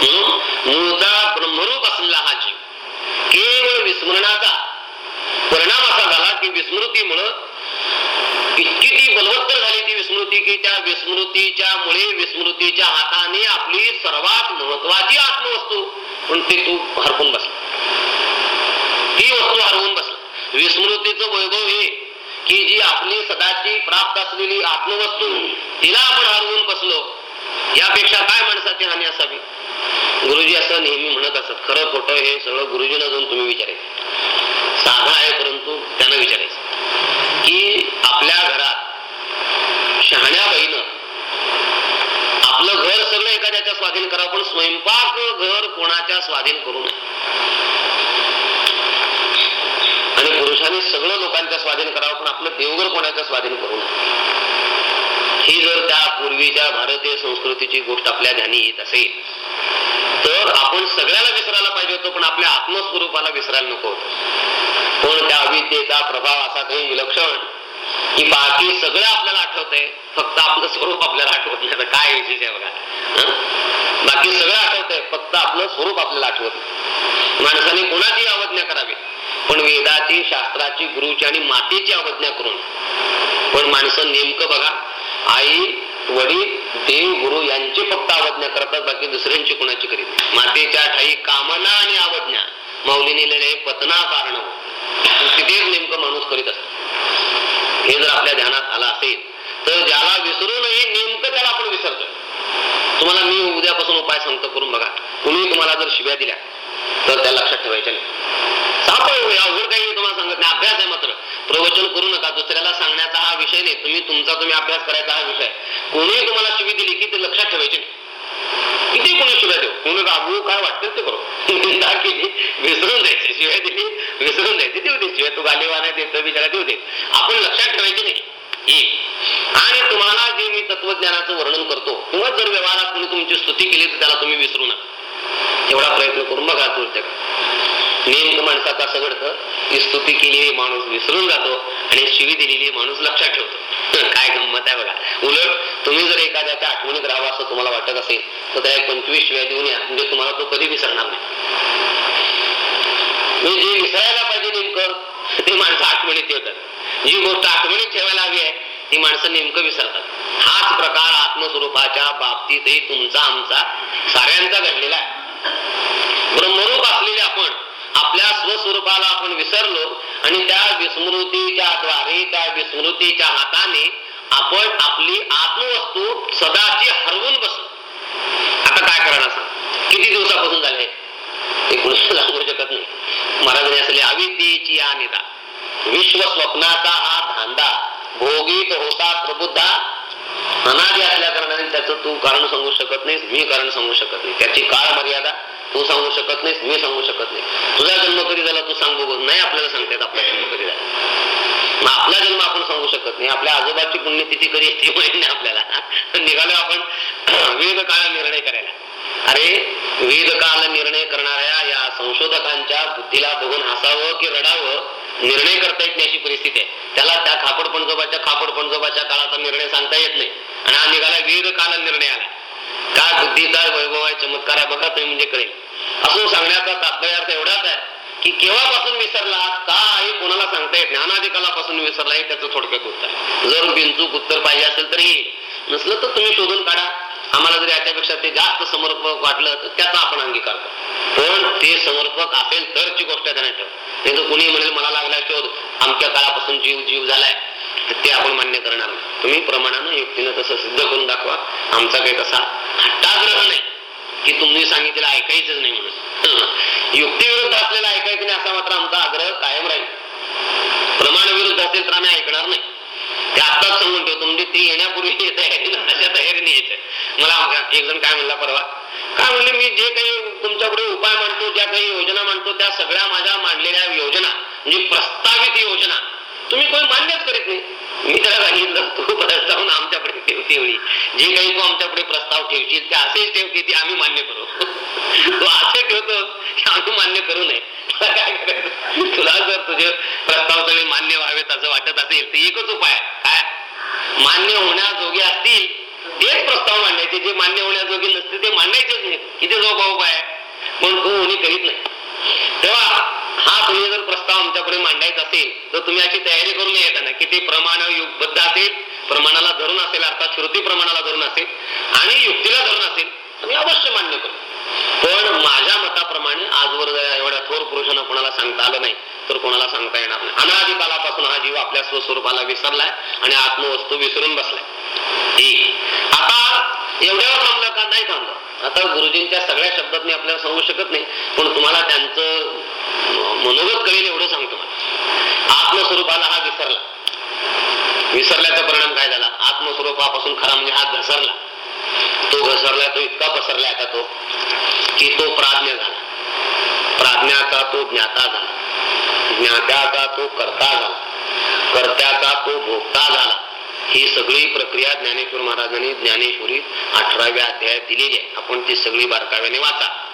Speaker 1: म्हणून मूळचा ब्रह्मरूप असलेला हा जीव. केवळ विस्मरणाचा परिणाम असा झाला की विस्मृतीमुळं इतकी ती बलवत्तर झाली ती विस्मृती की त्या विस्मृतीच्या मुळे विस्मृतीच्या हाताने आपली सर्वात महत्वाची आत्मवस्तू पण ती तू हरपून बसला. ती वस्तू हरवून बसला. विस्मृतीचं वैभव हे की जी आपली सदाची प्राप्त असलेली आत्मवस्तू तिला आपण हरवून बसलो यापेक्षा काय माणसाची हानी असावी? गुरुजी असं नेहमी म्हणत असत खरं खोटं हे सगळं गुरुजींना जाऊन तुम्ही विचारायचं. साधा आहे परंतु त्यांना विचारायचं. की आपल्या घरात शहाण्या बाईनं आपलं घर सगळं एखाद्याच्या स्वाधीन करा पण स्वयंपाक घर कोणाच्या स्वाधीन करू नये. आणि पुरुषांनी सगळं लोकांच्या स्वाधीन करावं पण आपलं देवघर कोणाच्या स्वाधीन करू नये. ही जर त्या पूर्वीच्या भारतीय संस्कृतीची गोष्ट आपल्या ध्यानी येत असेल तर आपण सगळ्याला विसरायला पाहिजे होतो पण आपल्या आत्मस्वरूपाला विसरायला नको होतं. पण त्या अविद्येचा प्रभाव असा काही विलक्षण की बाकी सगळं आपल्याला आठवत आहे फक्त आपलं स्वरूप आपल्याला आठवत नाही आता काय विशेष आहे बघा? बाकी सगळं आठवत आहे फक्त आपलं स्वरूप आपल्याला आठवत माणसाने कोणाची अवज्ञा करावी? पण वेदाची शास्त्राची गुरुची आणि मातेची अवज्ञा करून. पण माणसं नेमकं बघा आई वडील देव गुरु यांची फक्त अवज्ञा करतात बाकी दुसऱ्यांची कुणाची करीत मातेच्या ठाई कामना आणि अवज्ञा माऊलीने लिहिले पतना कारण हो. तिथेच नेमकं माणूस करीत असतो हे जर आपल्या ध्यानात आलं असेल तर ज्याला विसरूनही नेमकं त्याला आपण विसरतोय. तुम्हाला मी उद्यापासून उपाय सांगतो करून बघा. कुणी तुम्हाला जर शिव्या दिल्या तर त्या लक्षात ठेवायच्या नाही. सापड अवघड काही तुम्हाला सांगत नाही अभ्यास आहे मात्र. प्रवचन करू नका. दुसऱ्याला सांगण्याचा हा विषय नाही. तुम्ही तुमचा तुम्ही अभ्यास करायचा हा विषय. कोणी तुम्हाला शिवी दिली की ते लक्षात ठेवायचे किती कोणी शिव्या देऊ? कोणी राबवू काय वाटतं ते करू? निंदा केली विसरून द्यायचे शिव्या दिली विसरून द्यायची देऊ दे. शिवाय तू गालीवाना देतो बिचारा देऊ दे. आपण लक्षात ठेवायचे नाही. आणि तुम्हाला जे मी तत्वज्ञानाचं वर्णन करतो किंवा जर व्यवहारात कोणी तुमची स्तुती केली तर त्याला तुम्ही विसरू नका. एवढा प्रयत्न करून बघा तुमच्या नेमकं माणसाचा असं घडतं की स्तुती केलेली माणूस विसरून जातो आणि शिवी दिलेली माणूस लक्षात ठेवतो. काय गंमत आहे बघा. उलट तुम्ही जर एखाद्याच्या आठवणीत राहावा असं तुम्हाला वाटत असेल तर त्या पंचवीस शिव्या देऊन या म्हणजे तुम्हाला तो कधी विसरणार नाही. म्हणजे जे विसरायला पाहिजे नेमकं ते माणसं आठवणीत ठेवतात जी गोष्ट आठवणीत ठेवायला हवी आहे ती माणसं नेमकं विसरतात. हाच प्रकार आत्मस्वरूपाच्या बाबतीतही तुमचा आमचा साऱ्यांचा घडलेला आहे. ब्रह्मरूप असलेले आपण आपल्या स्वस्वरूपाला आपण विसरलो आणि त्या विस्मृतीच्या द्वारे त्या विस्मृतीच्या हाताने आपण आपली आत्मवस्तू सदाची हरवून बसलो. आता काय करणार सांग किती दिवसापासून झाले ते कुणाला सांगू शकत नाही. महाराजांनी असले अविद्येची या निदा विश्व स्वप्नाचा हा धांदा भोगीत होता प्रबुद्धा. अनादि असल्या कारणाने त्याचं तू कारण सांगू शकत नाही मी कारण सांगू शकत नाही. त्याची काळ मर्यादा तू सांगू शकत नाहीस मी सांगू शकत नाही. तुझा जन्म कधी झाला तू सांग बघू नाही आपल्याला सांगता येत आपला जन्म कधी झाला. मग आपला जन्म आपण सांगू शकत नाही. आपल्या आजोबाची पुण्यतिथी कधी येते माहीत नाही आपल्याला. निघालो आपण वेद काळ निर्णय करायला. अरे वेद काल निर्णय करणाऱ्या या संशोधकांच्या बुद्धीला बघून हसावं की रडावं निर्णय करता येत नाही अशी परिस्थिती आहे. त्याला त्या खापड पणजोबाच्या खापड पणजोबाच्या काळाचा निर्णय सांगता येत नाही. आणि हा निघाला वेद काल निर्णय आला. काय बुद्धी काय वैभव आहे चमत्कार आहे बघा तुम्ही म्हणजे कळेल असं सांगण्याचा तात्पर्य अर्थ एवढाच आहे की केव्हापासून विसरला काय कोणाला सांगता येत नाही. विसरला हे त्याचं थोडक्यात उत्तर आहे. जर बिनचूक उत्तर पाहिजे असेल तरी नसलं तर तुम्ही शोधून काढा. आम्हाला जरी याच्यापेक्षा ते जास्त समर्पक वाटलं तर त्याचा आपण अंगीकार पण ते समर्पक असेल तरची गोष्ट त्याने ठेव नाही तर कुणी म्हणेल मला लागला शोध. आमच्या काळापासून जीव जीव झालाय. तर ते आपण मान्य करणार नाही. तुम्ही प्रमाणानं युक्तीनं तसं सिद्ध करून दाखवा. आमचा काही तसा हट्टाग्रह नाही की तुम्ही सांगितलेलं ऐकायचंच नाही म्हणून. युक्तीविरुद्ध असलेला ऐकायचं नाही असा मात्र आमचा आग्रह कायम राहील. प्रमाण विरुद्ध असेल तर आम्ही ऐकणार नाही. ते आताच समजून ठेवतो म्हणजे ते येण्यापूर्वी तयारी अशा तयारीने यायचं. मला एक जण काय म्हणला परवा? काय म्हणले मी जे काही तुमच्याकडे उपाय मांडतो ज्या काही योजना मांडतो त्या सगळ्या माझ्या मांडलेल्या योजना म्हणजे प्रस्तावित योजना तुम्ही कोणी मान्यच करीत नाही. मी त्याला सांगितलं तू प्रस्तावना आमच्याकडे ठेवते एवढी जे काही तू आमच्याकडे प्रस्ताव ठेवशील ते असेच ठेवते ते आम्ही मान्य करू. तू असे ठेवतो की आम्ही मान्य करू नये. तुला जर तुझे प्रस्ताव सगळे मान्य व्हावेत असं वाटत असेल तर एकच उपाय काय? मान्य होण्याजोगे असतील तेच प्रस्ताव मांडायचे. जे मान्य होण्याजोगे नसते ते मांडायचेच नाही किती जो उपाय आहे. पण तू कोणी करीत नाही. तेव्हा हा तुम्ही जर प्रस्ताव आमच्याकडे मांडायचा असेल तर तुम्ही अशी तयारी करून येताना की ते प्रमाण युगबद्ध असेल प्रमाणाला धरून असेल अर्थात श्रुती प्रमाणाला धरून असेल आणि युक्तीला धरून असेल आम्ही अवश्य मान्य करू. पण माझ्या मताप्रमाणे आजवर एवढ्या थोर पुरुषांना कोणाला सांगता आलं नाही तर कोणाला सांगता येणार नाही. अनादिकालापासून हा जीव आपल्या स्वस्वरूपाला विसरलाय आणि आत्मवस्तू विसरून बसलाय. आता एवढ्यावर थांबलं का? नाही थांबलं. आता गुरुजींच्या सगळ्या शब्दात मी आपल्याला सांगू शकत नाही पण तुम्हाला त्यांचं मनोगत कळेल एवढं सांगतो आत्मस्वरूपाला हा विसरला. विसरल्याचा परिणाम काय झाला? आत्मस्वरूपापासून खरा म्हणजे हा घसरला. तो घसरला तो इतका पसरला आता तो की तो प्राज्ञ झाला. प्राज्ञाचा तो ज्ञाता झाला. ज्ञात्याचा तो कर्ता झाला. कर्त्याचा तो भोगता झाला. ही सगळी प्रक्रिया ज्ञानेश्वर महाराजांनी ज्ञानेश्वरी अठराव्या अध्यायात दिलेली आहे. आपण ती सगळी बारकाव्याने वाचा.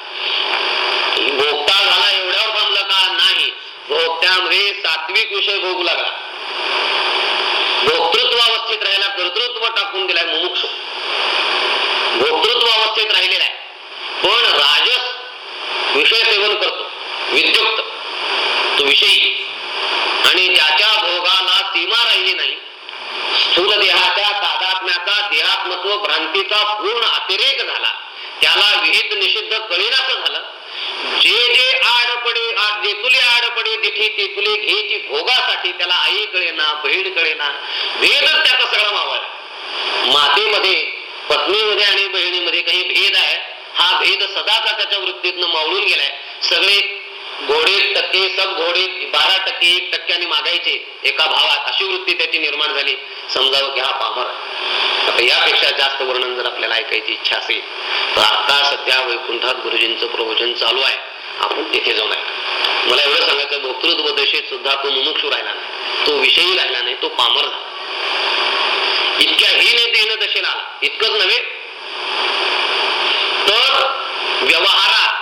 Speaker 1: भोगता झाला एवढ्यावर थांबलं का? नाही. भोगत्यामध्ये सात्विक विषय भोगू लागला. भोक्तृत्व अवस्थेत राहिला कर्तृत्व टाकून दिलाय मुमुक्ष. भोक्तृत्व अवस्थेत राहिलेला आहे. पण राजस विषय सेवन करतो. विद्युक्त. तो विषयी आणि ज्याच्या भोगाला सीमा राहिली नाही स्थूल देहाच्या तादात्म्याचा देहात्मत्व भ्रांतीचा पूर्ण अतिरेक झाला. त्याला विहित निषिद्ध कळीनाचं झालं. जे जे आड पडे जे तुले आडपडे दिठी ते तुले घेची भोगासाठी त्याला आई कळेना बहीण कळेना भेदच त्याचा सगळा मावळा मातेमध्ये पत्नीमध्ये आणि बहिणीमध्ये काही भेद आहे. हा भेद सदाचा त्याच्या वृत्तीतनं मावळून गेलाय. सगळे घोडे टक्के सब घोडे बारा टक्के एक टक्क्याने मागायचे एका भावात. अशी वृत्ती त्याची निर्माण झाली. समजावं की हा पामर आता यापेक्षा जास्त वर्णन जर आपल्याला ऐकायची इच्छा असेल तर आता सध्या वैकुंठात गुरुजींचं प्रवचन चालू आहे. आपण तिथे जाऊन ऐका. मला एवढं सांगायचं भोक्तृत्व दशेत सुद्धा तो मुमुक्षू राहिला नाही. तो विषयी राहिला नाही तो पामर झाला. इतक्या ही देण दशेला आला. इतकंच नव्हे. तर व्यवहारात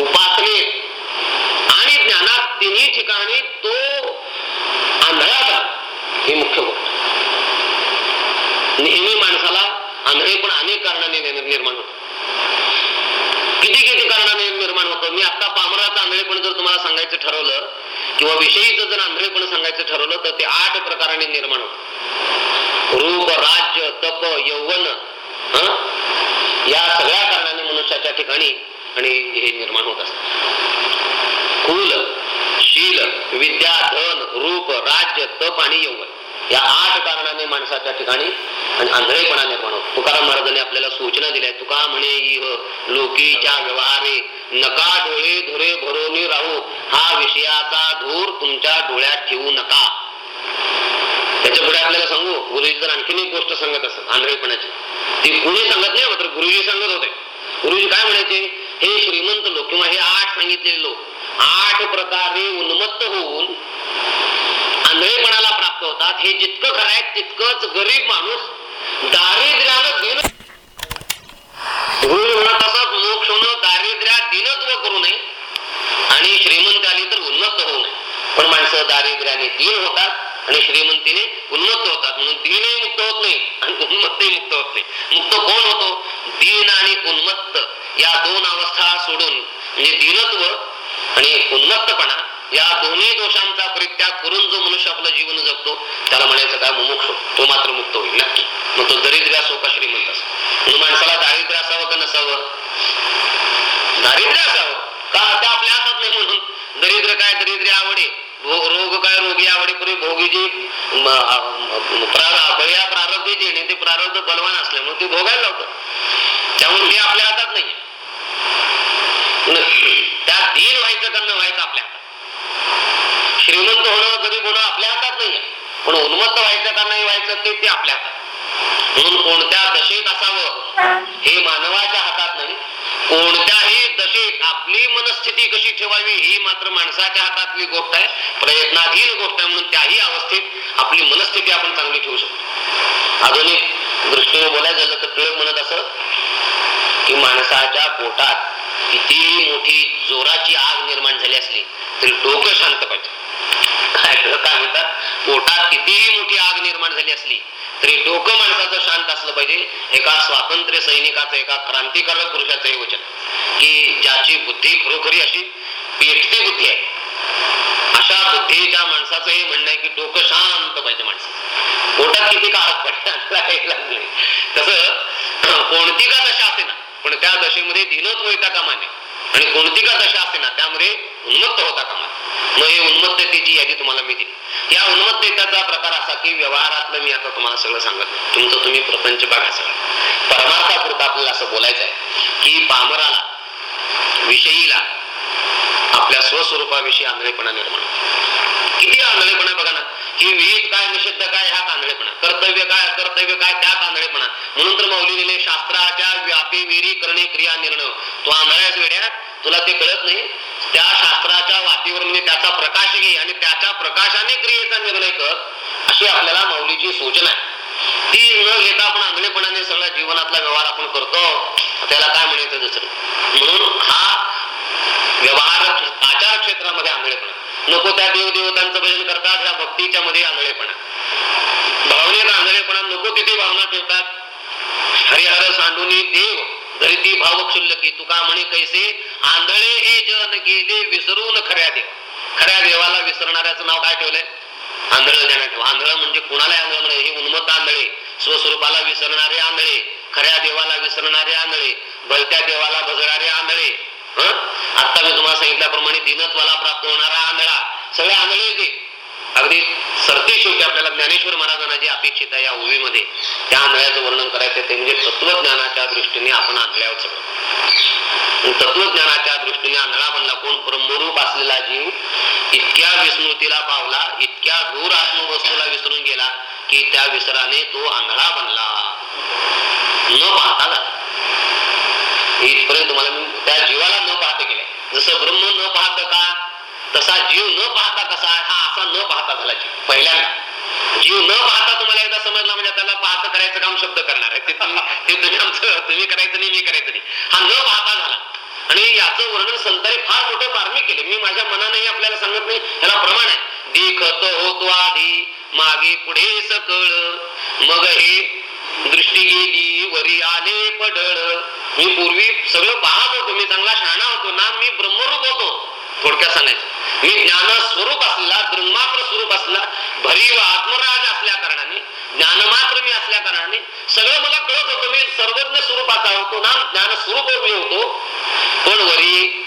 Speaker 1: उपासनेत आणि ज्ञानात तिन्ही ठिकाणी तो आंधळा झाला. हे मुख्य गोष्ट. नेहमी माणसाला आंधळे पण अनेक कारणाने निर्माण होत. किती किती कारणाने निर्माण होतं? मी आता पामराचं आंधळेपण जर तुम्हाला सांगायचं ठरवलं किंवा विषयीचं जर आंधळेपण सांगायचं ठरवलं तर ते आठ प्रकाराने निर्माण होत. रूप राज्य तप यौवन या सगळ्या कारणाने मनुष्याच्या ठिकाणी आणि हे निर्माण होत असत. कुल शील विद्या धन रूप राज्य तप आणि यौवन. या आठ कारणाने माणसाच्या ठिकाणी आणि आंधळेपणा निर्माण होतो. तुकाराम महाराजांनी आपल्याला सूचना दिल्या तुका म्हणे इह हो, लोकीच्या व्यवहारे नका डोळे धुरे भरोनी राहू हा विषयाचा धूर तुमच्या डोळ्यात ठेवू नका. त्याच्या पुढे आपल्याला सांगू गुरुजी जर आणखीन एक गोष्ट सांगत असत आंधळेपणाची. ती कुणी सांगत नाही मात्र गुरुजी सांगत होते. गुरुजी काय म्हणायचे? हे श्रीमंत लोक किंवा हे आठ सांगितलेले लोक आठ प्रकारे उन्मत्त होऊन आंधळेपणाला प्राप्त होतात. हे जितकं खरं आहे तितकंच गरीब माणूस दारिद्र्यानं दिन तसंच मोक्ष होणं दारिद्र्यात दिनत्व करू नये आणि श्रीमंत आली तर उन्नत होऊ नये. पण माणसं दारिद्र्याने दिन होतात आणि श्रीमंतीने उन्मत्त होतात. म्हणून दिनही मुक्त होत नाही आणि उन्मत्तही मुक्त होत नाही. मुक्त कोण होतो? दिन आणि उन्मत्त. या दोन अवस्था सोडून म्हणजे दिनत्व आणि उन्मत्तपणा या दोन्ही दोषांचा परित्याग करून जो मनुष्य आपलं जीवन जगतो त्याला म्हणायचं काय मुमुक्ष हो. तो मात्र मुक्त होईल नक्की. मग तो दरिद्र सोपा श्रीमंत म्हणून माणसाला दारिद्र्य असावं का नसावं? दारिद्र्य असावं. का ते आपल्या हातात नाही म्हणून? दरिद्र काय दरिद्र्य आवडे? रोग काय रोगी आवडे? पुढे भोगीची जी बळ्या प्रारब्ध जेणे ते प्रारब्ध बलवान असल्यामुळे ते भोगायला लावतं. त्यामुळे हे आपल्या हातात नाही त्या दिन व्हायचं का न व्हायचं आपल्या हातात? श्रीमंत होणं गरीब होणं आपल्या हातात नाही पण उन्मत्त व्हायचं का नाही व्हायचं ते ते आपल्या हातात म्हणून कोणत्या दशेत असावं हे मानवाच्या हातात नाही. कोणत्याही दशेत आपली मनस्थिती कशी ठेवावी ही मात्र माणसाच्या हातातली गोष्ट आहे. प्रयत्नाधीन गोष्ट आहे म्हणून त्याही अवस्थेत आपली मनस्थिती आपण चांगली ठेवू शकतो. आधुनिक दृष्टीने बोलायचं झालं तर टिळक म्हणत असं की माणसाच्या पोटात कितीही मोठी जोराची आग निर्माण झाली असली तरी डोकं शांत पाहिजे. काय काय म्हणतात? पोटात कितीही मोठी आग निर्माण झाली असली तरी डोकं माणसाचं शांत असलं पाहिजे. एका स्वातंत्र्य सैनिकाचं एका क्रांतिकारक पुरुषाचं हे वचन. की ज्याची बुद्धी खरोखरी अशी पेटती बुद्धी आहे. अशा बुद्धीच्या माणसाचं हे म्हणणं आहे की डोकं शांत पाहिजे माणसाचं. पोटात किती का आग तसं कोणती का दशा असे ना पण त्या दशेमध्ये दिनच होता कामाने आणि कोणती का दशा असे ना त्यामध्ये उन्मत्त होता कामाने मग हे उन्मत्ततेची यादी तुम्हाला मी दिली या उन्मत्ततेचा प्रकार असा की व्यवहारातलं मी आता तुम्हाला सगळं सांगत तुमचं तुम्ही प्रपंच बघा सगळं. परमार्थापुरता आपल्याला असं बोलायचं आहे की पामराला विषयीला आपल्या स्वस्वरूपाविषयी आंधळेपणा निर्माण किती आंधळेपणा बघा ना. ही विहित काय निषिद्ध काय हा आंधळेपणा. कर्तव्य काय कर्तव्य काय त्या आंधळेपणा. म्हणून तर मौली लिहिले शास्त्राच्या व्यापी विरी करणे क्रिया निर्णय. तो आंधळ्याच वेड्या. तुला ते कळत नाही? त्या शास्त्राच्या वातीवर म्हणजे त्याचा प्रकाश घे आणि त्याच्या प्रकाशाने क्रियेचा निर्णय कर अशी आपल्याला मौलीची सूचना आहे. ती न घेता आपण आंधळेपणाने सगळ्या जीवनातला व्यवहार आपण करतो त्याला काय म्हणायचं दुसरं? म्हणून हा व्यवहार आचार क्षेत्रामध्ये आंधळेपणा. नको त्या देवदेवतांचं भजन करतात ह्या भक्तीच्या मध्ये आंधळेपणा. भावनेचा आंधळेपणा नको तिथे भावना ठेवतात. हरिहर सांडुनी देव. तरी ती भाव क्षुल्लकी तुका म्हणे कैसे? आंधळे हे जन गेले विसरून खऱ्या देव खऱ्या देवाला विसरणाऱ्याचं नाव काय ठेवलंय? आंधळ देण्यात ठेव. आंधळ म्हणजे कुणाला आंधळ म्हणे? हे उन्मत आंधळे. स्वस्वरूपाला विसरणारे आंधळे. खऱ्या देवाला विसरणारे आंधळे. भलत्या देवाला भजणारे आंधळे. हा? आता मी तुम्हाला सांगितल्याप्रमाणे दिनत्वाला प्राप्त होणारा आंधळा. सगळे आंधळे अगदी सरते शेवटी आपल्याला ज्ञानेश्वर महाराजांना जे अपेक्षित आहे या ओवीमध्ये. त्या आंधळ्याचं वर्णन करायचं ते म्हणजे तत्वज्ञानाच्या दृष्टीने आपण आणल्याच तत्वज्ञानाच्या दृष्टीने आंधळा म्हणला कोण? ब्रह्मरूप असलेला जीव इतक्या विस्मृतीला पावला इतक्या दूर आत्मवस्तूला विसरून गेला की त्या विसराने तो आंधळा बनला. न पाहता झाला. इथपर्यंत तुम्हाला त्या जीवाला न पाहता गेले जसं ब्रह्म न पाहत का तसा जीव न पाहता पाहता झाला जीव पहिल्यांदा. जीव न पाहता तुम्हाला एकदा समजला म्हणजे त्याला पाहत करायचं काम शब्द करणार आहे. तुम्ही ते तुम्ही आमचं तुम्ही करायचं नाही मी करायचं नाही. हा न पाहता झाला. आणि याचं वर्णन संतांनी फार मोठं मार्मिक केले. मी माझ्या मनानेही आपल्याला सांगत नाही. याला प्रमाण आहे. देखत होतो आधी मागे पुढे सकळ. मग हे दृष्टी गेली वरी आले पडळ. मी पूर्वी सगळं पाहत होतो. मी चांगला शहाणा होतो. ना मी ब्रह्मरूप होतो. थोडक्यात सांगायचं. मी ज्ञान स्वरूप असलेला ब्रह्मात्र स्वरूप असला भरीव आत्मराज असल्या कारणाने ज्ञानमात्र मी असल्या कारणाने सगळं मला कळत होतं मी सर्वज्ञ स्वरूपाचा होतो ना ज्ञान स्वरूप मी होतो. पण वरी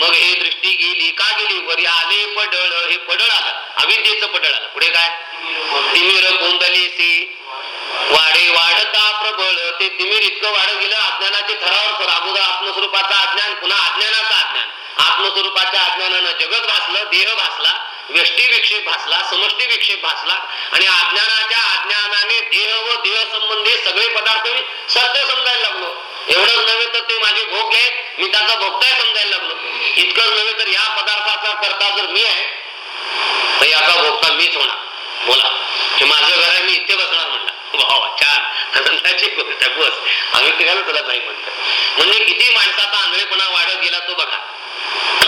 Speaker 1: मग हे दृष्टी गेली का गेली? वरी आले पडळ हे पडळ आलं अविद्येचं पडळ आलं. पुढे काय? तिमिर सी वाढे वाढता प्रबळ ते तिमिर इतकं वाढत गेलं अज्ञानाचे थरावर अगोदर आत्मस्वरूपाचा अज्ञान पुन्हा अज्ञानाचा अज्ञान. आत्मस्वरूपाच्या अज्ञानानं जगत भासलं देह भासला व्यष्टी विक्षेप भासला समष्टी विक्षेप भासला आणि अज्ञानाच्या अज्ञानाने देह व देह संबंधी सगळे पदार्थ मी सत्य समजायला लागलो. एवढंच नव्हे तर ते माझे भोग आहेत मी त्याचा भोगताय समजायला लागलो. इतकंच नव्हे तर या पदार्थाचा करता जर मी आहे तर याचा भोगता मीच होणार. बोला. हे माझं घर आहे मी इथे बसणार म्हणला. वा छान. आनंदाची गोष्ट बस. आम्ही फिरायला तुला नाही म्हणतो. म्हणजे किती माणसाचा आंधळेपणा वाढत गेला तो बघा.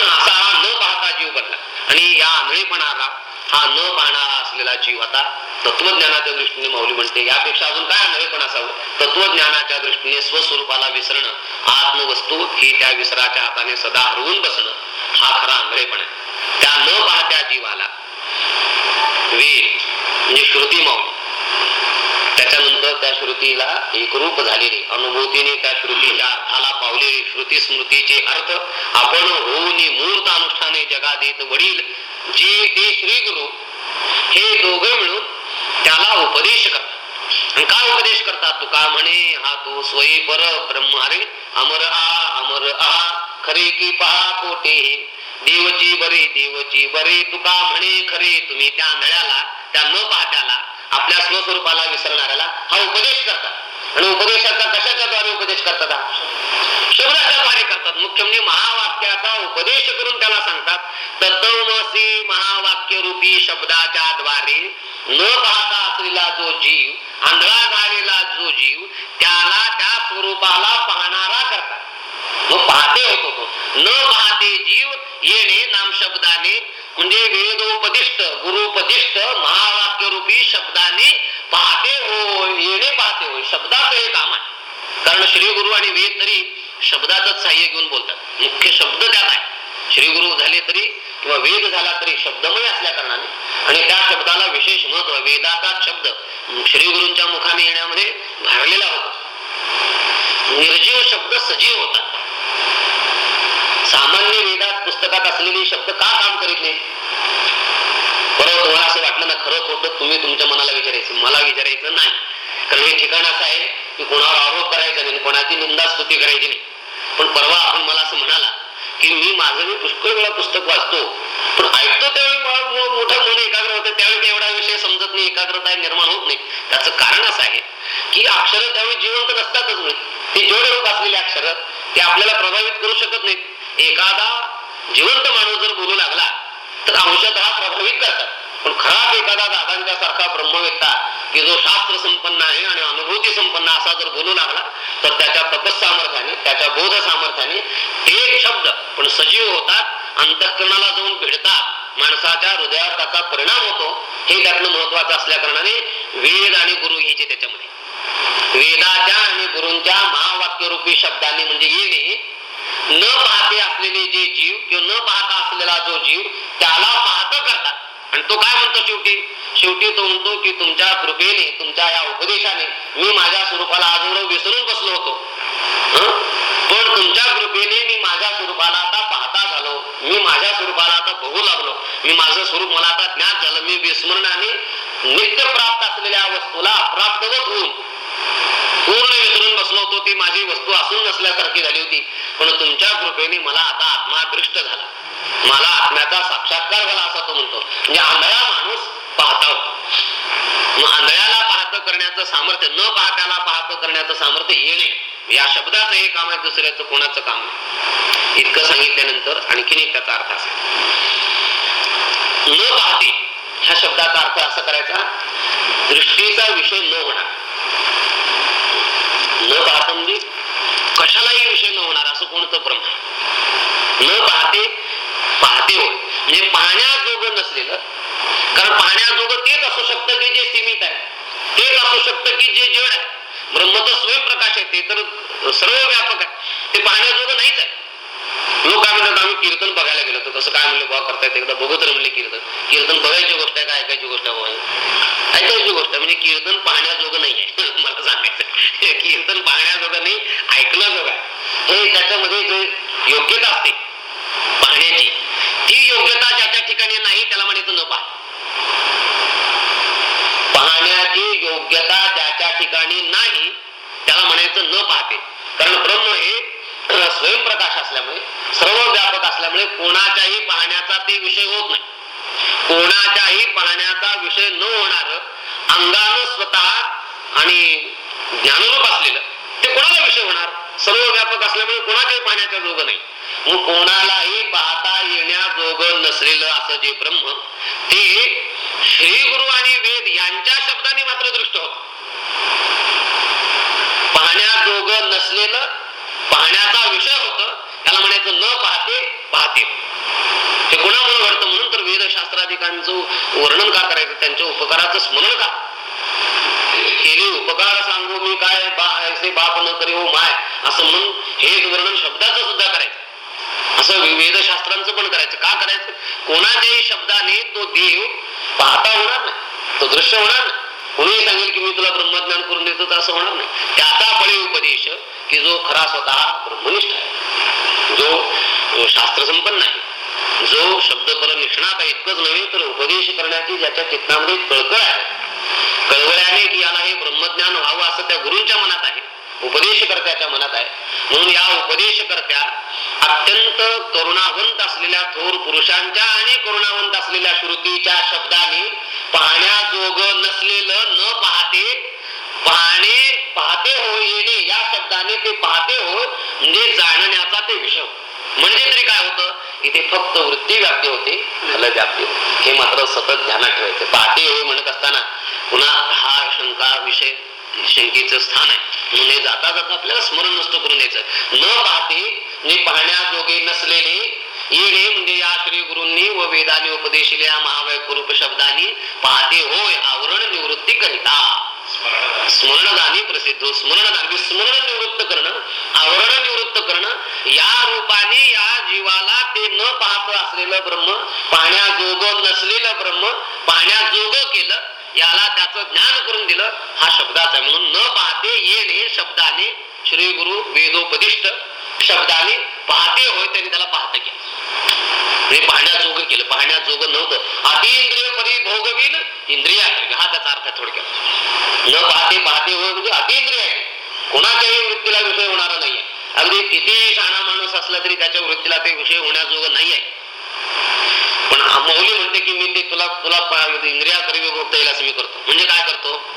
Speaker 1: असा हा न पाहता जीव बनला. आणि या आंधळेपणाला हा न पाहणारा असलेला जीव आता तत्वज्ञानाच्या दृष्टीने माऊली म्हणते. यापेक्षा अजून काय आंधळेपण असावं? तत्वज्ञानाच्या दृष्टीने स्वस्वरूपाला विसरणं आत्मवस्तू ही त्या विसराच्या हाताने सदा हरवून बसणं हा खरा आंधळेपण आहे. त्या न पाहत्या जीवाला वेद म्हणजे श्रुती माऊली त्याच्यानंतर त्या श्रुतीला एकरूप झालेली अनुभूतीने त्या श्रुतीच्या अर्थाला पावलेली श्रुती स्मृतीचे अर्थ आपण होऊन मूर्त अनुष्ठाने जगात येत वडील जे ते श्री गुरु हे दोघे मिळून त्याला उपदेश करतात. काय उपदेश करतात? तू का म्हणे हा तू स्वयं पर ब्रह्म अरे अमर आ अमर आ खरे की पहा कोटे देवची बरे देवची बरे तुका म्हणे खरे तुम्ही त्या नळ्याला त्या न पाहत्याला आपल्या स्वस्वरूपाला विसरणाऱ्याला हा उपदेश करतात. आणि उपदेशाचा कशाच्या द्वारे उपदेश करतात शब्दाच्या द्वारे करतात. मुख्य म्हणजे महावाक्याचा उपदेश करून त्याला सांगतात तत्वमसी महावाक्य रूपी शब्दाच्या द्वारे न पाहता असलेला जो जीव आंधळा झालेला जो जीव त्याला त्या स्वरूपाला पाहणारा करतात. मग पाहते होतो न पाहते जीव येणे नाम शब्दाने म्हणजे वेदोपदिष्ट गुरुपदिष्ट महावाक्य रूपी शब्दाने पाहते होय येणे पाहते होय. शब्दाचं हे काम आहे. कारण श्री गुरु आणि वेद तरी शब्दातच सहाय्य घेऊन बोलतात. मुख्य शब्द त्यात आहे. श्री गुरु झाले तरी किंवा वेद झाला तरी शब्दमय असल्या कारणाने आणि त्या शब्दाला विशेष महत्त्व वेदाचा शब्द श्री गुरूंच्या मुखाने येण्यामध्ये भरलेला होता. निर्जीव शब्द सजीव होता सामान्य वेदात पुस्तकात असलेले शब्द का काम करीत नाही? बरोबर तुम्हाला असं वाटलं ना खरं खोटं तुम्ही तुमच्या मनाला विचारायचं मला विचारायचं नाही. कारण हे ठिकाण असं आहे की कोणावर आरोप करायचा नाही कोणाची निंदा स्तुती करायची नाही. पण परवा आपण मला असं म्हणाला की मी माझं मी पुष्कळ वेळा पुस्तक वाचतो पण ऐकतो त्यावेळी मला मोठं मन एकाग्र होतं त्यावेळी काही एवढा विषय समजत नाही एकाग्रता निर्माण होत नाही. त्याचं कारण असं आहे की अक्षरं त्यावेळी जिवंत नसतातच नाही ते जेवढे रूप असलेले अक्षर ते आपल्याला प्रभावित करू शकत नाहीत. एखादा जिवंत माणूस जर बोलू लागला तर अंशतः प्रभावित करतात. पण खराब एखादा दादांच्या सारखा ब्रह्मवेत्ता की जो शास्त्र संपन्न आहे आणि अनुभूती संपन्न असा जर बोलू लागला तर त्याच्या तपस सामर्थ्याने त्याच्या बोध सामर्थ्याने एक शब्द पण सजीव होतात अंतःकरणाला जाऊन भिडतात. माणसाच्या हृदयावर त्याचा परिणाम होतो. हे त्यातलं महत्वाचं असल्या कारणाने वेद आणि गुरु हिचे त्याच्यामध्ये. वेदाच्या आणि गुरूंच्या महावाक्यरूपी शब्दांनी म्हणजे येणे न पाहते असलेले जे जीव किंवा न पाहता असलेला जो जीव त्याला पाहत करतात. आणि तो काय म्हणतो शेवटी? शेवटी तो म्हणतो की तुमच्या कृपेने तुमच्या या उपदेशाने मी माझ्या स्वरूपाला आजवर विसरून बसलो होतो. पण तुमच्या कृपेने मी माझ्या स्वरूपाला आता पाहता झालो. मी माझ्या स्वरूपाला आता बघू लागलो. मी माझं स्वरूप मला आता ज्ञात झालं. मी विस्मरणाने नित्य प्राप्त असलेल्या वस्तूला अप्राप्तवत होऊन पूर्ण विसरून बसलो होतो. ती माझी वस्तू असून नसल्यासारखी झाली होती. पण तुमच्या कृपेने मला आता आत्मा दृष्ट झाला. मला आत्म्याचा साक्षात्कार झाला असा तो म्हणतो. म्हणजे आंधळा माणूस पाहता होतो मग आंधळ्याला पाहत करण्याचं सामर्थ्य न पाहत्याला पाहत करण्याचं सामर्थ्य येणे या शब्दाचं हे काम आहे दुसऱ्याचं कोणाचं काम नाही. इतकं सांगितल्यानंतर आणखीन एक त्याचा अर्थ असा. न पाहते ह्या शब्दाचा अर्थ असा करायचा दृष्टीचा विषय न होणार. न पाहता म्हणजे कशालाही विषय न होणार असं कोणतं प्रमाण आहे? न पाहते पाहते होय. म्हणजे पाहण्याजोगं नसलेलं कारण पाहण्याजोगं तेच असू शकतं की जे सीमित आहे. तेच असू शकतं की जे जड आहे. ब्रह्म तर स्वयंप्रकाश आहे ते तर सर्व व्यापक आहे. ते पाहण्याजोगं नाहीच आहे. लोक काय म्हणतात आम्ही कीर्तन बघायला गेलो तर कसं काय म्हणले बा करतायत एकदा. बघत तर म्हणले कीर्तन. कीर्तन बघायची गोष्ट आहे का? ऐकायची गोष्ट आहे ऐकायची गोष्ट म्हणजे कीर्तन पाहण्याजोगं नाही आहे. मला सांगायचं. कीर्तन पाहण्याजोगं नाही ऐकण्याजोगं आहे. हे त्याच्यामध्ये जे योग्यता असते पाहण्याची ती योग्यता ज्याच्या ठिकाणी नाही त्याला म्हणायचं न पाहा. पाहण्याची योग्यता ज्याच्या ठिकाणी नाही त्याला म्हणायचं न पाहते. कारण ब्रह्म हे स्वयंप्रकाश असल्यामुळे सर्व व्यापक असल्यामुळे कोणाच्याही पाहण्याचा ते विषय होत नाही. कोणाच्याही पाहण्याचा विषय न होणार अंगानं स्वतः आणि ज्ञानरूप असलेलं ते कोणाला विषय होणार? सर्व व्यापक असल्यामुळे कोणाच्याही पाहण्याच्या जोग नाही. मग कोणालाही पाहता येण्याजोगं नसलेलं असं जे ब्रह्म ते श्री गुरु आणि वेद यांच्या शब्दाने मात्र दृष्ट होत. पाहण्याजोगं नसलेलं पाहण्याचा विषय होत. त्याला म्हणायचं न पाहते पाहते. हे कोणामुळे घडतं म्हणून तर वेदशास्त्राधिकांचं वर्णन का करायचं? त्यांच्या उपकाराचं स्मरण का? केली उपकार सांगू मी काय? बा बाप न करी हो माय. असं म्हणून हे वर्णन शब्दाचं सुद्धा करायचं. असं वेदशास्त्रांचं पण करायचं. का करायचं? कोणाच्याही शब्दाने तो देव पाहता होणार नाही. तो दृश्य होणार नाही. कोणीही सांगेल की मी तुला ब्रह्मज्ञान करून देतो तर असं होणार नाही. त्याचा फळे उपदेश की जो खरा स्वतः ब्रह्मनिष्ठ आहे. जो शास्त्र संपन्न आहे. जो शब्द पर निष्णात आहे इतकंच नव्हे तर उपदेश करण्याची ज्याच्या चित्तामध्ये कळकळ आहे. कळवळ्याने की याला हे ब्रह्मज्ञान व्हावं असं त्या गुरूंच्या मनात आहे उपदेशकर्त्याच्या मनात आहे. म्हणून या उपदेशकर्त्या अत्यंत करुणावंत असलेल्या थोर पुरुषांच्या आणि करुणावंत असलेल्या श्रुतीच्या शब्दाने पाहण्याजोग नसलेलं न पाहते पाहणे पाहते हो येणे या शब्दाने ते पाहते हो म्हणजे जाणण्याचा ते विषय. म्हणजे तरी काय होतं? इथे फक्त वृत्ती व्याप्ती होते फल व्याप्ती होते. हे मात्र सतत ध्यानात ठेवायचे. पाहते होय म्हणत असताना पुन्हा हा शंका विषय शंकेचं स्थान आहे. म्हणून हे जाता जाता आपल्याला स्मरण नसतो करून द्यायचं न पाहते पाहण्याजोगे नसलेले येणे म्हणजे या श्री गुरूंनी व वेदाने उपदेशिल्या महावैकुरूप शब्दानी पाहते होय आवरण निवृत्ती करिता. स्मरणदानी प्रसिद्ध स्मरणदान विस्मरण निवृत्त करणं आवरण निवृत्त करणं या रूपाने या जीवाला ते न पाहत असलेलं ब्रह्म पाहण्याजोग नसलेलं ब्रह्म पाहण्याजोग केलं याला त्याचं ज्ञान करून दिलं हा शब्दाचा म्हणून न पाहते येणे शब्दाने श्री गुरु वेदोपदिष्ट शब्दाने पाहते होय त्यांनी त्याला पाहत केलं म्हणजे पाहण्याजोग केलं पाहण्याजोग नव्हतं. अतिइंद्रिय परिभोगवील इंद्रिय हा त्याचा अर्थ थोडक्यात. न पाहते पाहते होय म्हणजे अतिइंद्रिय आहे कोणाच्याही वृत्तीला विषय होणारा नाहीये. अगदी किती शाणा माणूस असला तरी त्याच्या वृत्तीला ते विषय होण्याजोग नाही आहे पण मौली म्हणते की मी ते तुला तुला पा- इंद्रिया करी येईल असं मी करतो. म्हणजे काय करतो?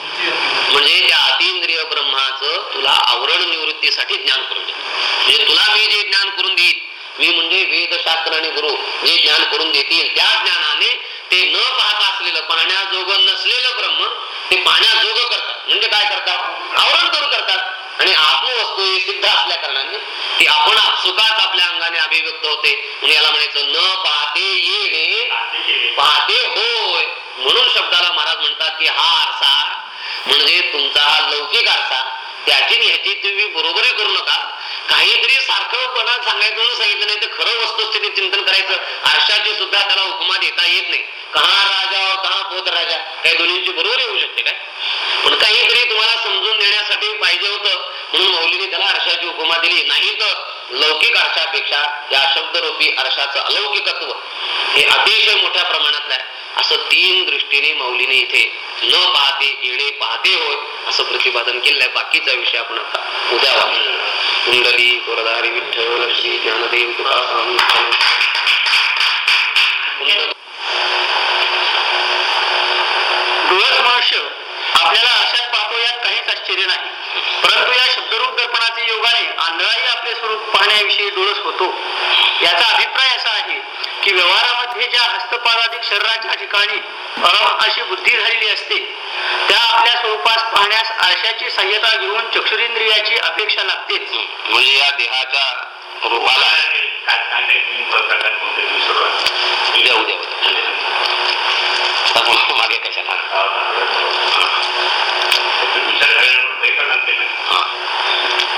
Speaker 1: म्हणजे त्या अतिंद्रिय ब्रह्माचं तुला आवरण निवृत्तीसाठी ज्ञान करून देतो. म्हणजे तुला मी जे ज्ञान करून देईल मी म्हणजे वेदशास्त्र आणि गुरु जे ज्ञान करून देतील त्या ज्ञानाने ते न पाहता असलेलं पाहण्याजोग नसलेलं ब्रह्म ते पाहण्याजोग करतात. म्हणजे काय करतात? आवरण करून करतात. आणि आत्मवस्तू ही सिद्ध असल्या कारणाने ती आपण सुखात आपल्या अंगाने अभिव्यक्त होते. म्हणजे याला म्हणायचं न पाहते येणे पाहते होय. म्हणून शब्दाला महाराज म्हणतात की हा आरसा म्हणजे तुमचा हा लौकिक आरसा त्याची आणि ह्याची तुम्ही बरोबरी करू नका. काहीतरी सारखं सांगायचं म्हणून सांगितलं नाही तर खरं वस्तुस्थिती चिंतन करायचं. आरशाची सुद्धा त्याला हुकुमा देता येत नाही. कहा राजा कहा पोत राजा? काही दोन्हीची बरोबरी होऊ शकते काय? पण काहीतरी तुम्हाला समजून देण्यासाठी पाहिजे होतं. म्हणून मौलीने त्याला आरशाची उपमा दिली. नाही तर लौकिक आरशापेक्षा या शब्दरूपी आरशाचं अलौकिकत्व हे अतिशय मोठ्या प्रमाणातलं आहे. असं तीन दृष्टीने मौलीने इथे न पाहते येणे पाहते होय असं प्रतिपादन केलंय. बाकीचा विषय आपण आता उद्या कुंडली गोरधारी विठ्ठल श्री ज्ञानदेव
Speaker 2: डोळस आपल्याला अशाच पाहतो यात काहीच आश्चर्य नाही. परंतु या शब्दरूप दर्पणाचे योगाने आंधळाही आपले स्वरूप पाहण्याविषयी डोळस होतो. याचा अभिप्राय असा आहे की व्यवहारामध्ये ज्या हस्तपादाधिक शरीराच्या ठिकाणी अशी बुद्धी झालेली असते त्या आपल्या स्वरूपास पाहण्यास आरशाची सहाय्यता घेऊन चक्षुरेंद्रियाची अपेक्षा लागतेच
Speaker 1: म्हणजे या देहाच्या रूपाला उद्या उद्या मागे कशाला.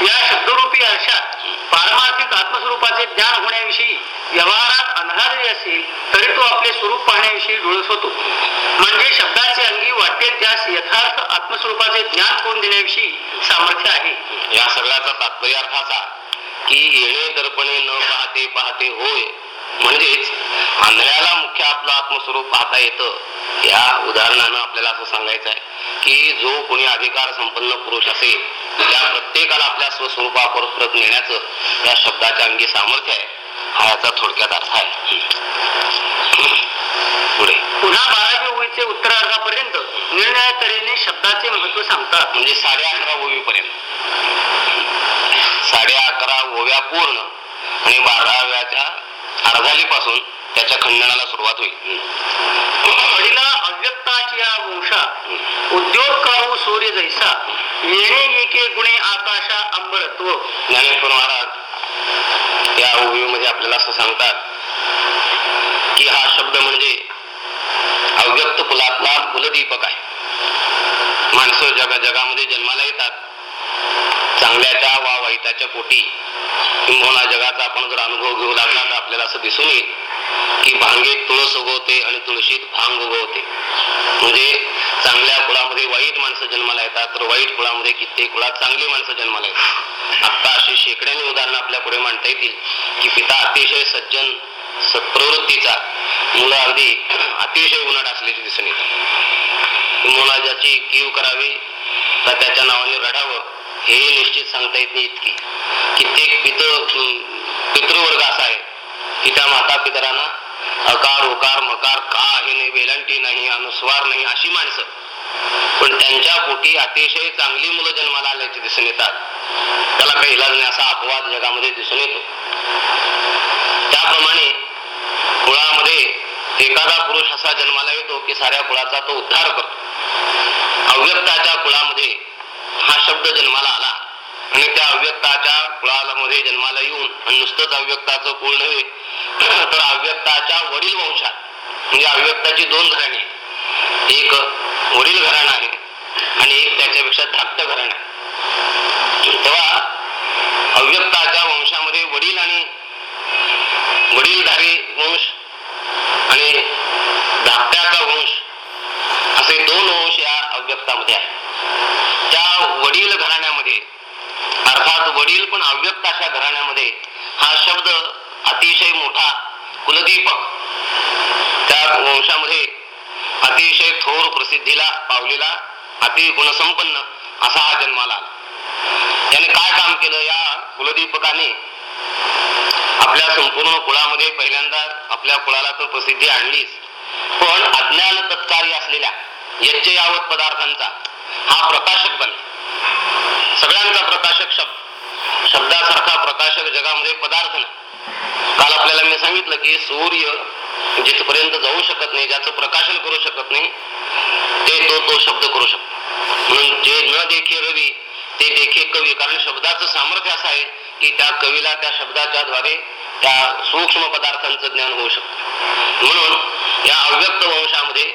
Speaker 2: या शब्दरूपी आरशात पारमार्थिक आत्मस्वरूपाचे ज्ञान होण्याविषयी व्यवहारात अंधार जरी असेल तरी तो आपले स्वरूप पाहण्याविषयी डोळस होतो. म्हणजे शब्दाचे अंगी वाटेल त्यास यथार्थ आत्मस्वरूपाचे ज्ञान कोण देण्याविषयी सामर्थ्य आहे?
Speaker 1: या सगळ्याचा तात्पर्य अर्थाचा की येणे दर्पणे न पाहते पाहते होय. म्हणजेच आंधळ्याला मुख्य आपलं आत्मस्वरूप पाहता येतं. या उदाहरणानं आपल्याला असं सांगायचं आहे की जो कोणी अधिकार संपन्न पुरुष असेल त्या प्रत्येकाला आपल्या स्वस्वरूपावर परत नेण्याचं या शब्दाच्या अंगी सामर्थ्य आहे हा याचा थोडक्यात अर्थ आहे. पुढे.
Speaker 2: पुन्हा बारावी ओळीचे उत्तरार्धापर्यंत निरनिळ्या तऱ्हेने शब्दाचे महत्त्व सांगतात.
Speaker 1: म्हणजे साडे अकरा ओवीपर्यंत साडे अकरा ओव्या पूर्ण आणि बाराव्याच्या अर्धालीपासून त्याच्या खंडनाला सुरुवात होईल.
Speaker 2: वडिला वंशा उद्योग करू सूर्य जैसा येणे एके गुणे आकाशा अंबरत्व.
Speaker 1: ज्ञानेश्वर महाराज या ओवीमध्ये आपल्याला असं सांगतात की हा शब्द म्हणजे अव्यक्त कुलातला कुलदीपक आहे. माणसं जगा जगामध्ये जन्माला येतात. चांगल्याच्या वा वाईटाच्या पोटी किंबहुना जगाचा आपण जर अनुभव घेऊ लागला तर आपल्याला असं दिसून येईल की भांगे तुळस उगवते आणि तुळशीत भांग उगवते. म्हणजे चांगल्या कुळामध्ये वाईट माणसं जन्माला येतात तर वाईट कुळामध्ये कित्येक कुळात चांगली माणसं जन्माला येतात. आता अशी शेकड्याने उदाहरणं आपल्या पुढे मांडता येतील की पिता अतिशय सज्जन सत्प्रवृत्तीचा मुलं अगदी अतिशय उन्हाट असल्याचे दिसून येतात मुला ज्याची कीव करावी तर त्याच्या नावाने रडावं हे निश्चित सांगता येत नाही इतकी कित्येक पित पितृवर्ग असा आहे. की त्या माता पितरांना अकार उकार मकार का आहे नाही वेलांटी नाही अनुस्वार नाही अशी माणसं. पण त्यांच्या पोटी अतिशय चांगली मुलं जन्माला आल्याची दिसून येतात. त्याला काही इलाज नाही असा अपवाद जगामध्ये दिसून येतो. त्याप्रमाणे कुळामध्ये एखादा पुरुष असा जन्माला येतो की साऱ्या कुळाचा तो उद्धार करतो. अव्यक्ताच्या कुळामध्ये हा शब्द जन्माला आला. आणि त्या अव्यक्ताच्या कुळामध्ये जन्माला येऊन आणि नुसतंच अव्यक्ताचं कुळ नव्हे तर अव्यक्ताच्या वडील वंशात म्हणजे अव्यक्ताची दोन घराणे एक वडील घराणं आहे आणि एक त्याच्यापेक्षा धाकटं घराणं आहे. तेव्हा अव्यक्ताच्या वंशामध्ये वडील आणि वडीलधारी वंश आणि धाकट्याचा वंश असे दोन वंश या अव्यक्तामध्ये आहेत. त्या वडील घराण्यामध्ये अर्थात वडील पण अव्यक्त अशा घराण्यामध्ये हा शब्द अतिशय मोठा कुलदीपक त्या वंशामध्ये अतिशय थोर प्रसिद्धीला पावलेला अति गुणसंपन्न असा हा जन्माला त्याने काय काम केलं? या कुलदीपकाने आपल्या संपूर्ण कुळामध्ये पहिल्यांदा आपल्या कुळाला तर प्रसिद्धी आणलीच. पण अज्ञान तत्कारी असलेल्या यज्ञयावत पदार्थांचा हा प्रकाशक बनला सगळ्यांचा प्रकाशक शब्द. शब्दासारखा प्रकाशक जगामध्ये पदार्थ नाही. काल आपल्याला मी सांगितलं की सूर्य जिथपर्यंत जाऊ शकत नाही ज्याचं प्रकाशन करू शकत नाही ते तो तो शब्द करू शकतो. म्हणून जे न देखे रवी ते देखे कवी. कारण शब्दाचं सामर्थ्य असं आहे की त्या कवीला त्या शब्दाच्या द्वारे त्या सूक्ष्म पदार्थांचं ज्ञान होऊ शकतं. म्हणून या अव्यक्त वंशामध्ये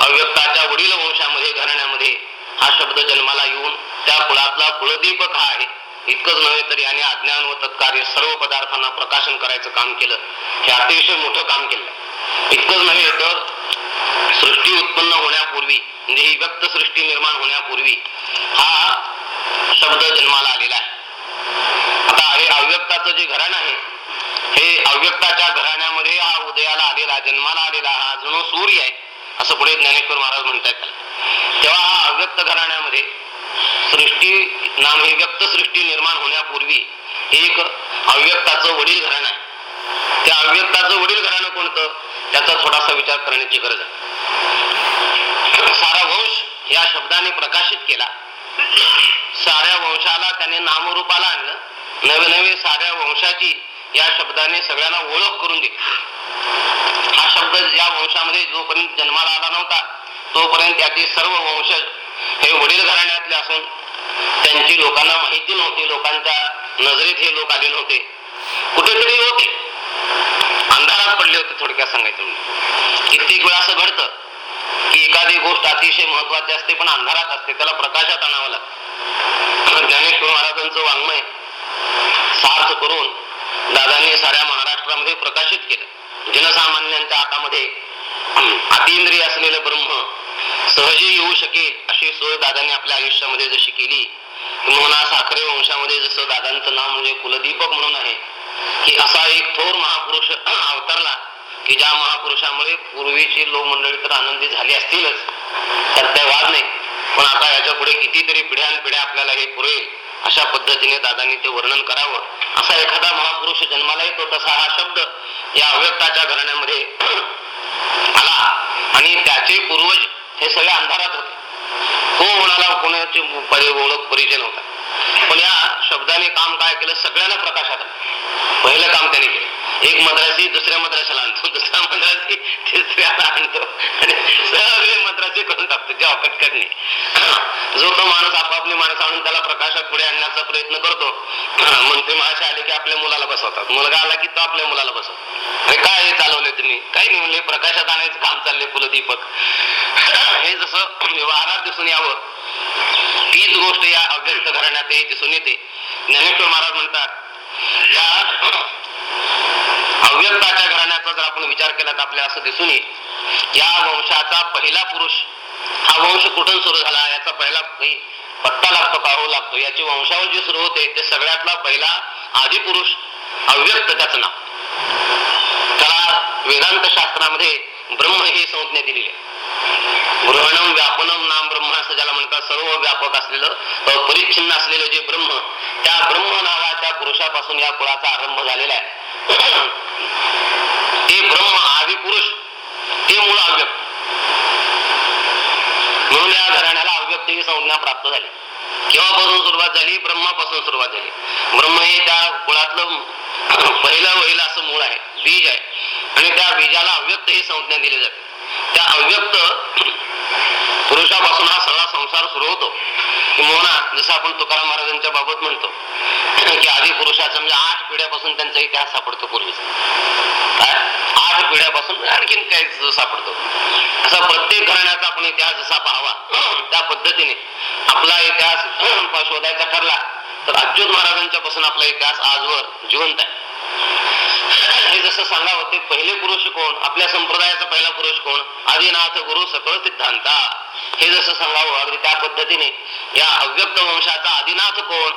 Speaker 1: अव्यक्ताच्या वडील वंशामध्ये घराण्यामध्ये हा शब्द जन्माला येऊन त्या कुळातला कुळदीपक हा आहे. इतकंच नव्हे तर याने अज्ञान व तत्कार्य सर्व पदार्थांना प्रकाशन करायचं काम केलं. हे अतिशय मोठं काम केलं. इतकंच नव्हे तर सृष्टी उत्पन्न होण्यापूर्वी म्हणजे ही व्यक्त सृष्टी निर्माण होण्यापूर्वी हा शब्द जन्माला आलेला आहे. आता हे अव्यक्ताचं जे घराण आहे हे अव्यक्ताच्या घराण्यामध्ये हा उदयाला आलेला जन्माला आलेला हा जणू सूर्य आहे असं पुढे ज्ञानेश्वर महाराज म्हणतात तेव्हा हा अव्यक्त घराण्यामध्ये सृष्टी नाम हे व्यक्त सृष्टी निर्माण होण्यापूर्वी एक अव्यक्ताचं वडील घराणं आहे. त्या अव्यक्ताचं वडील घराणं कोणतं? त्याचा थोडासा विचार करण्याची गरज आहे. सारा वंश या शब्दाने प्रकाशित केला. साऱ्या वंशाला त्याने नामरूपाला आणलं. नवे नवे साऱ्या वंशाची या शब्दाने सगळ्यांना ओळख करून दिली. हा शब्द या वंशामध्ये जोपर्यंत जन्माला आला नव्हता तोपर्यंत त्याचे सर्व वंशज हे वडील घराण्यातले असून त्यांची लोकांना माहिती नव्हती लोकांच्या नजरेत हे लोक आले नव्हते. कुठेतरी होते अंधारात पडले होते थोडक्यात सांगायचं म्हणजे. कित्येक वेळा असं घडतं की एखादी गोष्ट अतिशय महत्वाची असते पण अंधारात असते त्याला प्रकाशात आणावं लागतं. ज्ञानेश्वर महाराजांचं वाङ्मय सार्थ करून दादांनी साऱ्या महाराष्ट्रामध्ये प्रकाशित केलं. जनसामान्यांच्या हातामध्ये अतिंद्रिय असलेलं ब्रह्म सहजी येऊ शकेल अशी सोय दादाने आपल्या आयुष्यामध्ये जशी केली. म्हणा साखरे वंशामध्ये जसं दादांचं नाव म्हणजे कुलदीपक म्हणून आहे की असा एक थोर महापुरुष अवतरला की ज्या महापुरुषामुळे पूर्वीची लोक मंडळी तर आनंदी झाली असतीलच. त्यात काही वाद नाही. पण आता याच्यापुढे कितीतरी पिढ्यान पिढ्या आपल्याला हे पुरेल अशा पद्धतीने दादांनी ते वर्णन करावं. असा एखादा महापुरुष जन्माला येतो तसा हा शब्द या अव्यक्ताच्या घराण्यामध्ये आला. आणि त्याचे पूर्वज हे सगळे अंधारात होते. को कोणाला कोणाची परि- ओळख परिचय नव्हता. पण या शब्दाने काम काय केलं? सगळ्यांना प्रकाशात पहिलं काम त्याने केलं. एक मद्रासी दुसऱ्या मद्रासाला आणतो. दुसरा मद्रासी तिसऱ्याला आणतो. आणि सगळे मद्रासी करून टाकतो जेव्हा कटकटणे जो तो माणूस आपापली माणसं आणून त्याला प्रकाशात पुढे आणण्याचा प्रयत्न करतो मंत्री महाशय आले की आपल्या मुलाला बसवतात. मुलगा आला की तो आपल्या मुलाला बसवतो. अरे काय हे चालवले तुम्ही? काही नाही म्हणले प्रकाशात आणायचं काम चालले फुलं दीपक. हे जसं व्यवहारात दिसून यावं तीच गोष्ट या अव्यक्त घराण्यात दिसून येते. ज्ञानेश्वर महाराज म्हणतात या घराण्याचा जर आपण विचार केला तर आपल्याला असं दिसून येईल या वंशाचा पहिला पुरुष हा वंश कुठून सुरू झाला याचा पहिला पत्ता लागतो का हो लागतो. याची वंशावळ जी सुरू होते ते सगळ्यातला पहिला आदिपुरुष अव्यक्त त्याचं नाव. त्याला वेदांत शास्त्रामध्ये ब्रह्म ही संज्ञा दिलेली आहे. ग्रहणम व्यापनम नाम ब्रह्म असं ज्याला म्हणतात सर्व व्यापक असलेलं परिच्छिन्न असलेलं जे ब्रह्म त्या ब्रह्म नावाच्या पुरुषापासून या कुळाचा आरंभ झालेला आहे. ते ब्रह्म आदी पुरुष ते मूळ अव्यक्त. म्हणून या घराण्याला अव्यक्त ही संज्ञा प्राप्त झाली. केव्हापासून सुरुवात झाली? ब्रह्मापासून सुरुवात झाली. ब्रह्म हे त्या कुळातलं पहिलं वहिलं असं मूळ आहे बीज आहे. आणि त्या बीजाला अव्यक्त ही संज्ञा दिली जाते. त्या अव्यक्त पुरुषापासून हा सगळा संसार सुरू होतो. किंवा जसं आपण तुकाराम महाराजांच्या बाबत म्हणतो की आधी पुरुषाचं म्हणजे आठ पिढ्यापासून त्यांचा इतिहास सापडतो पूर्वीचा. काय? आठ पिढ्यापासून आणखीन काही सापडतो. असा प्रत्येक घराण्याचा आपण इतिहास जसा पाहावा त्या पद्धतीने आपला इतिहास शोधायचा ठरला तर अच्युत महाराजांच्या पासून आपला इतिहास आजवर जिवंत आहे. हे जसं सांगावं ते पहिले पुरुष कोण? आपल्या संप्रदायाचा पहिला पुरुष कोण? आदिनाथ गुरु सकळ सिद्धांता. हे जसं सांगावं अगदी त्या पद्धतीने या अव्यक्त वंशाचा आदिनाथ कोण?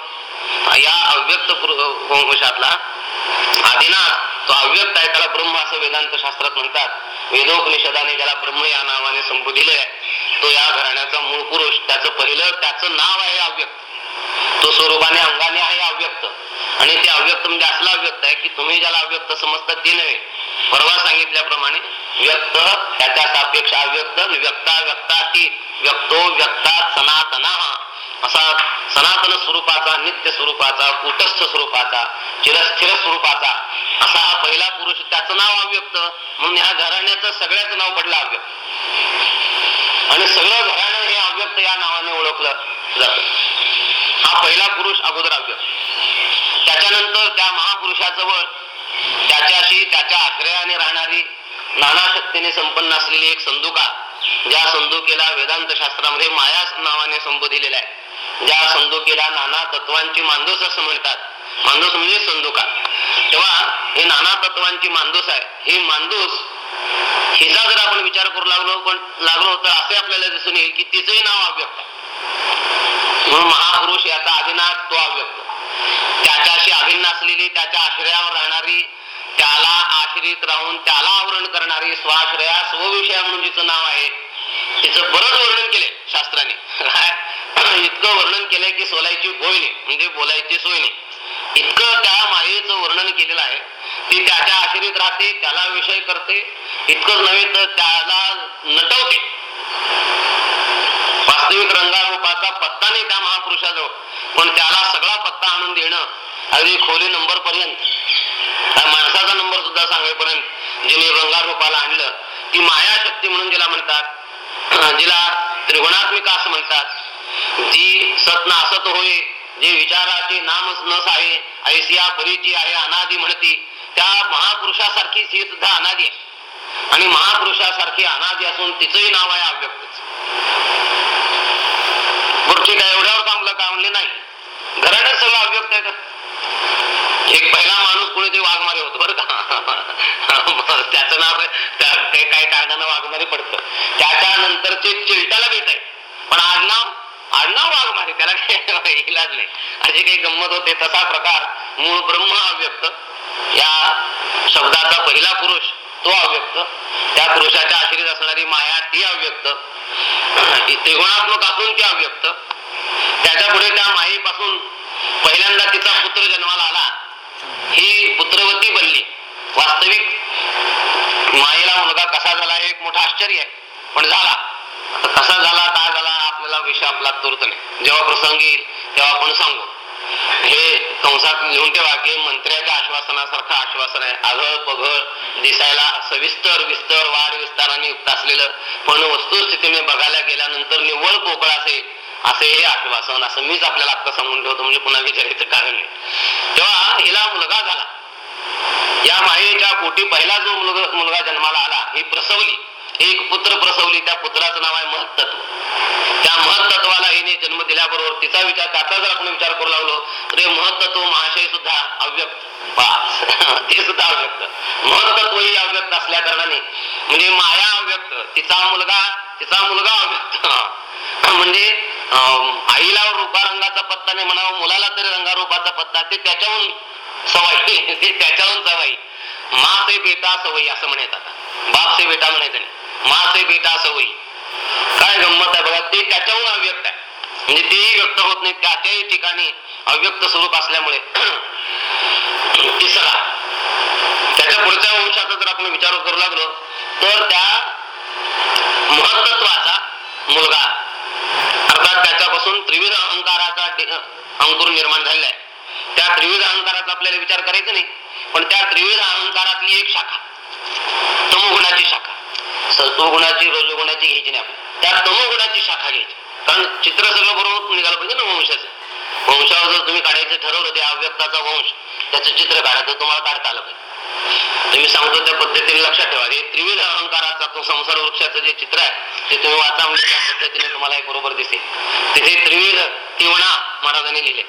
Speaker 1: या अव्यक्त हो- वंशातला आदिनाथ तो अव्यक्त आहे त्याला ब्रह्म असं वेदांत शास्त्रात म्हणतात. वेदोपनिषदाने त्याला ब्रह्म या नावाने संबोधिले आहे तो या घराण्याचा मूळ पुरुष त्याचं पहिलं त्याचं नाव आहे अव्यक्त. तो स्वरूपाने अंगाने आहे अव्यक्त. आणि ते अव्यक्त म्हणजे असला अव्यक्त आहे की तुम्ही ज्याला अव्यक्त समजता ते नव्हे. परवा सांगितल्याप्रमाणे व्यक्त त्याच्या सापेक्ष अव्यक्त व्यक्ता व्यक्ताती व्यक्तो व्यक्ता सनातना. असा सनातन स्वरूपाचा नित्य स्वरूपाचा कुटस्थ स्वरूपाचा चिरस्थिर स्वरूपाचा असा हा पहिला पुरुष त्याचं नाव अव्यक्त. म्हणून ह्या घराण्याचं सगळ्याच नाव पडलं अव्यक्त. आणि सगळं घराणं हे अव्यक्त या नावाने ओळखलं जात. हा पहिला पुरुष अगोदर अव्यक्त. त्याच्यानंतर त्या महापुरुषाजवळ त्याच्याशी त्याच्या आश्रयाने राहणारी नाना शक्तीने संपन्न असलेली एक संदुका ज्या संदुकेला वेदांत शास्त्रामध्ये माया नावाने संबोधिलेला आहे. ज्या संदुकीला नाना तत्वांची मांदूस असं म्हणतात. मांदूस म्हणजे संदुका. तेव्हा हे नाना तत्वांची मांदूस आहे. ही मांदूस हिचा जर आपण विचार करू लागलो पण लागलो तर असे आपल्याला दिसून येईल की तिचंही नाव अव्यक्त म्हणून महापुरुष याचा अभिनाश तो अव्यक्त. त्याच्याशी अभिन्न असलेली त्याच्या आश्रयावर राहणारी त्याला आश्रित राहून त्याला आवरण करणारी स्वाश्रया स्वविषया म्हणून जिचं नाव आहे तिचं बरंच वर्णन केले शास्त्राने. इतकं वर्णन केलंय की सोलायची गोय नाही. म्हणजे बोलायची सोय नाही. इतकं त्या मायेचं वर्णन केलेलं आहे. ती त्याच्या आश्रित राहते त्याला विषय करते. इतकंच नव्हे तर त्याला नटवते. वास्तविक रंगारूपाचा पत्ता नाही त्या महापुरुषाजवळ. पण त्याला सगळा पत्ता आणून देणं अगदी खोली नंबर पर्यंत माणसाचा नंबर सुद्धा सांगेपर्यंत जिने रंगारूपाला आणलं ती माया शक्ती म्हणून जिला म्हणतात जिला त्रिगुणात्मिका असं म्हणतात. जी सत्न असत होय जे विचाराचे नामच नस आहे ऐसिया परीची आहे अनादी म्हणती. त्या महापुरुषासारखीच ही सुद्धा अनादी आहे. आणि महापुरुषासारखी अनादी असून तिचंही नाव आहे अव्यक्तच. ठीक आहे एवढ्यावर थांबलं का म्हणले नाही. घराण्यात सगळं अव्यक्त आहे का? एक पहिला माणूस कोणीतरी वाघमारे होतो बरं का? त्याचं नाव त्या काही कारणानं वाघमारे पडतं. त्याच्या नंतरचे चिलटाला भेट आहे. पण आज नाव आडनाव वाघ मारे त्याला काही इलाज नाही. अशी काही गंमत होते तसा प्रकार मूळ ब्रह्म अव्यक्त. या शब्दाचा पहिला पुरुष तो अव्यक्त. त्या पुरुषाच्या आश्रित असणारी माया ती अव्यक्त. त्रिगुणात्मक असून ती अव्यक्त. त्याच्या पुढे त्या मायेपासून पहिल्यांदा तिचा पुत्र जन्माला आला. ही पुत्रवती बनली. वास्तविक मायेला मुलगा कसा झाला हे एक मोठं आश्चर्य आहे. पण झाला. कसा झाला काय झाला आपल्याला विषय आपला तुरत नाही. जेव्हा प्रसंग येईल तेव्हा आपण सांगू. हे कंसात लिहून ठेवा की मंत्र्याच्या आश्वासनासारखं आश्वासन आहे. आघळ पघळ दिसायला सविस्तर विस्तर वाढ विस्ताराने युक्त असलेलं. पण वस्तुस्थितीने बघायला गेल्यानंतर निव्वळ पोकळ असेल असे हे आश्वासन असं मीच आपल्याला आत्ता सांगून ठेवतो म्हणजे पुन्हा विचारायचं कारण नाही. तेव्हा हिला मुलगा झाला. या मायेच्या पोटी पहिला जो मुलगा मुलगा जन्माला आला ही प्रसवली. एक पुत्र प्रसवली त्या पुत्राचं नाव आहे महत्त्व त्या महत्त्वाला हिने जन्म दिल्याबरोबर तिचा विचार त्याचा जर आपण विचार करू लागलो तर महत्त्व महाशय सुद्धा अव्यक्त. ते सुद्धा अव्यक्त. महत्त्व ही अव्यक्त असल्या कारणाने म्हणजे माया अव्यक्त तिचा मुलगा तिचा मुलगा अव्यक्त. म्हणजे आईला रूपा रंगाचा पत्ता नाही म्हणावं मुलाला तरी रंगारूपाचा पत्ता ते त्याच्याहून सवय ते त्याच्याहून सवय. मा ते बेटा सवयी असं म्हणायचं आता. बाप से बेटा म्हणायचं नाही. मासे बेटा असं होई. काय गंमत आहे बघा ते त्याच्याहून अव्यक्त आहे. म्हणजे तेही व्यक्त होत नाही त्याच्याही ठिकाणी अव्यक्त स्वरूप असल्यामुळे. तिसरा त्याच्या पुढच्या वंशाचा जर आपण विचार करू लागलो तर त्या महत्त्वाचा मुलगा अर्थात त्याच्यापासून त्रिविध अहंकाराचा अंकुर निर्माण झालेला आहे. त्या त्रिविध अहंकाराचा आपल्याला विचार करायचा नाही पण त्या त्रिविध अहंकारातली एक शाखा तमोगुणाची शाखा. सत्वगुणाची रजोगुणाची घ्यायची नाही आपण. त्या तमोगुणाची शाखा घ्यायची. कारण चित्र सगळं बरोबर निघालं पाहिजे ना वंशाचं. वंशावर जर तुम्ही काढायचं ठरवलं ते अव्यक्ताचा वंश त्याचं चित्र काढायचं तुम्हाला काढता आलं पाहिजे. तुम्ही सांगतो त्या पद्धतीने लक्षात ठेवा. हे त्रिविध अहंकाराचा तो संसार वृक्षाचं जे चित्र आहे ते तुम्ही वाचा म्हणजे त्या पद्धतीने तुम्हाला एक बरोबर दिसेल. तिथे त्रिविध तिवणा महाराजांनी लिहिले.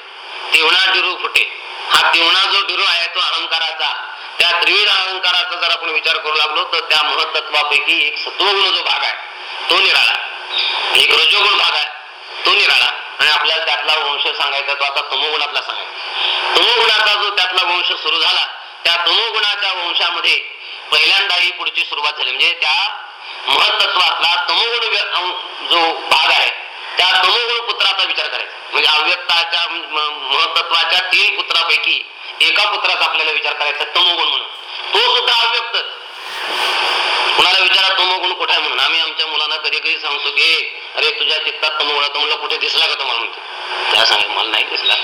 Speaker 1: तिवणा डिरू फुटे. हा तिवणा जो डिरू आहे तो अहंकाराचा. त्या त्रिविध अहंकाराचा जर आपण विचार करू लागलो तर त्या महत्त्वापैकी एक सत्वगुण जो भाग आहे तो निराळा एक रजोगुण भाग आहे तो निराळा आणि आपल्याला त्यातला वंश सांगायचा तो आता तमोगुणातला सांगायचा तमोगुणाचा जो त्यातला वंश सुरू झाला त्या तमोगुणाच्या वंशामध्ये पहिल्यांदा ही पुढची सुरुवात झाली. म्हणजे त्या महत्त्वातला तमोगुण जो भाग आहे त्या तमोगुण पुत्राचा विचार करायचा. म्हणजे अव्यक्ताच्या महत्त्वाच्या तीन पुत्रापैकी एका पुत्राचा आपल्याला विचार करायचा तमोगुण म्हणून. तो सुद्धा अव्यक्त. कुणाला विचारा तमोगुण कुठे आहे म्हणून? आम्ही आमच्या मुलांना कधी कधी सांगतो की अरे तुझ्या चित्तात तमोगुण आहे." तर म्हणलं कुठे दिसला का तुम्हाला? म्हणतो. त्या सांग मला नाही दिसला.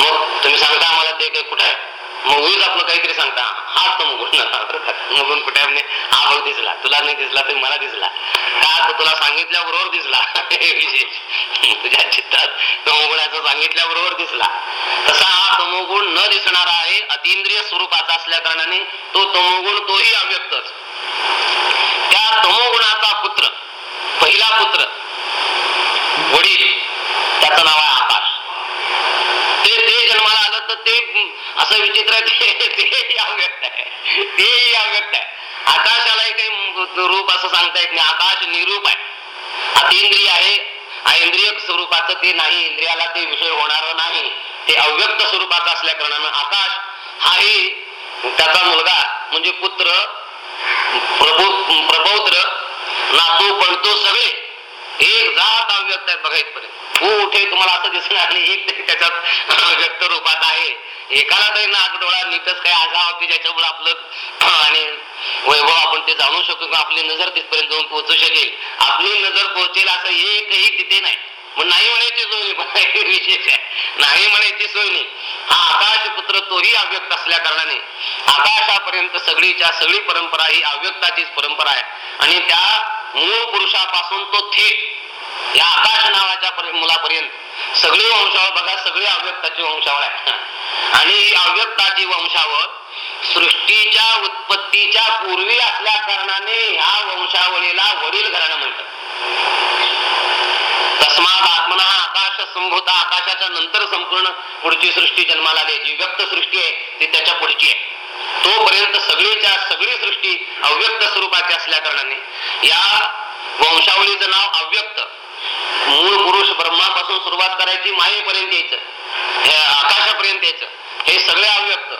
Speaker 1: मग तुम्ही सांगता आम्हाला ते काही कुठे आहे? मगून आपलं काहीतरी सांगता. हाच तो मगून मगून कुठे आहे हा बघ दिसला. तुला नाही दिसला तर मला दिसला. का तो तुला सांगितल्याबरोबर दिसला? विशेष. तुझ्या चित्तात तमोगुणाचं सांगितल्याबरोबर दिसला. तसा हा तमोगुण न दिसणारा आहे. अतिंद्रिय स्वरूपाचा असल्या कारणाने तो तमोगुण तोही अव्यक्तच. त्या तमोगुणाचा पुत्र पहिला पुत्र वडील त्याचं नाव आहे आकाश. ते ते तर ते असं विचित्र आहे तेही अव्यक्त आहे. तेही अव्यक्त आहे. आकाशालाही काही रूप असं सांगता येत नाही. आकाश निरूप आहे. अतिंद्रिय आहे. इंद्रिय स्वरूपाचं ते नाही. इंद्रियाला ते विषय होणार नाही. ते अव्यक्त स्वरूपाचं असल्या कारणानं आकाश हाही त्याचा मुलगा म्हणजे पुत्र प्रभू प्रपौत्र नातू पडतो सगळे एक जात अव्यक्त आहे बघा इथपर्यंत. हो उठे तुम्हाला असं दिसणार नाही. एक तरी त्याच्यात व्यक्त रूपात आहे. एकाला तरी नाक डोळा नीटच काय आगाव होती ज्याच्यामुळे आपलं आणि वैभव आपण ते जाणू शकतो किंवा आपली नजर तिथपर्यंत जाऊन पोहोचू शकेल. आपली नजर पोहोचेल असं एकही तिथे नाही. मग नाही म्हणायची सोय नाही विशेष आहे. नाही म्हणायची सोय नाही. हा आकाश पुत्र तोही अव्यक्त असल्या कारणाने आकाशापर्यंत सगळीच्या सगळी परंपरा ही अव्यक्ताचीच परंपरा आहे. आणि त्या मूळ पुरुषापासून तो थेट या आकाश नावाच्या मुलापर्यंत. सगळी वंशावळ बघा सगळी अव्यक्ताची वंशावळ आहे. आणि अव्यक्ताची वंशावळ सृष्टीच्या उत्पत्तीच्या पूर्वी असल्या कारणाने ह्या वंशावळीला वडील घराणं म्हणतात. तस्मात आत्मना आकाश संभूता आकाशाच्या नंतर संपूर्ण पुढची सृष्टी जन्माला आली. जी व्यक्त सृष्टी आहे ती त्याच्या पुढची आहे. तोपर्यंत सगळीच्या सगळी सृष्टी अव्यक्त स्वरूपाची असल्या कारणाने. या वंशावळीचं नाव अव्यक्त. मूळ पुरुष ब्रह्मापासून सुरुवात करायची मायेपर्यंत यायचं. आकाशापर्यंत यायचं. हे सगळे अव्यक्त.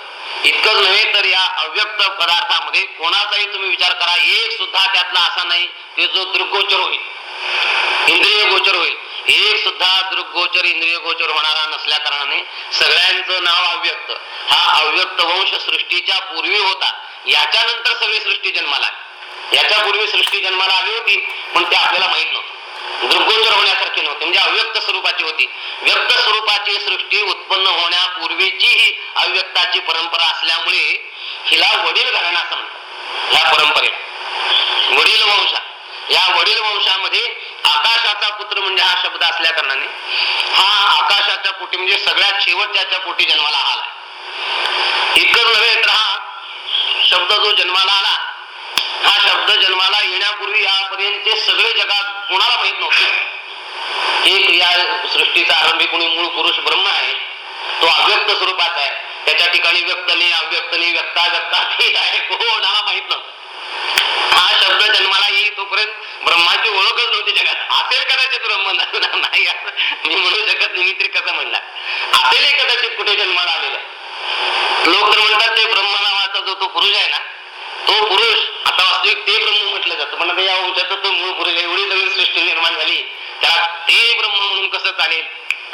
Speaker 1: इतकंच नव्हे तर या अव्यक्त पदार्थामध्ये कोणाचाही तुम्ही विचार करा. एक सुद्धा त्यातला असा नाही की जो दृग्गोचर होईल. इंद्रिय गोचर होईल. एक सुद्धा दृग्गोचर इंद्रिय गोचर होणारा नसल्या कारणाने सगळ्यांचं नाव अव्यक्त. हा अव्यक्त वंश सृष्टीच्या पूर्वी होता. याच्यानंतर सगळी सृष्टी जन्माला याच्या पूर्वी सृष्टी जन्माला आली होती पण ते आपल्याला माहीत नव्हतं. दृग्गोचर होण्यासारखी नव्हती. म्हणजे अव्यक्त स्वरूपाची होती. व्यक्त स्वरूपाची सृष्टी उत्पन्न होण्यापूर्वीची ही अव्यक्ताची परंपरा असल्यामुळे हिला वडील घराणा असं म्हणतात ह्या परंपरेला. वडील वंशा. या वडील वंशामध्ये आकाशाचा पुत्र म्हणजे हा शब्द असल्या कारणाने हा आकाशाच्या पोटी म्हणजे सगळ्यात शेवटच्या पोटी जन्माला आला इतकंच नव्हे तर हा शब्द जो जन्माला आला हा शब्द जन्माला येण्यापूर्वी यापर्यंत सगळे जगात कोणाला माहीत नव्हतं. हे क्रिया सृष्टीचा आरंभी कोणी मूळ पुरुष ब्रह्म आहे तो अव्यक्त स्वरूपात आहे. त्याच्या ठिकाणी व्यक्त नाही अव्यक्त नाही व्यक्ता व्यक्ता ठीक आहे कोणाला माहीत नव्हतं. हा शब्द जन्माला येईल तोपर्यंत ब्रह्माची ओळखच नव्हती जगात. असेल कदाचित ब्रह्म नाही असं. मी म्हणू शकत नाही तरी कसं म्हणला असेल कदाचित कुठे जन्माला आलेलं. लोक तर म्हणतात ते ब्रह्म नावाचा जो तो पुरुष आहे ना तो पुरुष आता वास्तविक ते ब्रह्म म्हटलं जातं पण आता या वंशाचं तो मूळ पुरुष एवढी नवीन सृष्टी निर्माण झाली. त्याला ते ब्रह्म म्हणून कसं चालेल?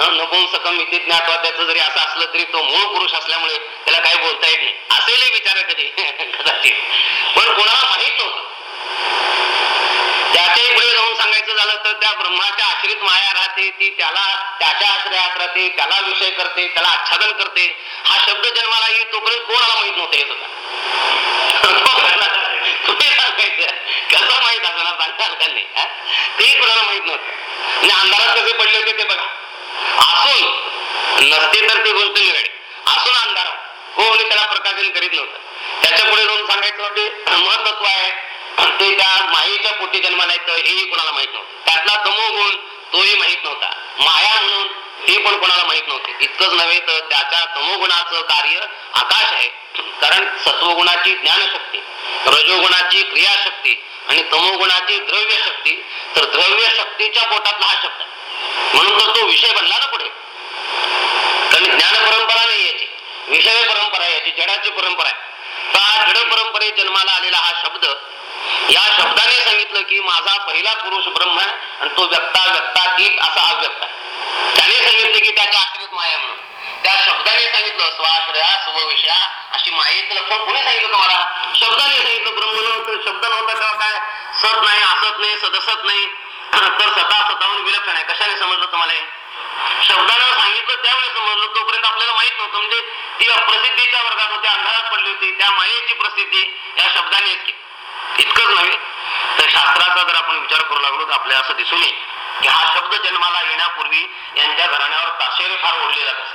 Speaker 1: हं, सकम इथे ज्ञातवा त्याचं जरी असं असलं तरी तो मूळ पुरुष असल्यामुळे त्याला काही बोलता येत नाही. असेल विचार कधी? कदाचित. पण कोणाला माहीत नव्हतं. त्याच्या पुढे जाऊन सांगायचं झालं तर त्या ब्रह्माच्या आश्रित माया राहते ती त्याला त्याच्या आश्रयात राहते त्याला विषय करते त्याला आच्छादन करते. हा शब्द जन्माला येईल तोपर्यंत कोणाला माहीत नव्हतं हे सुद्धा. कसं माहीत असणार? सांगताल का नाही तेही कोणाला माहीत नव्हतं. आणि अंधारात कसे पडले होते ते बघा. असून नसते तर ती गोष्ट निघाली असून अंधारात. हो, कोणी त्याला प्रकाशन करीत नव्हतं. त्याच्या पुढे जाऊन सांगायचं म्हणजे महत्त्व आहे. ते त्या मायेच्या पोटी जन्माला येतं हेही कोणाला माहीत नव्हतं. त्यातला तमोगुण तोही माहीत नव्हता. माया म्हणून ते पण कोणाला माहीत नव्हते. इतकंच नव्हे तर त्याच्या तमोगुणाचं कार्य आकाश आहे. कारण सत्वगुणाची ज्ञानशक्ती रजोगुणाची क्रियाशक्ती आणि तमोगुणाची द्रव्य शक्ती तर द्रव्य शक्तीच्या पोटातला हा शब्द आहे. म्हणून तर तो विषय बनला ना पुढे. कारण ज्ञान परंपरा नाही याची. विषय परंपरा याची जडाची परंपरा आहे. तर हा जड परंपरेत जन्माला आलेला हा शब्द या शब्दाने सांगितलं की माझा पहिला पुरुष ब्रह्म आहे आणि तो व्यक्ता व्यक्तातीत असा अव्यक्त आहे. त्याने सांगितलं की त्याच्या आश्रित माया म्हणून. त्या शब्दाने सांगितलं स्वाश्रया स्वविषया अशी माहिती लक्षण कोणी सांगितलं तुम्हाला? शब्दाने सांगितलं ब्रह्म नव्हतं शब्द नव्हता तेव्हा काय? सत नाही असत नाही सदसत नाही. तर सता स्वतःहून विलक्षण आहे. कशाने समजलं तुम्हाला शब्दानं सांगितलं त्यावेळी समजलं. तोपर्यंत आपल्याला माहीत नव्हतं. म्हणजे ती प्रसिद्धीच्या वर्गात होती अंधारात पडली होती. त्या मायेची प्रसिद्धी या शब्दाने इतकंच नव्हे. तर शास्त्राचा जर आपण विचार करू लागलो तर आपल्याला असं दिसून येईल. की हा शब्द जन्माला येण्यापूर्वी यांच्या घराण्यावर ताशेरे फार ओढले जात असत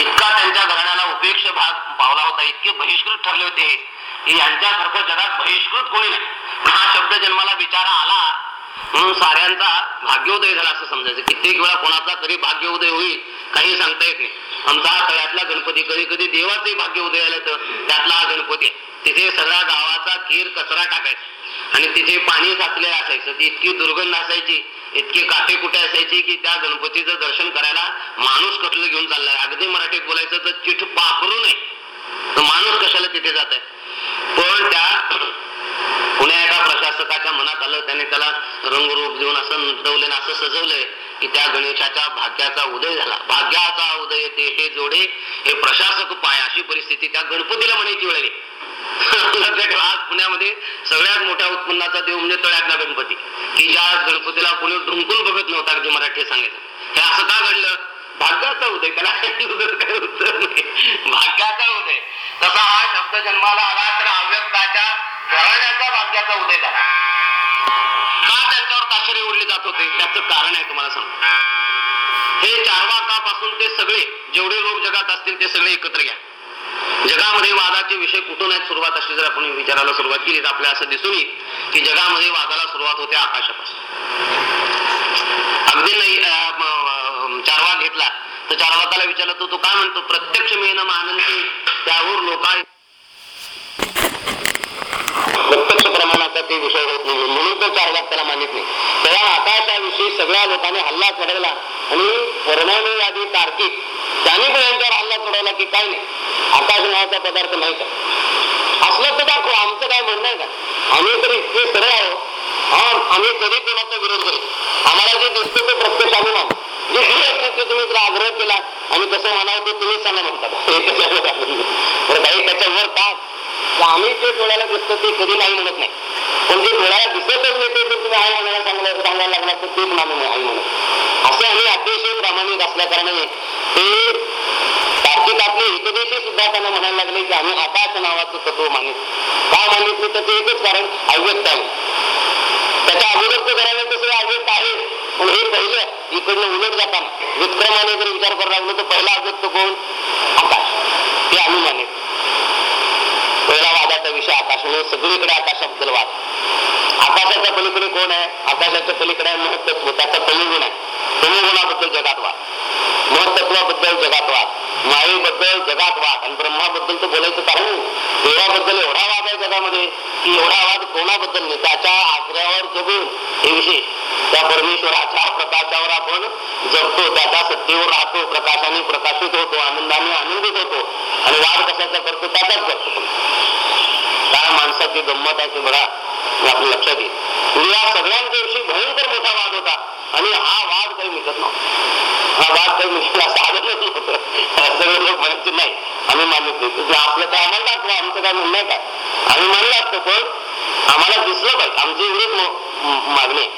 Speaker 1: इतका त्यांच्या घराण्याला उपेक्ष भाग पावला होता इतके बहिष्कृत ठरले होते की यांच्यासारखं जगात बहिष्कृत कोणी नाही. हा शब्द जन्माला विचारा आला म्हणून साऱ्यांचा भाग्योदय झाला असं समजायचं. कित्येक वेळा कोणाचा तरी भाग्योदय होईल काही सांगता येत नाही. आमचा तळ्यातला गणपती कधी कधी देवाचंही भाग्योदय आलं तर त्यातला हा गणपती आहे. तिथे सगळ्या गावाचा खीर कचरा टाकायचा. आणि तिथे पाणी साचले असायचं. ती इतकी दुर्गंध असायची इतकी काटे कुठे असायची की त्या गणपतीचं दर्शन करायला माणूस कसलं घेऊन चाललाय. अगदी मराठीत बोलायचं तर चिठ पाखरू नये. तर माणूस कशाला तिथे जात आहे पण त्या पुण्या एका प्रशासकाच्या मनात आलं. त्याने त्याला रंगरूप देऊन असं नटवलं असं सजवलंय. की त्या गणेशाच्या भाग्याचा उदय झाला. भाग्याचा उदय ते हे जोडे हे प्रशासक पाय अशी परिस्थिती त्या गणपतीला म्हणायची वेळ आज पुण्यामध्ये सगळ्यात मोठ्या उत्पन्नाचा देव म्हणजे तळ्यातला गणपती. की ज्या गणपतीला कोणी ढुंकून बघत नव्हता अगदी मराठी सांगायचं. हे असं का घडलं? भाग्याचा उदय. त्याला दुसरं उत्तर नाही. भाग्याचा उदय. तसा हा शब्द जन्माला आला तर अव्यक्ताच्या घराण्याचा भाग्याचा उदय झाला. का त्यांच्यावर ताशेरे ओढले जात होते? त्याचं कारण आहे तुम्हाला सांगतो. हे चारवाकापासून ते सगळे जेवढे लोक जगात असतील ते सगळे एकत्र घ्या. जगामध्ये वादाचे विषय कुठून आहेत सुरुवात अशी जर आपण विचारायला सुरुवात केली तर आपल्याला असं दिसून येईल की जगामध्ये वादाला सुरुवात होते आकाशापासून. अगदी नाही चारवा घेतला तर चारवाकाला विचारलं तर तो काय म्हणतो? प्रत्यक्ष मिळणं आनंदी त्यावर लोकांनी प्रत्यक्ष प्रमाणाचा ते विषय होत नाही. म्हणून तो चारवाक त्याला मानित नाही. तेव्हा आकाशाविषयी सगळ्या लोकांनी हल्ला चढवला. आणि परमाणुवादी तार्किक. त्याने पण यांच्यावर हल्ला चढवला की काय नाही. आकाश नावाचा पदार्थ नाही का असलं तर दाखव आमचं काय म्हणणं आहे का? आम्ही तर इतके सरळ आहोत. हा आम्ही कधी कोणाचा विरोध करू? आम्हाला जे दिसतो ते प्रत्यक्ष आम्ही मानू. तुम्ही जर आग्रह केला आणि तसं म्हणावं ते तुम्ही सांगा म्हणतात त्याच्यावर त्याच्यावर का? आम्ही जे डोळ्याला दिसतो ते कधी नाही म्हणत नाही. म्हणजे पण जे डोळ्याला दिसतच नाही ते तुम्ही आई म्हणायला सांगलं सांगायला लागला तर तेच मानू नये आई म्हणून. असं आम्ही अतिशय प्रामाणिक असल्या कारणाने ते तार्किक आपले हितदेशी सुद्धा त्यांना म्हणायला लागले की आम्ही आकाश नावाचं तत्व मानित. का मानित नाही? त्याचं एकच कारण अव्यक्त आहे. त्याच्या अभिव्यक्त करायला तसं अव्यक्त आहे. पण हे पहिलं इकडनं उलट जाताना विक्रमाने जर विचार करायला लागलो तर पहिला अव्यक्त कोण? आकाश. ते आम्ही मानित. पहिला वादाचा विषय आकाश आकाशाने सगळीकडे आकाशाबद्दल वाद. आकाशाच्या पलीकडे कोण आहे? आकाशाच्या पलीकडे महत्त्व. त्याचा तमोगुण आहे. तमोगुणाबद्दल जगात वाद. महत्त्वाबद्दल जगात वाद. मायेबद्दल जगात वाद. आणि ब्रह्माबद्दल तर बोलायचं कारण देवाबद्दल एवढा वाद आहे जगामध्ये की एवढा वाद कोणाबद्दल नाही? त्याच्या आश्रयावर जगून हे विशेष. त्या परमेश्वराच्या प्रकाशावर आपण जगतो. त्याच्या सत्तेवर राहतो. प्रकाशाने प्रकाशित होतो. आनंदाने आनंदित होतो. आणि वाद कशाचा करतो? त्याचाच करतो काय माणसाची गंमत आहे ते बघा हे आपल्या लक्षात येईल. म्हणजे या सगळ्यांच्या विषयी भयंकर मोठा वाद होता. आणि हा वाद काही मिटत नव्हता. हा वाद काही मिटला साधनच नव्हतं. सगळे लोक म्हणायचे नाही. आम्ही मानत नाही. म्हणजे आपलं काय आम्हाला दाखवा आमचं काय म्हणणं आहे काय आम्ही म्हणलं असतं पण आम्हाला दिसलं पाहिजे. आमची एवढीच मागणी आहे.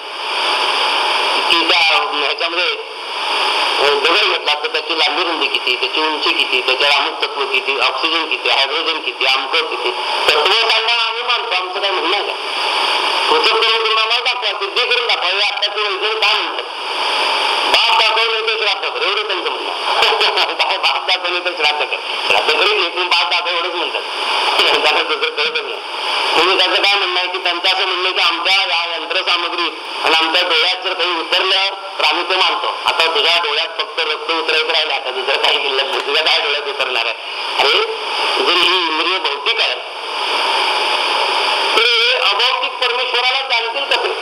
Speaker 1: की त्या ह्याच्यामध्ये दगड घेतला तर त्याची लांबी रुंदी किती त्याची उंची किती त्याच्यावर अमुक तत्व किती ऑक्सिजन किती हायड्रोजन किती आमकं किती? तत्व सांगताना आम्ही मानतो आमचं काय म्हणणं आहे? का पुस्तक करून तुम्हाला दाखवा सिद्धी करून दाखवा हे आत्ताचे वैज्ञानिक काय म्हणतात? बाप दाखवले तर श्राद्ध कर एवढं त्यांचं म्हणणं बाप दाखवले तर श्राद्ध कर श्राद्ध करील एकूण बाप दाखव एवढंच म्हणतात त्यांना दुसरं कळतच नाही म्हणजे त्याचं काय म्हणणं आहे की त्यांचं असं म्हणणं की आमच्या या यंत्रसामग्री आणि आमच्या डोळ्यात जर काही उतरलं तर आम्ही ते मानतो आता तुझ्या डोळ्यात फक्त रक्त उतरायचं राहिलं आता दुसरं काही किल्लत तुझ्या काय डोळ्यात उतरणार आहे अरे जर ही इंद्रिय भौतिक आहे तर हे अभौतिक परमेश्वराला जाणतील कसे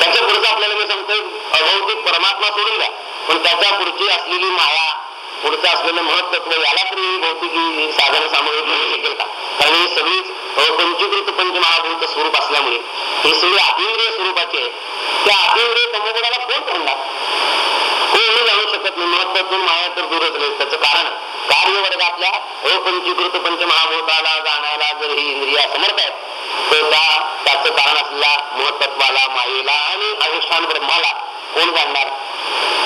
Speaker 1: त्याच्या पुढचं आपल्याला मी अभौतिक परमात्मा सोडून द्या. पण त्याच्या पुढची असलेली माया पुढचं असलेलं महत्त्व याला तरी ही भौतिक साधन सामग्री मिळू शकेल का? कारण ही सगळीच पंचीकृत पंचमहाभूत स्वरूप असल्यामुळे ही सगळी अतिंद्रिय स्वरूपाची आहे त्या अतिंद्रिय समुद्राला कोण करणार कोणी जाणू शकत नाही? महत्वातून माया तर दूरच नाही. त्याचं कारण कार्यवर्गातल्या अपंचीकृत पंचमहाभूताला जाण्याला जर ही इंद्रिया समर्थ आहेत तर त्याचं कारण असलेल्या महत्त्वाला मायेला आणि अधिष्ठान ब्रह्माला कोण जाणणार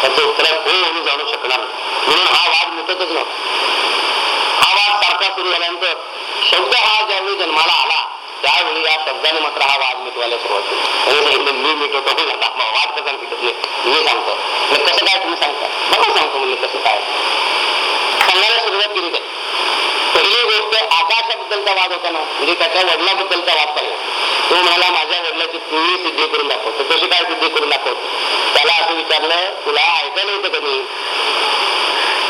Speaker 1: त्याचं उत्तर कोण जाणू शकणार म्हणून हा वाद मिटतच नव्हता. हा वाद सारखा सुरू झाल्यानंतर शब्द हा ज्यावेळी जन्माला आला त्यावेळी या शब्दाने मात्र हा वाद मिटवायला सुरुवात केली. मी मिटवतो हो आता वाद कसा मिटत नाही? मी सांगतो. मग कसं काय तुम्ही सांगता? बघा सांगतो म्हणजे कसं काय? सांगायला सुरुवात केली काय पहिली गोष्ट आकाशाबद्दलचा वाद होता ना म्हणजे त्याच्या वडिलाबद्दलचा वाद चालला तो म्हणाला माझ्या वडिलाची पिवळी सिद्धी करून दाखवतो कशी काय सिद्धी करून दाखवतो त्याला असं विचारलं तुला ऐकायला येतं का नाही?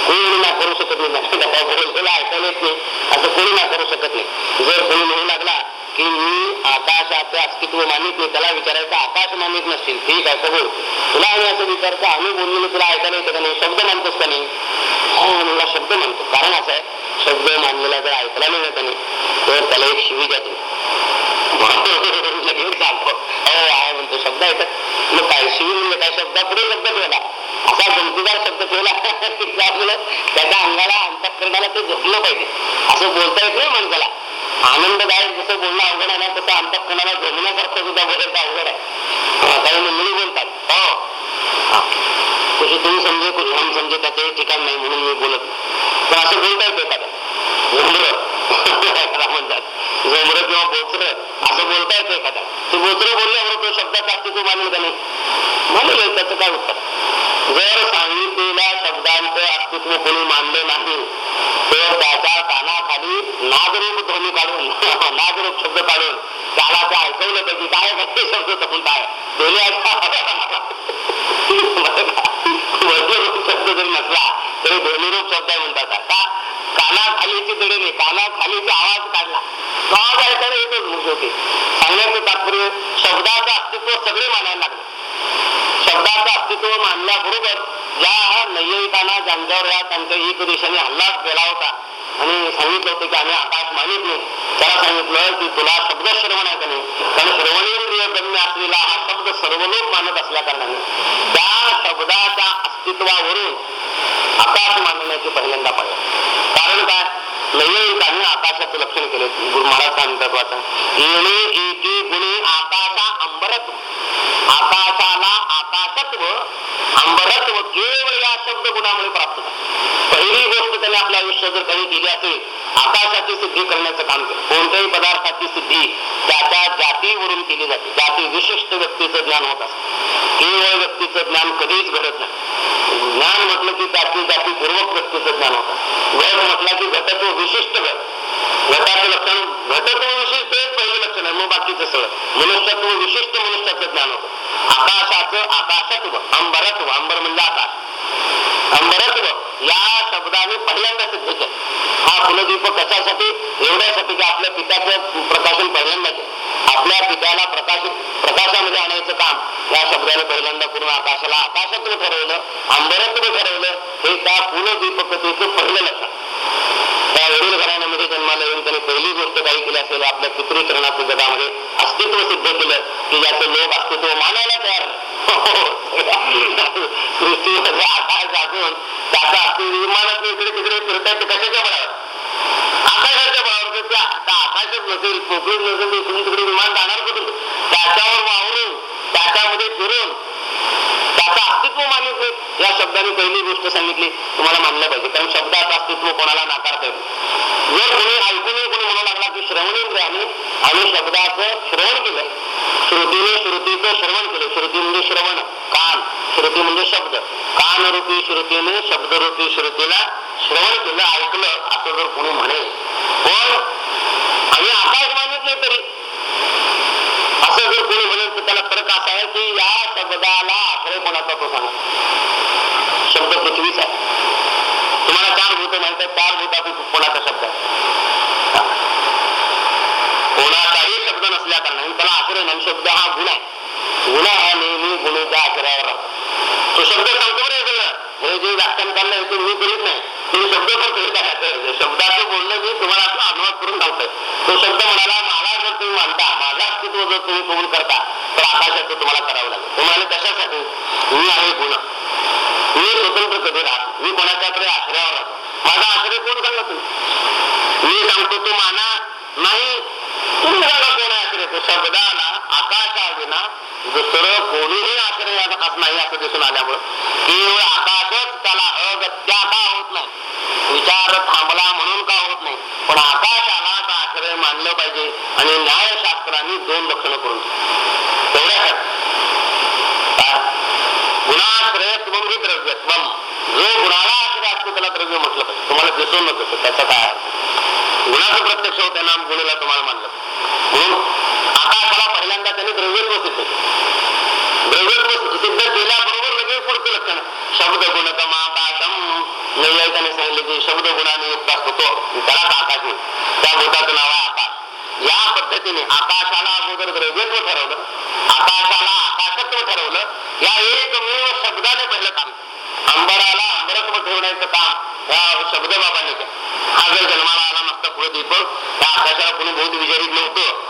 Speaker 1: कोणी ना करू शकत नाही तुला ऐकायला येत नाही. असं कोणी ना करू शकत नाही जर कोणी म्हणू लागला की मी आकाशाचं अस्तित्व मानित नाही त्याला विचारायचं आकाश मानित नसतील ठीक आहे तर बोल तुला आम्ही असं विचारतो आम्ही बोललेलं तुला ऐकायला येतं का नाही? शब्द मानतोस का नाही? हो मला शब्द मानतो. कारण असं आहे शब्द मानलेला जर ऐकला नाही ना त्याने तर हो, त्याला एक शिवी द्या तुम्ही. लगेच सांगतो. हो, आहे म्हणतो शब्द ऐकत मग काय शिवी म्हणजे काय शब्दापुढे शब्द ठेवला. असा गमतीदार शब्द ठेवला. की त्याच्या अंगाला अंतकरणाला ते झोपलं पाहिजे. असं बोलता येत नाही माणसाला. आनंददायक जसं बोलणं अवघड आहे ना तसं अंतकरणाला जमण्यासारखं सुद्धा बोलायचं अवघड आहे. हा, काही मंडळी बोलतात. हो हा. कुछ तुम्ही समजे कुछ हम समजे त्याचे ठिकाण नाही म्हणून मी बोलत पण असं बोलता येतं एखाद्या झोंबरं त्याला म्हणतात किंवा बोचर असं बोलता येतं एखाद्या ते बोचरं बोलल्यावर तो शब्दाचा अर्थ तू मानेल का नाही. मानेल त्याचं काय उत्तर? जर सांगितलेल्या शब्दांचं अस्तित्व कोणी मानलं नाही तर त्याच्या कानाखाली नागरूप ध्वनी काढून नागरूप शब्द काढून त्याला ते ऐकवलं की काय काय शब्द तपून काय दोन्ही वज्ररूप शब्द जरी नसला तरी ध्वनिरूप शब्द म्हणतात का कानाखालीची दडी नाही कानाखालीचा आवाज काढला तो आवाज ऐकायला येतोच मग होते. सांगण्याचं तात्पर्य शब्दाचं अस्तित्व सगळे मानायला लागले. शब्दाचं अस्तित्व मानल्याबरोबर ज्या नैयिकांना ज्यांच्यावर या त्यांच्या एक दिशेने हल्ला केला होता आणि सांगितलं होतं की आम्ही आकाश मानित नाही. त्याला सांगितलं की तुला शब्द श्रवण आहे का नाही? कारण श्रवणेंद्रिय गम्य असलेला हा शब्द सर्व लोक मानत असल्या कारणाने त्या शब्दाच्या अस्तित्वावरून आकाश मानण्याची पहिल्यांदा पाहिजे कारण काय? नैयिकांनी आकाशाचं लक्षण केलं. गुरु महाराज काय म्हणतात वाचा? येणे एके गुणे आकाशा अंबरत्व. आकाशाला आकाशत्व अंबरत्व केवळ या शब्द गुणामुळे प्राप्त पहिली गोष्ट त्याने आपल्या आयुष्यात जर केली असेल, आकाशाची सिद्धी करण्याचं काम केलं. कोणत्याही पदार्थाची सिद्धी त्याच्या जातीवरून केली जाते. जाती विशिष्ट व्यक्तीचं ज्ञान होत असतं. केवळ व्यक्तीचं ज्ञान कधीच घडत नाही. ज्ञान म्हटलं की त्याची जातीपूर्वक व्यक्तीचं ज्ञान होतं. घट म्हटलं की घटत्व विशिष्ट घट. घटाचं लक्षण, घटत्व विशिष्ट पहिलं लक्षण आहे मग बाकीचं सगळं. मनुष्यत्व विशिष्ट मनुष्याचं ज्ञान होतं. आकाशाचं आकाशत्व अंबरत्व अंबर म्हणजे आकाश. अंबरत्व या शब्दाने पहिल्यांदा सिद्ध केलं. हा कुलदीप कशासाठी? एवढ्यासाठी की आपल्या पित्याचं प्रकाशन पहिल्यांदा केलं. आपल्या पित्याला प्रकाशित प्रकाशामध्ये आणायचं काम. या शब्दाने पहिल्यांदा करून आकाशाला आकाशत्व ठरवलं अंबरत्व ठरवलं. हे त्या कुलदीपकतेचं पहिलं लक्षण. त्या वडील घराने जन्माला येऊन त्याने पहिली गोष्ट काही केली असेल आपल्या पितृचरणाच्या जगामध्ये अस्तित्व सिद्ध केलं की ज्याचं लोक अस्तित्व मानायला तयार. सृष्टीवर सृष्टीमध्ये आकाश असून त्याचा अस्तित्व विमानात इकडे तिकडे फिरतायत ते कशाच्या बळावर? आकाशाच्या बळावर त्या आकाशच नसेल पोकळीच नसेल इकडून तिकडे विमान जाणार कुठून? त्याच्यावर वावरून त्याच्यामध्ये फिरून त्याचं अस्तित्व मानित या शब्दाने पहिली गोष्ट सांगितली तुम्हाला मानलं पाहिजे. कारण शब्दाचं अस्तित्व कोणाला नाकारता येत जर कोणी ऐकून कोणी म्हणू लागला की श्रवणेंद्रियाने आम्ही. शब्दाचं श्रवण केलं. श्रुतीने श्रुतीचं श्रवण केलं. श्रुती म्हणजे श्रवण कान. श्रुती म्हणजे शब्द. कान रूपी श्रुतीने शब्दरूपी श्रुतीला श्रवण केलं ऐकलं असं जर कोणी म्हणेल पण आम्ही आकाश मानत नाही तरी. असं जर कोणी म्हणेल तर त्याला फरक असा आहे की या शब्दाला आश्रय कोणाचा तो सांगा शब्द पृथ्वीचा आहे. तुम्हाला चार भूत माहीत चार भूतातून कोणाचा शब्द कोणाचाही शब्द नसल्या कारणाने त्याला आचरण शब्द हा गुण आहे. गुण हा नेहमी गुणाच्या आश्रयावर तो शब्द सांगतो बरं हे सगळं हे जे व्याख्यान काढलं ते मी करीत नाही. तुम्ही शब्द पण करीत आहे शब्दाचं बोलणं मी तुम्हाला असं अनुवाद करून सांगतोय. तो शब्द म्हणाला मला जर तुम्ही मानता माझा अस्तित्व जर तुम्ही कबूल करता तर आकाशाचं तुम्हाला करावं लागेल. तुम्हाला कशासाठी? मी आहे गुण. मी स्वतंत्र कधी राहतो मी कोणाच्या तरी आश्रयावर राहतो माझा आश्रय कोण सांगा तुम्ही? मी सांगतो तो माना नाही तुम्ही सांगा कोण आश्रय? तो शब्दाला आकाशाविना दुसरं कोणीही आश्रय नाही असं दिसून आल्यामुळं. केवळ आकाशच त्याला अगत्या का होत नाही. विचार थांबला म्हणून का होत नाही? पण आकाशाला आश्रय मानलं पाहिजे आणि न्यायशास्त्राने दोन लक्षणं करून तेवढ्या गुणाश्रयत्वम ही द्रव्यत्वम जो गुणाला आश्रय असतो त्याला द्रव्य म्हटलं पाहिजे. तुम्हाला दिसून नव्हतं त्याचा काय अर्थ? गुणाचं प्रत्यक्ष होते नाम गुणेला तुम्हाला मानलं म्हणून आकाशाला पहिल्यांदा त्याने द्रव्यत्व सिद्ध द्रव्यत्व सिद्ध केल्याबरोबर लगेच पुढचं लक्षण. शब्द गुणकम आकाशम त्याने सांगितले की शब्द गुणाने युक्त असतो तो. त्याला आकाश त्या भूताचं नाव आहे आकाश. या पद्धतीने आकाशाला अगोदर द्रव्यत्व ठरवलं. आकाशाला आकाशत्व ठरवलं. या एकमेव शब्दाने पहिलं काम. अंबराला अंबरत्व ठेवण्याचं काम. या शब्द बाबाने हा जर जन्माला आला नसता पुढे दीपक त्या आकाशाला कोणी बहुत विचारित नव्हतं.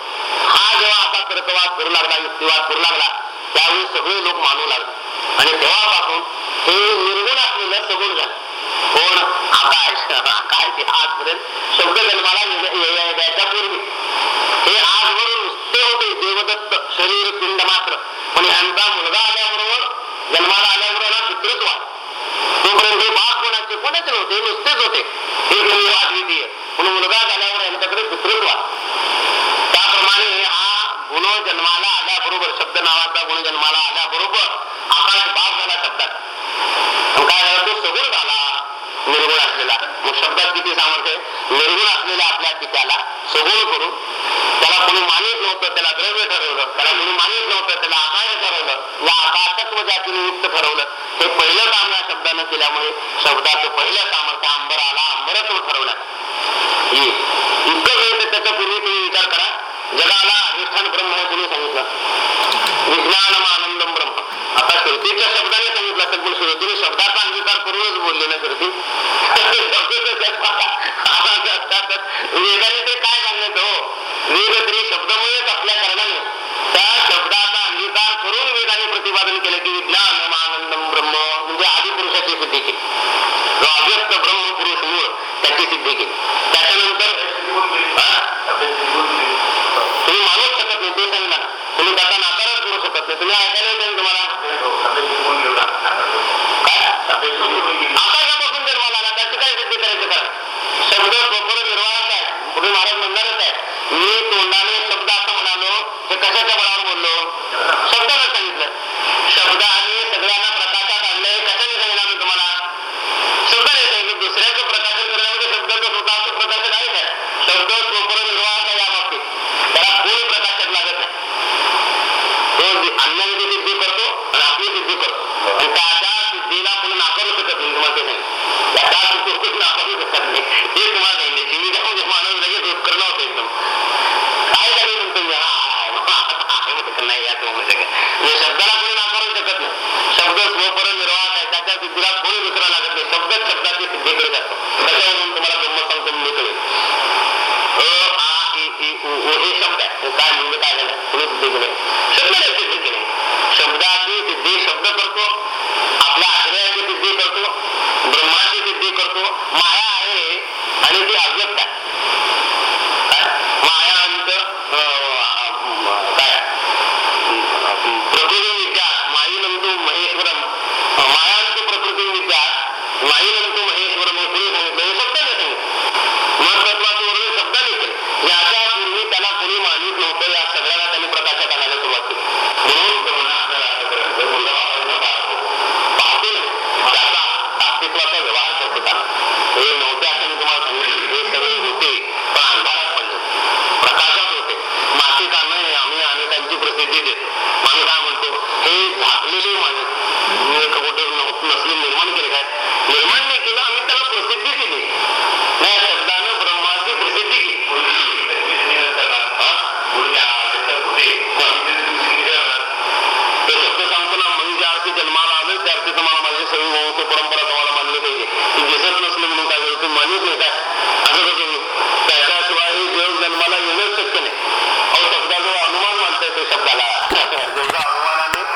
Speaker 1: हा जेव्हा असा तर्कवाद करू लागला युक्तिवाद करू लागला त्यावेळी सगळे लोक मानू लागले. आणि तेव्हापासून हे निर्गुण असलेलं सगुण झालं. कोण? आकाश काय ते आजपर्यंत? शब्द जन्माला यायच्या पूर्वी. हे आजवरून नुसते होते देवदत्त शरीर पिंड मात्र. पण यांचा मुलगा आल्याबरोबर जन्माला आल्याबरोबर पितृत्व तोपर्यंत हे बाप कोणाचे? कोणाचे नव्हते? नुसतेच होते. हे म्हणजे अद्वितीय. पण मुलगा झाल्यावर यांच्याकडे पितृत्व आलं. त्याप्रमाणे हा गुण जन्माला आल्याबरोबर शब्द नावाचा गुण जन्माला आल्याबरोबर आकाश बाप झाला शब्दात काय झाला? तो सगुण निर्गुण असलेला मग शब्दात किती सामर्थ्य निर्गुण असलेल्या आपल्या पित्याला सगुण करून त्याला कोणी मानित नव्हतं त्याला द्रव्य ठरवलं त्याला कोणी मानित नव्हतं त्याला आकाश ठरवलं या आकाशत्व जातीने युक्त ठरवलं हे पहिलं काम या शब्दानं केल्यामुळे शब्दाचं पहिलं सामर्थ्य अंबराला अंबरत्व ठरवलं. इतकं वेळ त्याचा त्याच्या पूर्वी तुम्ही विचार करा. जगाला अधिष्ठान ब्रह्म कोणी सांगितलं? विज्ञान मानंद आता कृतीच्या शब्दाने सांगितलं तर पण श्रुतीने शब्दाचा अंगीकार करूनच बोलले ना कृती. वेदाने ते काय सांगत हो? वेद तरी शब्दमुळेच आपल्या कारणाने त्या शब्दाचा अंगीकार करून वेदाने प्रतिपादन केलं की विज्ञान आनंदम ब्रह्म म्हणजे आदिपुरुषाची सिद्धी केली. जो अव्यक्त ब्रह्मपुरुष मूळ त्याची सिद्धी केली.